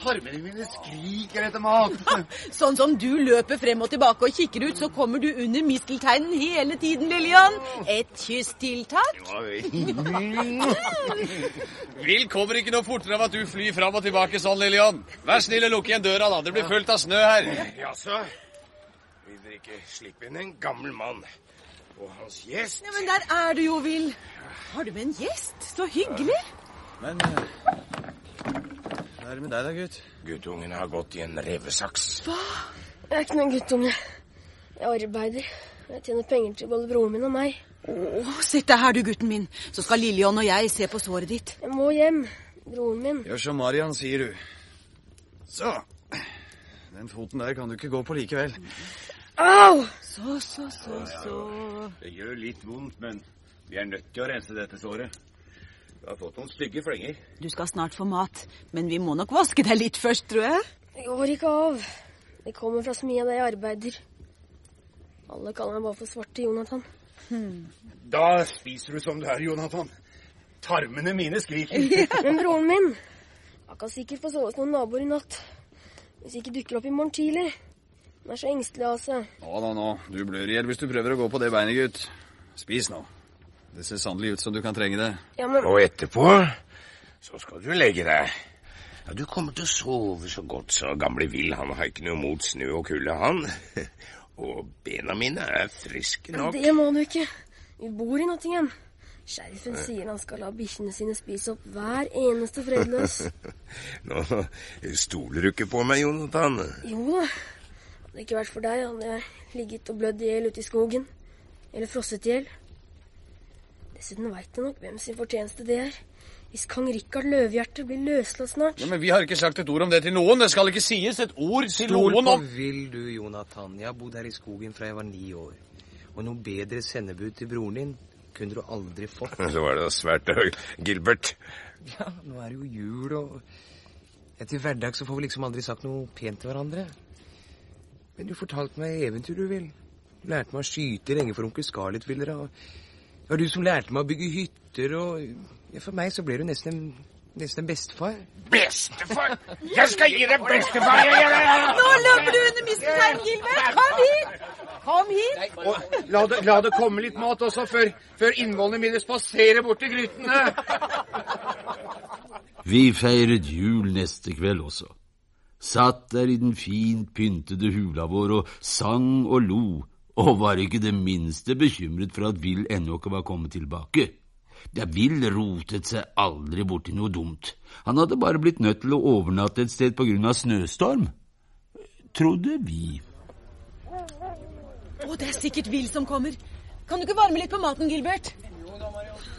S17: Tarmene mine skriker etter mat.
S24: Sånn som du løper frem og tilbake og kikker ut, så kommer du under mistelteinen hele tiden, Lillian. Et kyss til, takk.
S12: Vil kommer ikke noe fortere av at du flyr fram og tilbake sånn, Lillian. Vær snill og lukk igjen døra, da. Det blir fullt av snø her.
S8: Jaså? Vil dere ikke slippe inn en gammel mann og hans gjest?
S24: Ja, Men der er du jo, Vil. Har du med en gjest? Så hyggelig.
S12: Men Hva er det med deg da, gutt?
S8: Guttungen har gått i en revesaks.
S34: Hva? Jeg er ikke noen guttunge. Jeg arbeider. Jeg tjener penger til både broren min og meg.
S24: Å, Sitt deg her, du, gutten min. Så skal Lillian og jeg se på såret ditt.
S34: Jeg må hjem. Broren min.
S12: Gjør som Marian sier, du. Så. Den foten der kan du ikke gå på likevel.
S34: Au!
S24: Så, så, så, så.
S8: Det gjør litt vondt, men vi er nødt til å rense dette såret. Du har fått noen stygge flenger.
S24: Du skal snart få mat, men vi må nok vaske deg litt først, tror jeg.
S34: Det går ikke av. Det kommer fra så mye av det jeg arbeider. Alle kaller meg bare for Svarte Jonathan.
S35: Da spiser du som du er, Jonathan. Tarmene mine skriker.
S34: Men broren min Han kan sikkert få sove hos noen naboer i natt. Hvis ikke dukker opp i morgen tidlig. Han er så engstelig av seg.
S7: Nå, nå, nå. Du blør i hjel hvis du prøver å gå på det beinet, gutt. Spis nå. Det ser sannelig ut som du kan trenge det.
S34: Ja, men
S8: Og etterpå så skal du legge deg. Ja, Du kommer til å sove så godt, så gamle Will han har ikke noe mot snø og kulde, han. Og bena mine er friske nok.
S34: det må du ikke. Vi bor i Nottingham. Sheriffen sier han skal la bikkjene sine spise opp hver eneste fredløs.
S8: Nå stoler du ikke på meg, Jonathan.
S34: Jo da. Hadde det ikke vært for deg, hadde jeg ligget og blødd i hjel ute i skogen. Eller frosset i hjel. Dessuten veit jeg nok hvem sin fortjeneste det er. Hvis kong Rikard Løvhjerte blir løslatt snart
S7: Ja, men vi har ikke sagt et ord om det til noen. Det skal ikke sies et ord til
S25: Stol
S7: noen
S25: på
S7: om
S25: Will du, Jonathan. Jeg har bodd her i skogen fra jeg var ni år. Og noe bedre sendebud til broren din kunne du aldri fått.
S8: Så var det da svært øh, Gilbert.
S25: Ja, nå er det jo jul, og etter hverdag så får vi liksom aldri sagt noe pent til hverandre. Men du fortalte meg eventyr, du vil. Du lærte meg å skyte lenge for onkel Scarlett ville Det var du som lærte meg å bygge hytter, og ja, for meg så ble du nesten en, nesten bestefar.
S35: Bestefar? Jeg skal gi deg bestefar! Jeg, jeg, jeg.
S24: Nå løper du under mistelteinen, Gilbert! Kom hit! Kom hit!
S35: Og la det, la det komme litt mat også, før, før innvollene mine spaserer bort til grytene.
S1: Vi feiret jul neste kveld også. Satt der i den fint pyntede hula vår og sang og lo, og var ikke det minste bekymret for at Will ennå ikke var kommet tilbake. Ja, Will rotet seg aldri borti noe dumt. Han hadde bare blitt nødt til å overnatte et sted på grunn av snøstorm. Trodde vi.
S24: Å, det er sikkert Will som kommer. Kan du ikke varme litt på maten, Gilbert?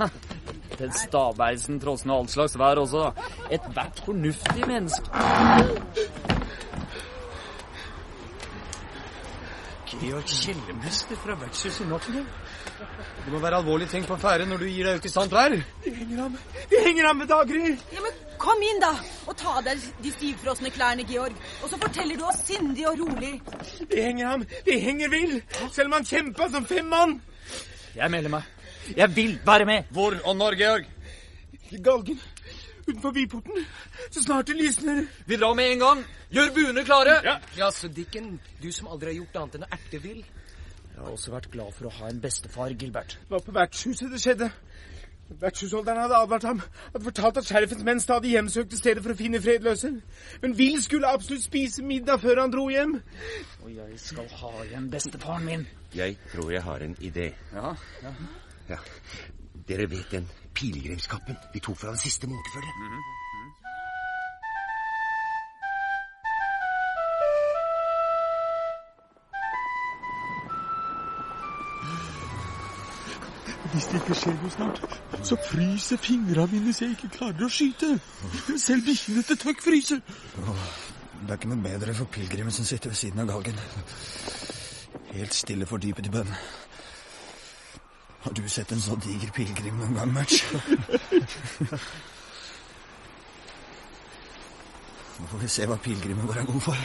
S7: Den stabeisen trosser nå all slags vær også. Ethvert fornuftig menneske
S25: Georg Kjellemester fra vertshuset i Nottingham. Det må være alvorlige ting på ferde når du gir deg ut i sant vær.
S35: Vi henger ham, vi henger ham med daggry.
S24: Ja, men Kom inn, da, og ta av deg de stivfrosne klærne, Georg. Og så forteller du oss sindig og rolig.
S35: Vi henger ham, vi henger vill! Selv om han kjempa som fem mann.
S7: Jeg melder meg. Jeg vil være med. Hvor og når, Georg?
S35: I galgen utenfor byporten. Så snart det lysner.
S7: Vi drar med en gang. Gjør buene klare.
S25: Ja. Jaså, Dicken. Du som aldri har gjort annet enn å erte vill. Jeg har også vært glad for å ha en bestefar, Gilbert.
S35: Det var på vertshuset det skjedde. Vertshusholderen hadde advart ham. Hadde fortalt at sheriffens menn stadig hjemsøkte stedet for å finne fredløse. Men Will skulle absolutt spise middag før han dro hjem.
S7: Og jeg skal ha igjen bestefaren min.
S36: Jeg tror jeg har en idé.
S7: Ja, ja.
S36: Ja. Dere vet den pilegrimskappen vi tok fra den siste munkefølget?
S3: Hvis det ikke skjer noe snart, så fryser fingrene mine så jeg ikke klarer å skyte. Selv bikkjene til Tøkk fryser.
S4: Det er ikke noe bedre for pilegrimen som sitter ved siden av galgen. Helt stille fordypet i bønn. Har du sett en så diger pilegrim noen gang, Match? Nå får vi se hva pilegrimen vår er god for.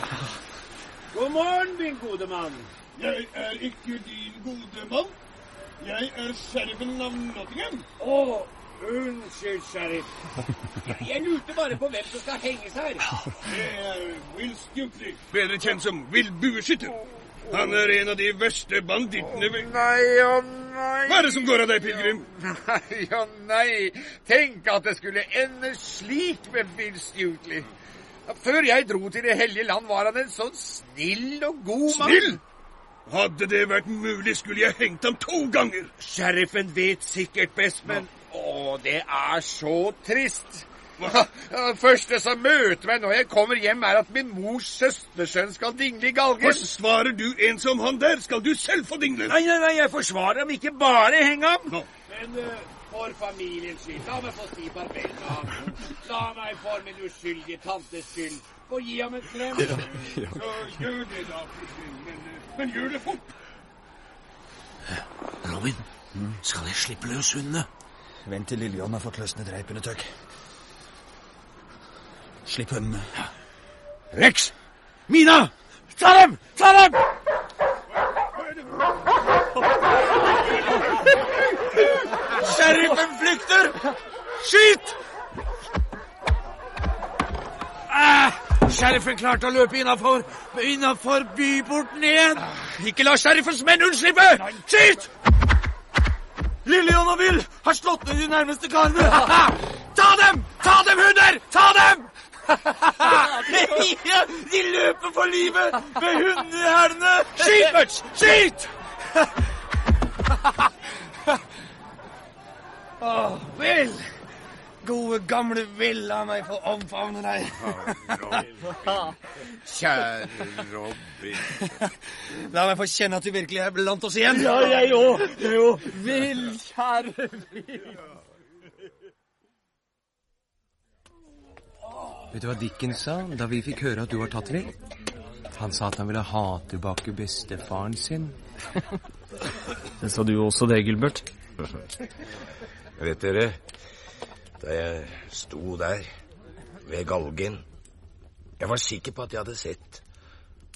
S35: God morgen, din gode mann. Jeg er ikke din gode mann. Jeg er sheriffen av Nottingham. Å, unnskyld, sheriff. Jeg, lurte bare på hvem som skal henges her. Det er Will Stutely.
S1: Bedre kjent som Will Bueskytter. Han er en av de verste bandittene vi
S20: Nei og nei.
S1: Hva er det som går av deg, pilegrim?
S20: Nei og nei. Tenk at det skulle ende slik med Bill Stutley. Før jeg dro til Det hellige land, var han en sånn snill og god mann.
S1: Snill? Hadde det vært mulig, skulle jeg hengt ham to ganger.
S20: Sheriffen vet sikkert best, men Å, det er så trist. Det første som møter meg når jeg kommer hjem, er at min mors søstersønn skal dingle i galgen.
S1: Forsvarer du en som han der, skal du selv få dingle.
S20: Nei, nei, nei, jeg forsvarer ham, ikke bare heng ham. Men uh, for familiens skyld, la meg få si ham. La meg for min uskyldige tantes skyld få gi ham en klem.
S1: Så gjør det da. Men uh,
S20: Men gjør det fort.
S2: Robin, skal jeg slippe løs hundene?
S37: Vent til Lillian har fått løsnet reipene, Tøkk. Slipp hundene.
S2: Rex! Mina! Ta dem! Ta dem!
S3: Sheriffen flykter! Skyt!
S2: Ah, sheriffen klarte å løpe innafor Innafor byporten igjen. Ikke la sheriffens menn unnslippe! Skyt!
S3: Lillian og Bill har slått ned de nærmeste karene.
S2: Ta dem! Ta dem, hunder! Ta dem!
S3: De løper for livet med i hælene.
S2: Skyt, Butch! Skyt!
S3: Åh, Will! Gode, gamle Will, la meg få omfavne deg.
S8: Kjære Robin.
S3: La meg få kjenne at du virkelig er blant oss igjen.
S37: Ja, jeg òg.
S3: Bill, kjære Bill.
S25: Vet du hva Dickens sa da vi fikk høre at du var tatt vill? Han sa at han ville ha tilbake bestefaren sin.
S7: Det sa du også det, Gilbert.
S8: Vet dere, da jeg sto der ved galgen Jeg var sikker på at jeg hadde sett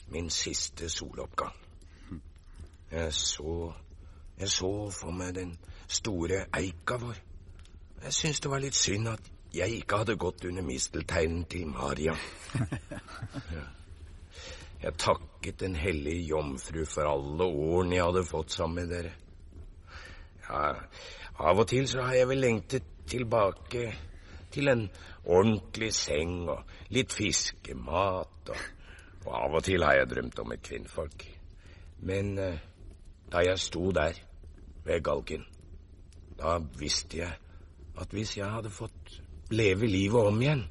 S8: min siste soloppgang. Jeg så Jeg så for meg den store eika vår. Jeg syntes det var litt synd at jeg ikke hadde gått under mistelteinen til Maria. Jeg takket Den hellige jomfru for alle årene jeg hadde fått sammen med dere. Ja, av og til så har jeg vel lengtet tilbake til en ordentlig seng og litt fiskemat, og, og av og til har jeg drømt om et kvinnfolk. Men eh, da jeg sto der ved galgen, da visste jeg at hvis jeg hadde fått leve livet om igjen,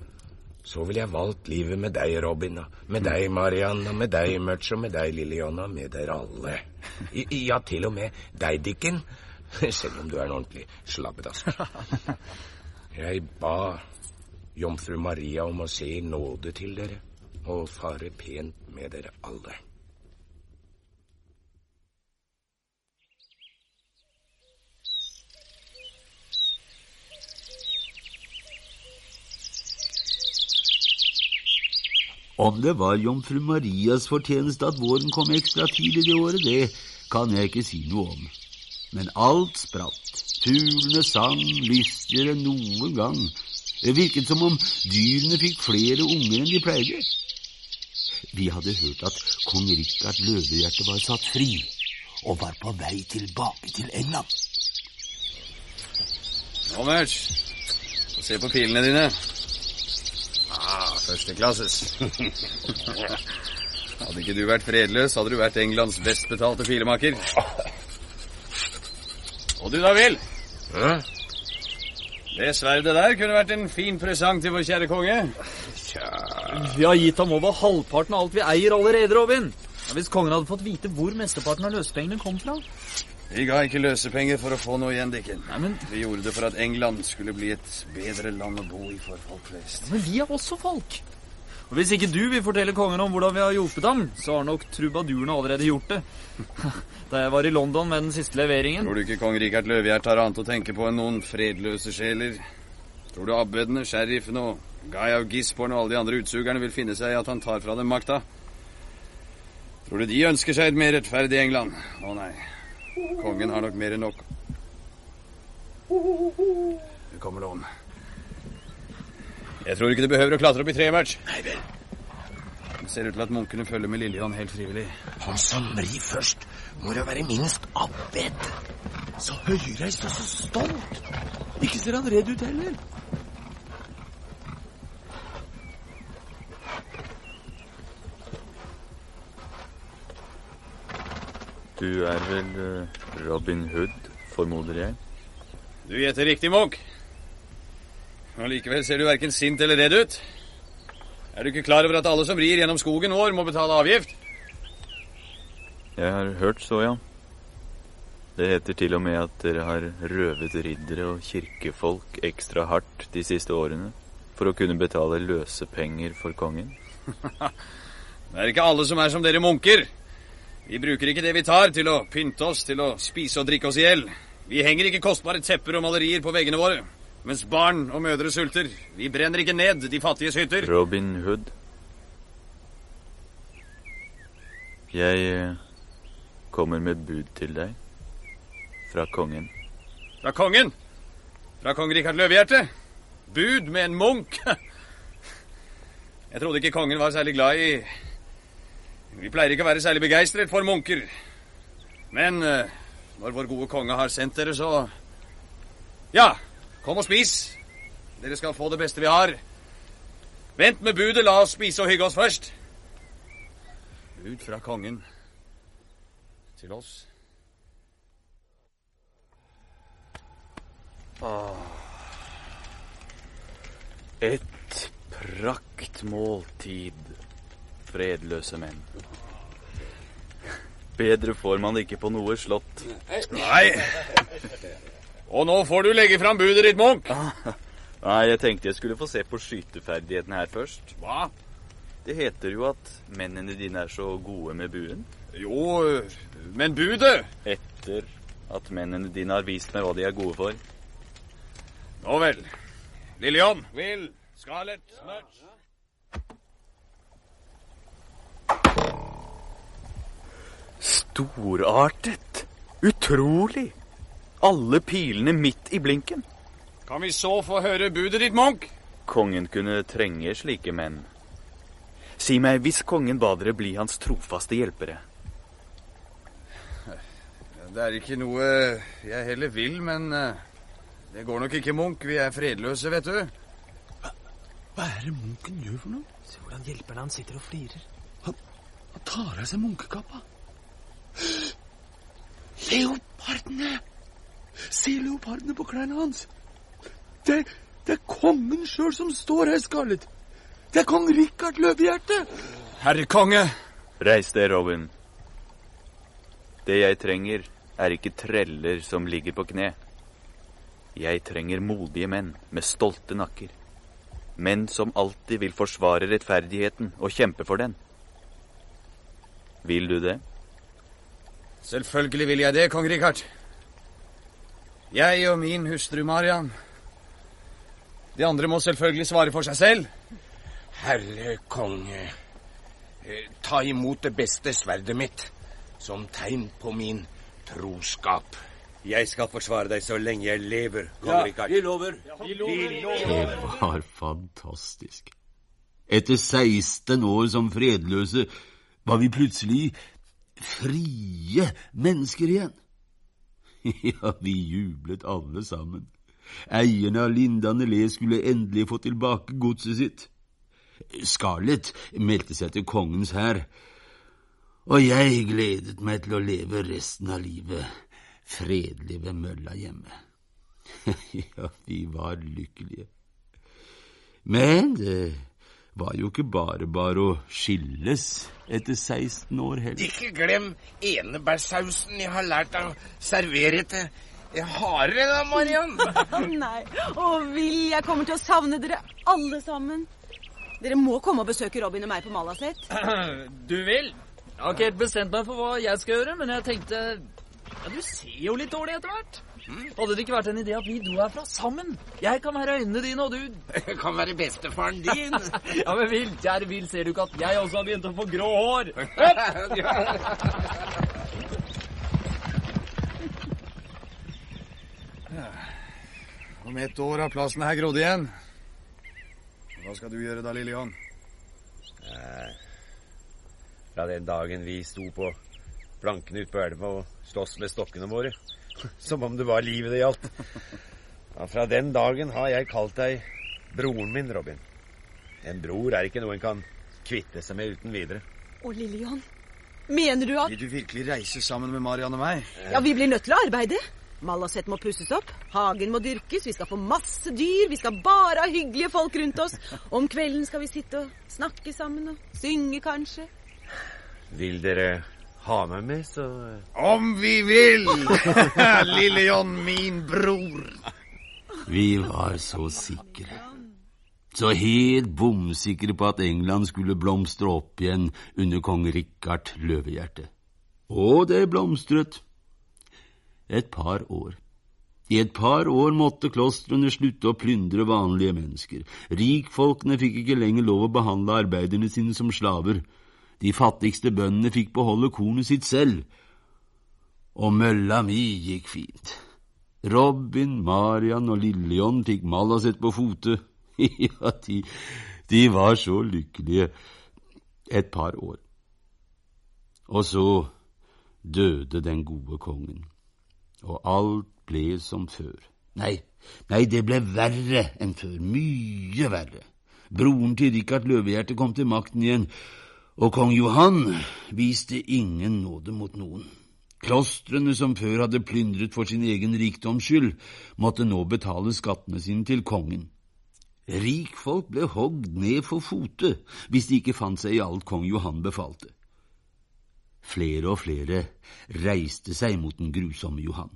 S8: så ville jeg valgt livet med deg, Robin, og med deg, Mariann, og med deg, Mutch, og med deg, Lilliana, med dere alle. I, i- ja, til og med deg, Dicken. Selv om du er en ordentlig slabbedask. Jeg ba jomfru Maria om å se i nåde til dere og fare pent med dere alle.
S1: Om det var jomfru Marias fortjeneste at våren kom ekstra tidlig det året, det kan jeg ikke si noe om. Men alt spratt. Fuglene sang lystigere enn noen gang. Det virket som om dyrene fikk flere unger enn de pleide. Vi hadde hørt at kong Rikard Løvehjerte var satt fri, og var på vei tilbake til England.
S4: Murch. Se på pilene dine. Førsteklasses. hadde ikke du vært fredløs, hadde du vært Englands best betalte filemaker. Og du da, Will? Det sverdet der kunne vært en fin presang til vår kjære konge.
S7: Vi har gitt ham over halvparten av alt vi eier allerede, Robin. Ja, hvis kongen hadde fått vite hvor mesteparten av løsepengene kom fra.
S4: Vi ga ikke løsepenger for å få noe igjen, Dicken. Vi gjorde det for at England skulle bli et bedre land å bo i for folk flest.
S7: Men vi er også folk. Og Hvis ikke du vil fortelle kongen om hvordan vi har hjulpet ham, så har nok trubadurene allerede gjort det. Da jeg var i London med den siste leveringen
S4: Tror du ikke kong Rikard Løvehjert har annet å tenke på enn noen fredløse sjeler? Tror du abbedene, sheriffene og Guy av Gisborne og alle de andre utsugerne vil finne seg i at han tar fra dem makta? Tror du de ønsker seg et mer rettferdig England? Å nei, kongen har nok mer enn nok. Du kommer om. Jeg tror ikke du behøver å klatre opp i treet, Match. Nei vel. Det ser ut til at munkene følger med Lillian helt frivillig.
S8: Han som rir først, må jo være minst abbed.
S3: Så høyreist og så stolt. Ikke ser han redd ut heller.
S7: Du er vel eh, Robin Hood, formoder jeg?
S4: Du gjetter riktig, Munch. Og likevel ser du verken sint eller redd ut. Er du ikke klar over at alle som rir gjennom skogen vår, må betale avgift?
S7: Jeg har hørt så, ja. Det heter til og med at dere har røvet riddere og kirkefolk ekstra hardt de siste årene for å kunne betale løsepenger for kongen.
S4: Det er ikke alle som er som dere munker. Vi bruker ikke det vi tar til å pynte oss, til å spise og drikke oss i hjel. Vi henger ikke kostbare tepper og malerier på veggene våre. Mens barn og mødre sulter. Vi brenner ikke ned de fattiges hytter.
S38: Robin Hood. Jeg eh, kommer med bud til deg. Fra kongen.
S4: Fra kongen? Fra kong Rikard Løvehjerte? Bud med en munk? Jeg trodde ikke kongen var særlig glad i Vi pleier ikke å være særlig begeistret for munker. Men eh, når vår gode konge har sendt dere, så Ja, kom og spis. Dere skal få det beste vi har. Vent med budet, la oss spise og hygge oss først. Bud fra kongen til oss.
S38: Ah. Et praktmåltid, fredløse menn. Bedre får man ikke på noe slott.
S4: Nei. Og nå får du legge fram budet ditt, Munch.
S38: Nei, jeg tenkte jeg skulle få se på skyteferdigheten her først.
S4: Hva?
S38: Det heter jo at mennene dine er så gode med buen.
S4: Jo, men budet
S38: Etter at mennene dine har vist meg hva de er gode for.
S4: Nå vel. Lillian, Will, Scarlett, Smudge.
S38: Storartet. Utrolig. Alle pilene midt i blinken.
S4: Kan vi så få høre budet ditt, Munch?
S38: Kongen kunne trenge slike menn. Si meg, hvis kongen ba dere bli hans trofaste hjelpere,
S4: Det er ikke noe jeg heller vil, men eh, det går nok ikke, Munch. Vi er fredløse, vet du.
S3: Hva er det munken gjør for noe?
S25: Se hvordan hjelperne hans sitter og flirer.
S3: Han, han tar av seg munkekappa. Leopardene! Se leopardene på klærne hans. Det, det er kongen sjøl som står her, Scarlett. Det er kong Rikard Løvehjerte.
S4: Herre konge.
S38: Reis deg, Robin. Det jeg trenger, er ikke treller som ligger på kne. Jeg trenger modige menn med stolte nakker. Menn som alltid vil forsvare rettferdigheten og kjempe for den. Vil du det?
S4: Selvfølgelig vil jeg det, kong Rikard. Jeg og min hustru Marian. De andre må selvfølgelig svare for seg selv.
S8: Herre konge, eh, ta imot det beste sverdet mitt som tegn på min troskap.
S12: Jeg skal forsvare deg så lenge jeg lever, kong
S1: Ja,
S12: Rikard.
S1: vi lover.
S12: Vi
S1: Det var fantastisk. Etter 16 år som fredløse var vi plutselig frie mennesker igjen. Ja, vi jublet alle sammen. Eierne av Lindan Nelé skulle endelig få tilbake godset sitt. Scarlett meldte seg til kongens hær, og jeg gledet meg til å leve resten av livet fredelig ved mølla hjemme. ja, vi var lykkelige. Men det var jo ikke bare bare å skilles etter 16 år heller.
S8: Ikke glem enebærsausen jeg har lært å servere til hardere da, Mariann.
S24: Nei. Å, Vil, jeg kommer til å savne dere alle sammen. Dere må komme og besøke Robin og meg på Malaset.
S38: Du vil? Jeg har ikke helt bestemt meg for hva jeg skal gjøre, men jeg tenkte ja, Du ser jo litt dårlig etter hvert. Hadde det ikke vært en idé at vi dro herfra sammen? Jeg kan være øynene dine, og du
S8: Jeg kan være bestefaren din.
S38: Ja, men Vil, kjære Vil, ser du ikke at jeg også har begynt å få grå hår?
S4: Om ett år har plassen her grodd igjen. Hva skal du gjøre da, Lillian?
S12: Nei, Fra den dagen vi sto på plankene ute på elva og sloss med stokkene våre. Som om det var livet det gjaldt. Ja, fra den dagen har jeg kalt deg broren min, Robin. En bror er ikke noe en kan kvitte seg med uten videre.
S24: Å, Lillian. Mener du at
S4: Vil du virkelig reise sammen med Marian og meg?
S24: Ja, vi blir nødt til å arbeide. Malaset må pusses opp, hagen må dyrkes, vi skal få masse dyr, vi skal bare ha hyggelige folk rundt oss. Om kvelden skal vi sitte og snakke sammen og synge, kanskje.
S12: Vil dere ha meg med, så
S4: Om vi vil! Lille John, min bror.
S1: Vi var så sikre. Så helt bomsikre på at England skulle blomstre opp igjen under kong Rikard Løvehjerte. Og det blomstret. Et par år. I et par år måtte klostrene slutte å plyndre vanlige mennesker. Rikfolkene fikk ikke lenger lov å behandle arbeiderne sine som slaver. De fattigste bøndene fikk beholde kornet sitt selv. Og mølla mi gikk fint. Robin, Marian og Lillejohn fikk Malaset på fote. ja, de, de var så lykkelige et par år. Og så døde den gode kongen, og alt ble som før. Nei, nei, det ble verre enn før, mye verre. Broren til Rikard Løvehjerte kom til makten igjen, og kong Johan viste ingen nåde mot noen. Klostrene som før hadde plyndret for sin egen rikdoms skyld, måtte nå betale skattene sine til kongen. Rikfolk ble hogd ned for fote hvis de ikke fant seg i alt kong Johan befalte. Flere og flere reiste seg mot den grusomme Johan.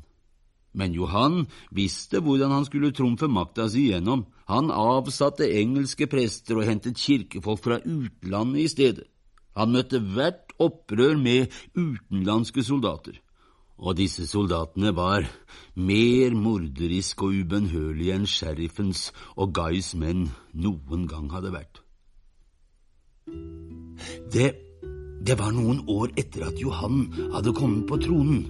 S1: Men Johan visste hvordan han skulle trumfe makta si igjennom. Han avsatte engelske prester og hentet kirkefolk fra utlandet i stedet. Han møtte hvert opprør med utenlandske soldater. Og disse soldatene var mer morderiske og ubønnhørlige enn sheriffens og Guys menn noen gang hadde vært. Det, det var noen år etter at Johan hadde kommet på tronen.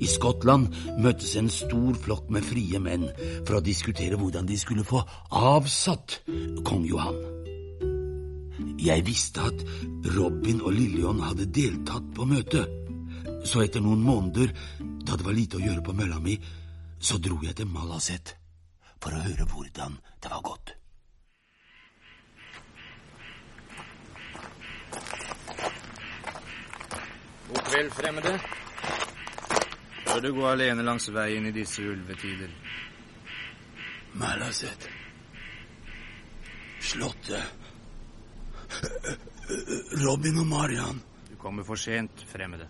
S1: I Skottland møttes en stor flokk med frie menn for å diskutere hvordan de skulle få avsatt kong Johan. Jeg visste at Robin og Lillion hadde deltatt på møtet, så etter noen måneder, da det var lite å gjøre på mølla mi, så dro jeg til Malaset for å høre hvordan det var gått.
S13: God kveld, fremmede. Bør du gå alene langs veien i disse ulvetider?
S1: Malaset. Slottet. Robin og Marian.
S13: Du kommer for sent, fremmede.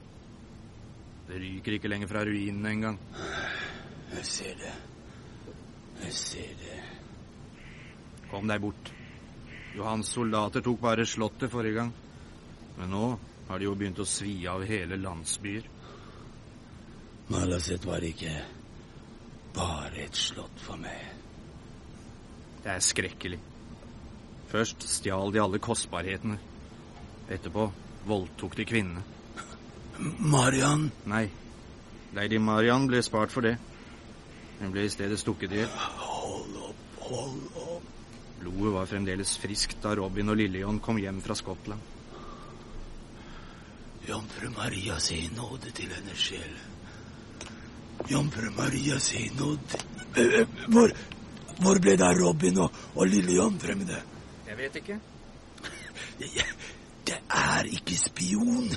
S13: Det ryker ikke lenger fra ruinene engang.
S1: Jeg ser det. Jeg ser det.
S13: Kom deg bort. Johans soldater tok bare slottet forrige gang. Men nå har de jo begynt å svi av hele landsbyer.
S1: Malaset var ikke bare et slott for meg.
S13: Det er skrekkelig. Først stjal de alle kostbarhetene. Etterpå voldtok de kvinnene.
S1: Marian?
S13: Nei. Lady Marian ble spart for det. Hun ble i stedet stukket i hjel.
S1: Hold opp, hold opp.
S13: Blodet var fremdeles friskt da Robin og Lillian kom hjem fra Skottland.
S1: Jomfru Maria, si nåde til hennes sjel. Jomfru Maria, si nåde Eh, Hvor, hvor ble det av Robin og, og Lillian fremmede?
S13: Vet ikke.
S1: Det er ikke spion.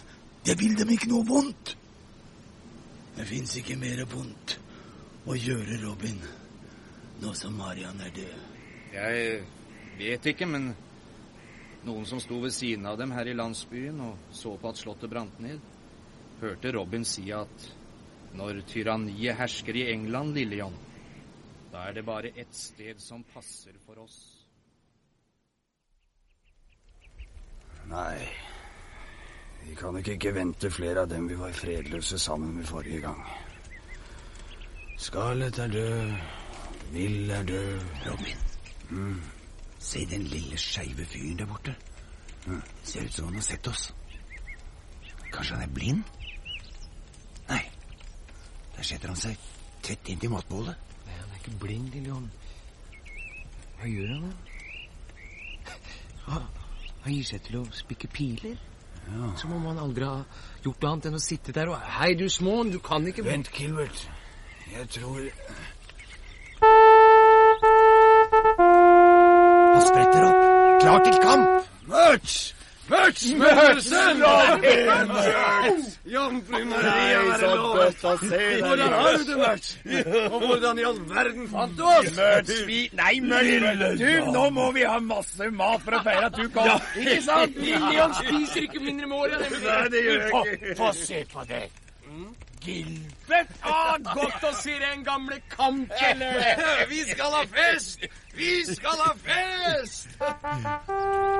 S1: Jeg vil dem ikke noe vondt. Det fins ikke mer vondt å gjøre Robin nå som Marian er død.
S13: Jeg vet ikke, men noen som sto ved siden av dem her i landsbyen og så på at slottet brant ned, hørte Robin si at når tyranniet hersker i England, Lillian, da er det bare ett sted som passer for oss.
S4: Nei, vi kan ikke ikke vente flere av dem vi var fredløse sammen med forrige gang. Scarlett er død, Will er død
S39: Robin,
S4: mm.
S39: se den lille skeive fyren der borte. Ser ut som han har sett oss. Kanskje han er blind? Nei, der setter han seg tett inntil matbålet.
S25: Nei, han er ikke blind, Lillian. Hva gjør han da? Han, gir seg til å spikke piler.
S4: Ja.
S25: Som om han aldri har gjort annet enn å sitte der og Hei, du småen, du kan ikke
S4: Vent, Gilbert. Jeg tror
S39: Han spretter opp, klar til kamp.
S4: Mørts! Med høsten!
S3: Jomfru
S4: Maria, være lovet. Hvordan har du det, Mørts? Og hvordan i all verden fant du oss?
S3: Mørts, vi Nei, Mørts! Du, nå må vi ha masse mat for å feire at du kom. Ikke sant?
S25: Lillian spiser ikke mindre mål enn
S3: Nei, det gjør jeg ikke.
S25: Få se på det. Gilbert! Ah, godt å se en gamle kampkjelle!
S3: Vi skal ha fest! Vi skal ha fest!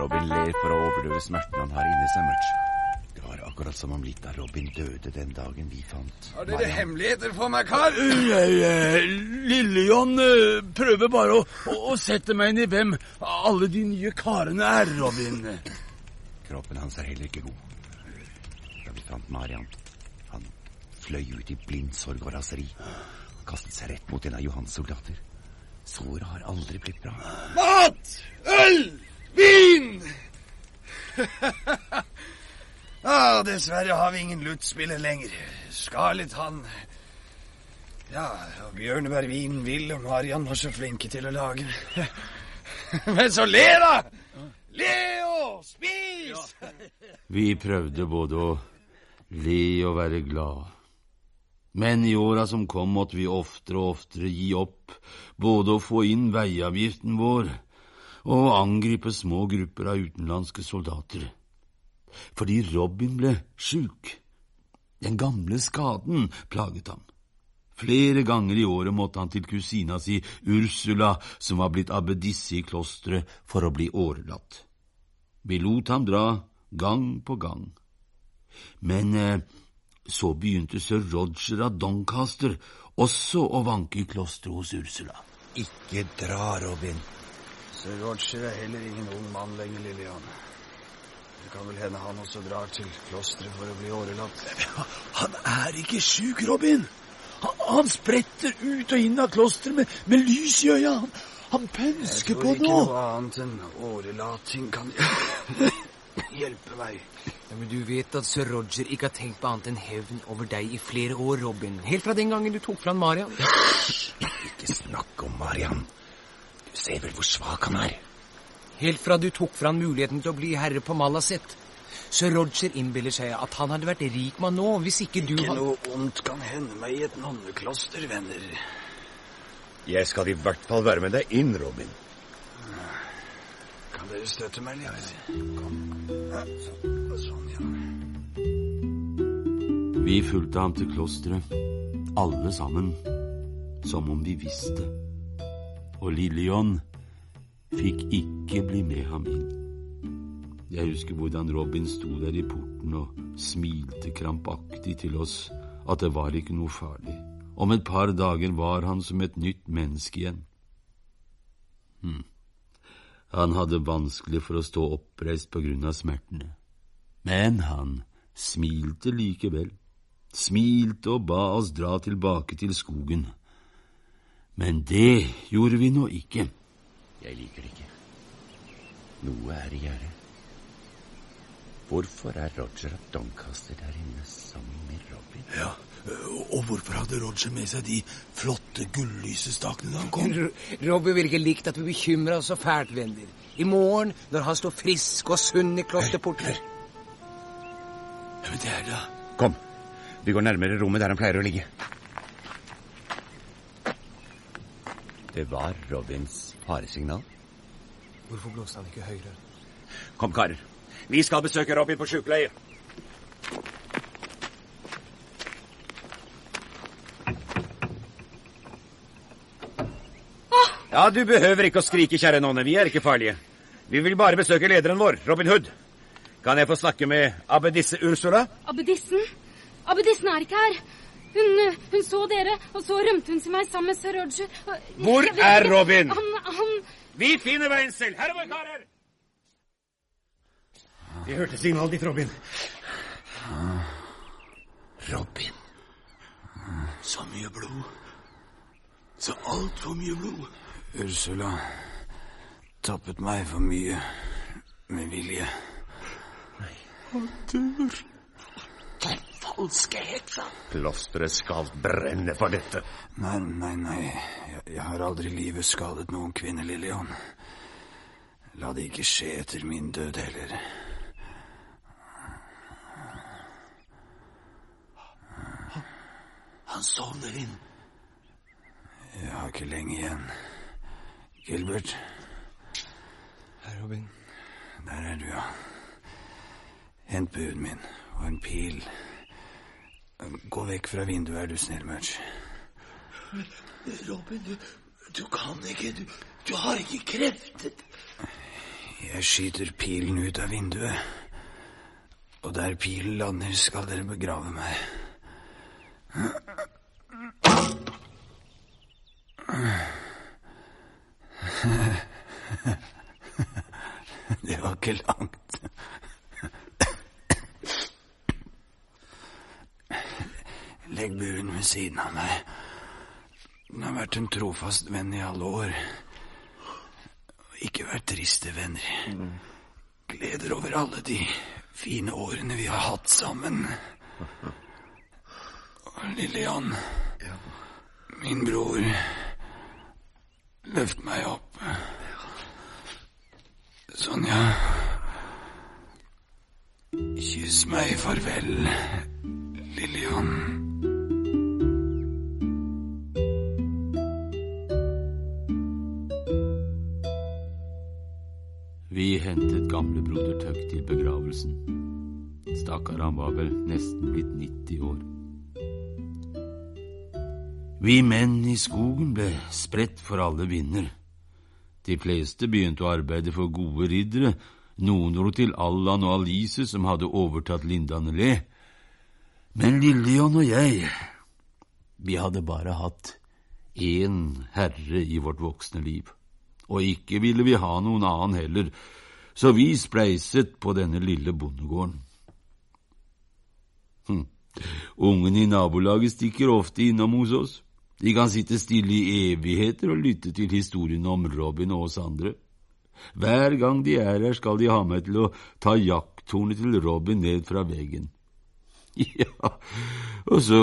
S39: Robin ler for å overdøve smerten han har inni seg, mørkt. Det var
S12: Akkurat som om litt av Robin døde den dagen vi fant
S40: Har dere hemmeligheter for meg, kar?
S1: Lille John eh, prøver bare å, å, å sette meg inn i hvem alle de nye karene er, Robin.
S12: Kroppen hans er heller ikke god. Da vi fant Marian, han fløy ut i blindsorg og raseri. Han kastet seg rett mot en av Johans soldater. Såret har aldri blitt bra.
S40: Mat! Øl! Vin! ah, dessverre har vi ingen luttspiller lenger. Scarlett, han Ja, og bjørnebærvin vil, og Marian var så flinke til å lage. Men så le, da! Le og spis!
S1: Vi prøvde både å le og være glad. Men i åra som kom, måtte vi oftere og oftere gi opp, både å få inn veiavgiften vår og angripe små grupper av utenlandske soldater. Fordi Robin ble sjuk. Den gamle skaden plaget ham. Flere ganger i året måtte han til kusina si Ursula, som var blitt abbedisse i klosteret, for å bli årelatt. Vi lot ham dra gang på gang. Men eh, så begynte sir Roger av Doncaster også å vanke i klosteret hos Ursula.
S4: Ikke dra, Robin. Sir Roger er heller ingen ung mann lenger, Lillian. Det kan vel hende han også drar til klosteret for å bli årelatt.
S1: Han er ikke sjuk, Robin. Han, han spretter ut og inn av klosteret med, med lys i øya. Han, han pønsker på noe.
S4: Jeg tror ikke
S1: noe.
S4: noe annet enn årelating kan hjelpe meg.
S25: Ja, men du vet at sir Roger ikke har tenkt på annet enn hevn over deg i flere år, Robin. Helt fra den gangen du tok fra han Marian.
S12: Ikke snakk om Marian. Du ser vel hvor svak han er.
S25: Helt fra du tok fra han muligheten til å bli herre på Malaset. Sir Roger innbiller seg at han hadde vært rik mann nå, hvis ikke du
S4: Ikke noe ondt kan hende meg i et nonnekloster, venner.
S12: Jeg skal i hvert fall være med deg inn, Robin.
S4: Kan dere støtte meg litt? Kom. Så- Sånn, ja.
S1: Vi fulgte ham til klosteret, alle sammen, som om vi visste. Og Lillian fikk ikke bli med ham inn. Jeg husker hvordan Robin sto der i porten og smilte krampaktig til oss at det var ikke noe farlig. Om et par dager var han som et nytt menneske igjen. Hm. Han hadde vanskelig for å stå oppreist på grunn av smertene. Men han smilte likevel, smilte og ba oss dra tilbake til skogen. Men det gjorde vi nå ikke.
S12: Jeg liker det ikke. Noe er i gjære. Hvorfor er Roger at Doncaster der inne sammen med Robin?
S1: Ja, og hvorfor hadde Roger med seg de flotte gullysestakene da han kom?
S25: Robin ville virker likt at vi bekymrer oss så fælt, venner. I morgen, når han står frisk og sunn i klosterporten.
S1: Ja, men det er det.
S12: Kom, vi går nærmere rommet der han pleier å ligge. Det var Robins faresignal.
S25: Hvorfor blåste han ikke høyere?
S12: Kom, karer. Vi skal besøke Robin på sjukeleie. Ja, du behøver ikke å skrike, kjære nonne. Vi er ikke farlige. Vi vil bare besøke lederen vår, Robin Hood. Kan jeg få snakke med abbedisse Ursula?
S41: Abbedissen? Abbedissen er ikke her. Hun, hun så dere, og så rømte hun til meg sammen med sir Roger. Og-
S12: Hvor
S41: vet
S12: er. Robin?
S41: Han, han
S12: Vi finner veien selv. Herover, karer! Vi hørte signalet ditt, Robin.
S1: Robin. Så mye blod. Så altfor mye blod.
S4: Ursula tappet meg for mye med vilje. Nei.
S1: Han dør. Den falske heksa.
S12: Klosteret skal brenne for dette.
S4: Nei, nei, nei. Jeg, jeg har aldri i livet skadet noen kvinne, Lillian. La det ikke skje etter min død heller.
S1: Han sovner inn.
S4: Jeg har ikke lenge igjen. Gilbert,
S25: Herr Robin.
S4: der er du, ja. Hent buen min og en pil. Gå vekk fra vinduet, er du snill, Mudge.
S1: Robin, du, du kan ikke. Du, du har ikke krefter.
S4: Jeg skyter pilen ut av vinduet. Og der pilen lander, skal dere begrave meg. Det var ikke langt. Legg buen ved siden av meg. Den har vært en trofast venn i alle år. Ikke vært triste venner. Gleder over alle de fine årene vi har hatt sammen. Lille Jan, min bror, løft meg opp. Sonja, kyss meg farvel, lille Jan.
S1: Vi hentet gamle broder Tøgg til begravelsen. Stakkar, han var vel nesten blitt 90 år. Vi menn i skogen ble spredt for alle vinder. De fleste begynte å arbeide for gode riddere, noen dro til Allan og Alice som hadde overtatt Lindanelé. Men Lillejohn og jeg, vi hadde bare hatt én herre i vårt voksne liv og ikke ville vi ha noen annen heller, så vi spleiset på denne lille bondegården. Hm. Ungene i nabolaget stikker ofte innom hos oss. De kan sitte stille i evigheter og lytte til historiene om Robin og oss andre. Hver gang de er her, skal de ha meg til å ta jakttornet til Robin ned fra veggen. Ja, og så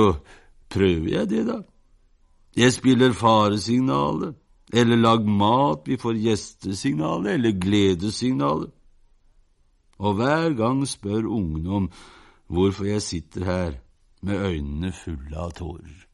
S1: prøver jeg det, da. Jeg spiller faresignalet, eller lag mat, vi får gjestesignalet eller gledesignalet. Og hver gang spør ungdom om hvorfor jeg sitter her med øynene fulle av tårer.